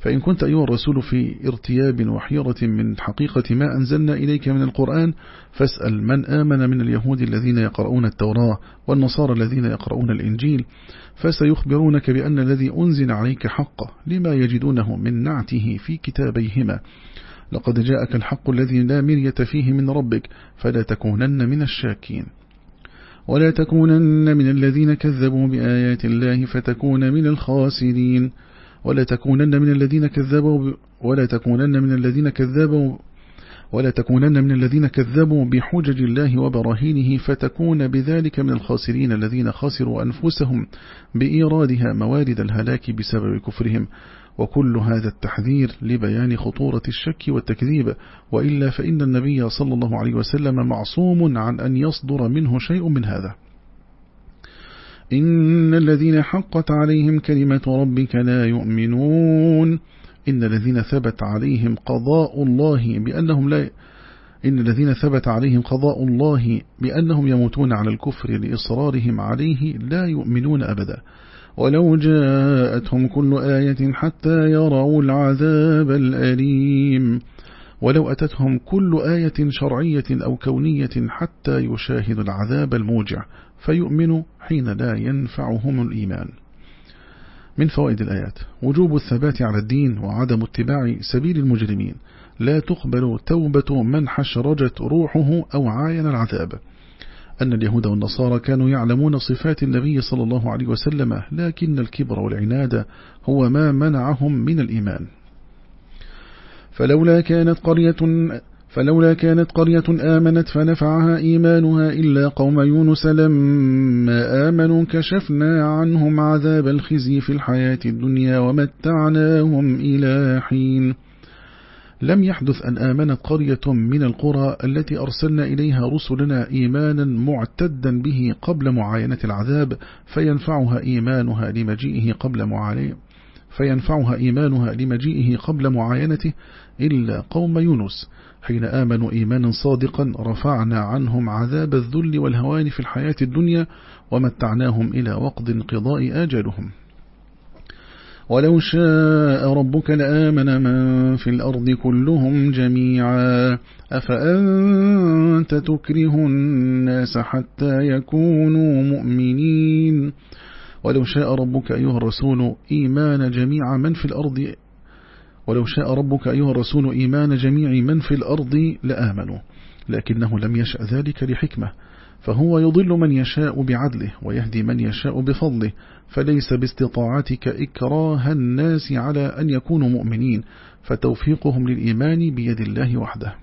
فإن كنت أيها الرسول في ارتياب وحيرة من حقيقة ما أنزلنا إليك من القرآن فاسأل من آمن من اليهود الذين يقرؤون التوراة والنصارى الذين يقرؤون الإنجيل فسيخبرونك بأن الذي أنزل عليك حق لما يجدونه من نعته في كتابيهما. لقد جاءك الحق الذي لا مرية فيه من ربك فلا تكونن من الشاكين. ولا تكونن من الذين كذبوا بآيات الله فتكون من الخاسرين. ولا تكونن من الذين كذبوا ولا تكونن من الذين كذبوا ولا تكونن من الذين كذبوا بحجج الله وبراهينه فتكون بذلك من الخاسرين الذين خسروا أنفسهم بإيرادها موارد الهلاك بسبب كفرهم. وكل هذا التحذير لبيان خطورة الشك والتكذيب. وإلا فإن النبي صلى الله عليه وسلم معصوم عن أن يصدر منه شيء من هذا. إن الذين حقت عليهم كلمة ربك لا يؤمنون. إن الذين ثبت عليهم قضاء الله بأنهم لا إن الذين ثبت عليهم قضاء الله بأنهم يموتون على الكفر لإصرارهم عليه لا يؤمنون أبدا. ولو جاءتهم كل آية حتى يروا العذاب الأليم. ولو أتتهم كل آية شرعية أو كونية حتى يشاهدوا العذاب الموجع. فيؤمنوا حين لا ينفعهم الإيمان. من فوائد الآيات. وجوب الثبات على الدين وعدم اتباع سبيل المجرمين. لا تقبل توبة من حشرجت روحه أو عاين العذاب. أن اليهود والنصارى كانوا يعلمون صفات النبي صلى الله عليه وسلم لكن الكبر والعناد هو ما منعهم من الإيمان. فلولا كانت قرية فلولا كانت قرية آمنت فنفعها إيمانها إلا قوم يونس لما آمنوا كشفنا عنهم عذاب الخزي في الحياة الدنيا ومتعناهم إلى حين. لم يحدث أن آمنت قرية من القرى التي أرسلنا إليها رسلنا إيمانا معتدا به قبل معاينة العذاب فينفعها إيمانها لمجيئه قبل معاينة فينفعها إيمانها لمجيئه قبل معاينته إلا قوم يونس. حين آمنوا إيمانا صادقا رفعنا عنهم عذاب الذل والهوان في الحياة الدنيا ومتعناهم إلى وقت انقضاء آجالهم. ولو شاء ربك لآمن من في الأرض كلهم جميعا. أفأنت تكره الناس حتى يكونوا مؤمنين؟ ولو شاء ربك أيها الرسول إيمان جميع من في الأرض ولو شاء ربك أيها الرسول إيمان جميع من في الأرض لآمنوا لكنه لم يشأ ذلك لحكمة فهو يضل من يشاء بعدله ويهدي من يشاء بفضله فليس باستطاعتك إكراه الناس على أن يكونوا مؤمنين فتوفيقهم للإيمان بيد الله وحده.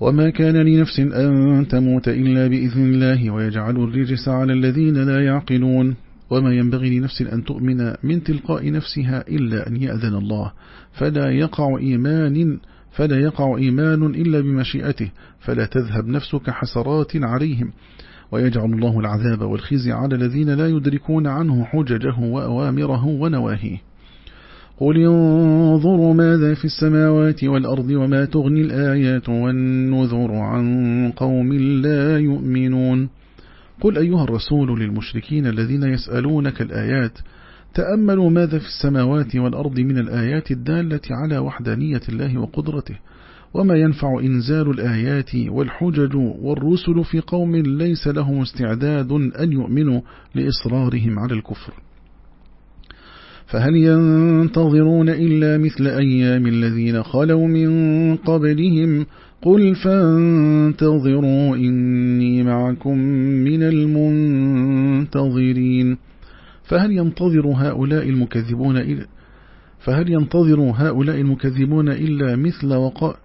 وما كان لنفس أن تموت إلا بإذن الله ويجعل الرجس على الذين لا يعقلون. وما ينبغي لنفس أن تؤمن من تلقاء نفسها إلا أن يأذن الله. فلا يقع إيمان فلا يقع إيمان إلا بمشيئته فلا تذهب نفسك حسرات عليهم. ويجعل الله العذاب والخزي على الذين لا يدركون عنه حججه وأوامره ونواهيه. قل انظروا ماذا في السماوات والأرض وما تغني الآيات والنذر عن قوم لا يؤمنون. قل أيها الرسول للمشركين الذين يسألونك الآيات تأملوا ماذا في السماوات والأرض من الآيات الدالة على وحدانية الله وقدرته وما ينفع إنزال الآيات والحجج والرسل في قوم ليس لهم استعداد أن يؤمنوا لإصرارهم على الكفر. فهل ينتظرون إلا مثل أيام الذين خلوا من قبلهم قل فانتظروا إني معكم من المنتظرين فهل ينتظر هؤلاء المكذبون إلا فهل ينتظر هؤلاء المكذبون إلا مثل وقاء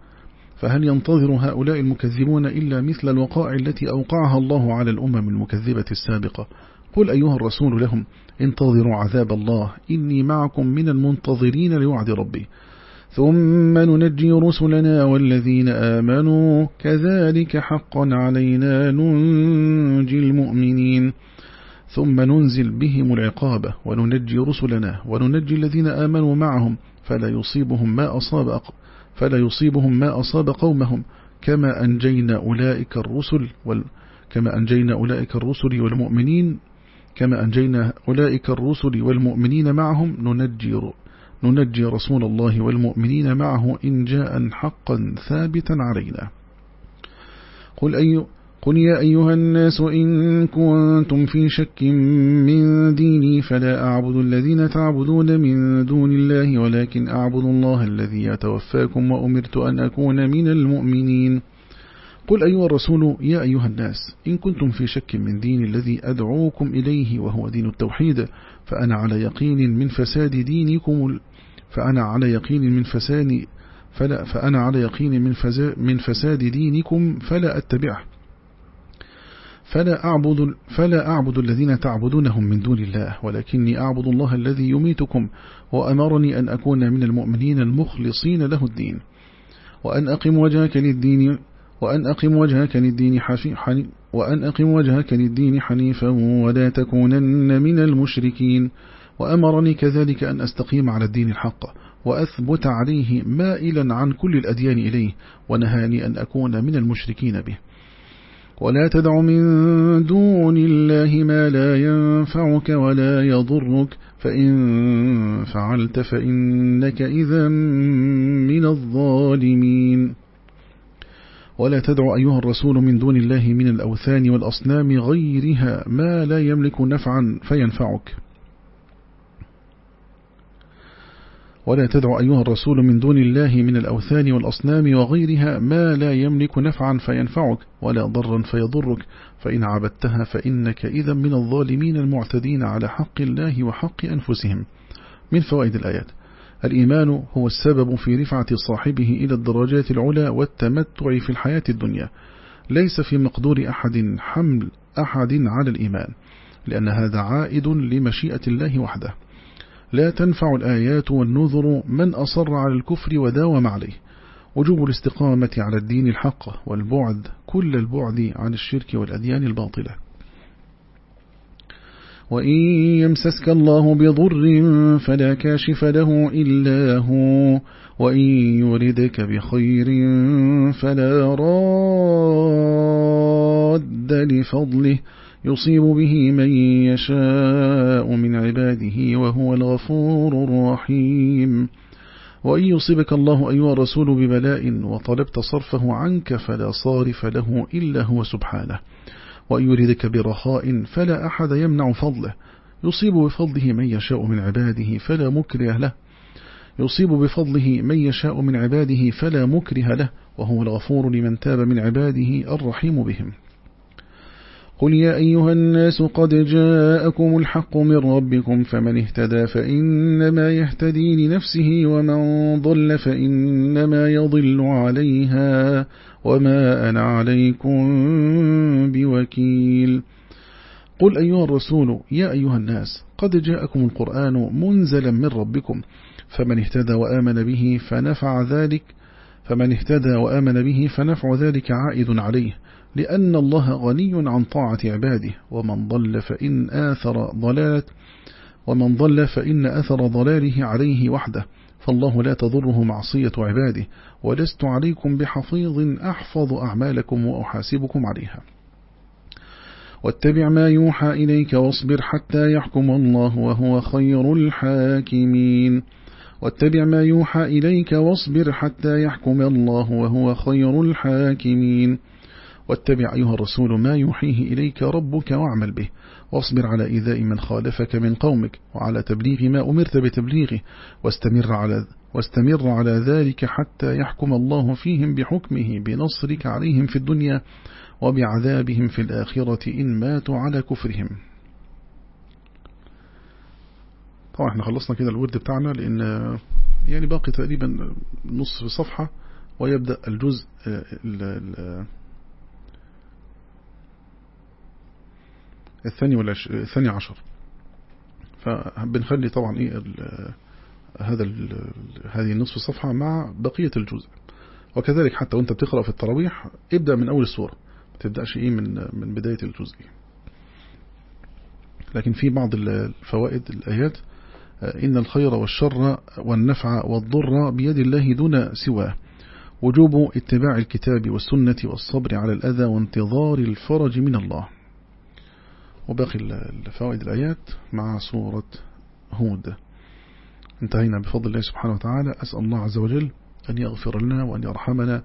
فهل ينتظر هؤلاء المكذبون إلا مثل الوقائع التي أوقعها الله على الأمم المكذبة السابقة قل أيها الرسول لهم انتظروا عذاب الله إني معكم من المنتظرين لوعد ربي ثم ننجي رسلنا والذين آمنوا كذلك حقا علينا ننجي المؤمنين. ثم ننزل بهم العقابة وننجي رسلنا وننجي الذين آمنوا معهم فلا يصيبهم ما أصاب فلا يصيبهم ما أصاب قومهم. كما أنجينا أولئك الرسل وال كما أنجينا أولئك الرسل والمؤمنين كما أنجينا أولئك الرسل والمؤمنين معهم ننجي ننجي رسول الله والمؤمنين معه إن جاء حقا ثابتا علينا. قل أي قل يا أيها الناس إن كنتم في شك من ديني فلا أعبد الذين تعبدون من دون الله ولكن أعبد الله الذي يتوفاكم وأمرت أن أكون من المؤمنين. قل أيها الرسول يا أيها الناس إن كنتم في شك من دين الذي أدعوكم إليه وهو دين التوحيد فأنا على يقين من فساد دينكم فأنا على يقين من فساد فلا فأنا على يقين من من فساد دينكم فلا أتبعه. فلا أعبد, فلا أعبد الذين تعبدونهم من دون الله ولكني أعبد الله الذي يميتكم وأمرني أن أكون من المؤمنين المخلصين له الدين. وأن أقم وجهك للدين وأن أقم وجهك للدين وأن أقم وجهك للدين حنيفا ولا تكونن من المشركين. وأمرني كذلك أن أستقيم على الدين الحق وأثبت عليه مائلا عن كل الأديان إليه ونهاني أن أكون من المشركين به. ولا تدع من دون الله ما لا ينفعك ولا يضرك. فإن فعلت فإنك إذا من الظالمين. ولا تدع أيها الرسول من دون الله من الأوثان والأصنام غيرها ما لا يملك نفعا فينفعك. ولا تدع أيها الرسول من دون الله من الأوثان والأصنام وغيرها ما لا يملك نفعا فينفعك ولا ضرا فيضرك. فإن عبدتها فإنك إذا من الظالمين المعتدين على حق الله وحق أنفسهم. من فوائد الآيات. الإيمان هو السبب في رفعة صاحبه إلى الدرجات العلى والتمتع في الحياة الدنيا. ليس في مقدور أحد حمل أحد على الإيمان لأن هذا عائد لمشيئة الله وحده. لا تنفع الآيات والنذر من أصر على الكفر وداوم عليه. وجوب الاستقامة على الدين الحق والبعد كل البعد عن الشرك والأديان الباطلة. وإن يمسسك الله بضر فلا كاشف له إلا هو وإن يردك بخير فلا راد لفضله. يصيب به من يشاء من عباده وهو الغفور الرحيم. وإن يصيبك الله أيها الرسول ببلاء وطلبت صرفه عنك فلا صارف له إلا هو سبحانه. وأن يريدك برخاء فلا أحد يمنع فضله. يصيب بفضله من يشاء من عباده فلا مكره له. يصيب بفضله من يشاء من عباده فلا مكره له. وهو الغفور لمن تاب من عباده الرحيم بهم. قل يا أيها الناس قد جاءكم الحق من ربكم فمن اهتدى فإنما يهتدي لنفسه ومن ضل فإنما يضل عليها وما أنا عليكم بوكيل. قل أيها الرسول يا أيها الناس قد جاءكم القرآن منزلا من ربكم فمن اهتدى وآمن به فنفع ذلك فمن اهتدى وآمن به فنفع ذلك عائد عليه. لأن الله غني عن طاعة عباده ومن ضل فإن آثر ضلالة ومن ضل فإن أثر ضلاله عليه وحده فالله لا تضره معصية عباده ولست عليكم بحفيظ أحفظ أعمالكم وأحاسبكم عليها. واتبع ما يوحى إليك واصبر حتى يحكم الله وهو خير الحاكمين. واتبع ما يوحى إليك واصبر حتى يحكم الله وهو خير الحاكمين. واتبع أيها الرسول ما يوحيه إليك ربك واعمل به واصبر على إيذاء من خالفك من قومك وعلى تبليغ ما أمرت بتبليغه واستمر على واستمر على ذلك حتى يحكم الله فيهم بحكمه بنصرك عليهم في الدنيا وبعذابهم في الآخرة إن ماتوا على كفرهم. طبعا إحنا خلصنا كده الورد بتاعنا لأن يعني باقي تقريبا نصف صفحة ويبدأ الجزء الثاني ولا الثاني عشر. فبنخلي طبعا إيه هذا هذه النصف صفحة مع بقية الجزء. وكذلك حتى وأنت بتقرأ في التراويح ابدأ من أول السورة. ما تبدأش إيه من من بداية الجزء. لكن في بعض الفوائد الآيات إن الخير والشر والنفع والضر بيد الله دون سواه. وجوب اتباع الكتاب والسنة والصبر على الأذى وانتظار الفرج من الله. وباقي الفوائد الآيات مع سورة هود. انتهينا بفضل الله سبحانه وتعالى. أسأل الله عز وجل أن يغفر لنا وأن يرحمنا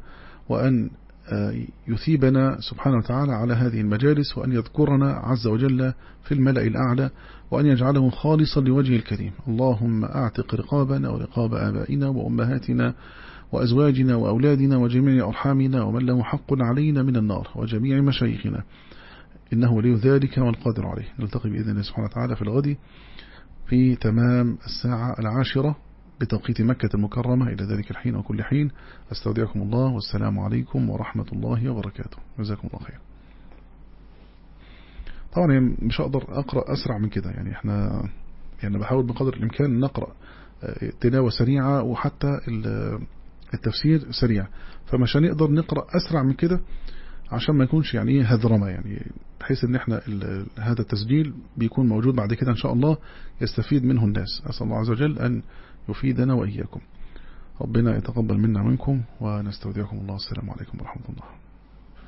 وأن آه، يثيبنا سبحانه وتعالى على هذه المجالس وأن يذكرنا عز وجل في الملأ الأعلى وأن يجعله خالصا لوجه الكريم. اللهم أعتق رقابنا ورقاب آبائنا وأمهاتنا وأزواجنا وأولادنا وجميع أرحامنا ومن له حق علينا من النار وجميع مشايخنا. إنه ولي ذلك والقادر عليه. نلتقي بإذن الله سبحانه وتعالى في الغد في تمام الساعة العاشرة بتوقيت مكة المكرمة. إلى ذلك الحين وكل حين. أستودعكم الله والسلام عليكم ورحمة الله وبركاته. جزاكم الله خير. طبعا يعني مش هقدر أقرأ أسرع من كده. يعني إحنا يعني بحاول بقدر الإمكان نقرأ آه، تلاوة سريعة وحتى التفسير سريع. فمش هنقدر نقرأ أسرع من كده عشان ما يكونش يعني إيه هذرمة يعني بحيث إن إحنا هذا التسجيل بيكون موجود بعد كده إن شاء الله يستفيد منه الناس. أسأل الله عز وجل أن يفيدنا وإياكم. ربنا يتقبل منا منكم ونستودعكم الله. السلام عليكم ورحمة الله.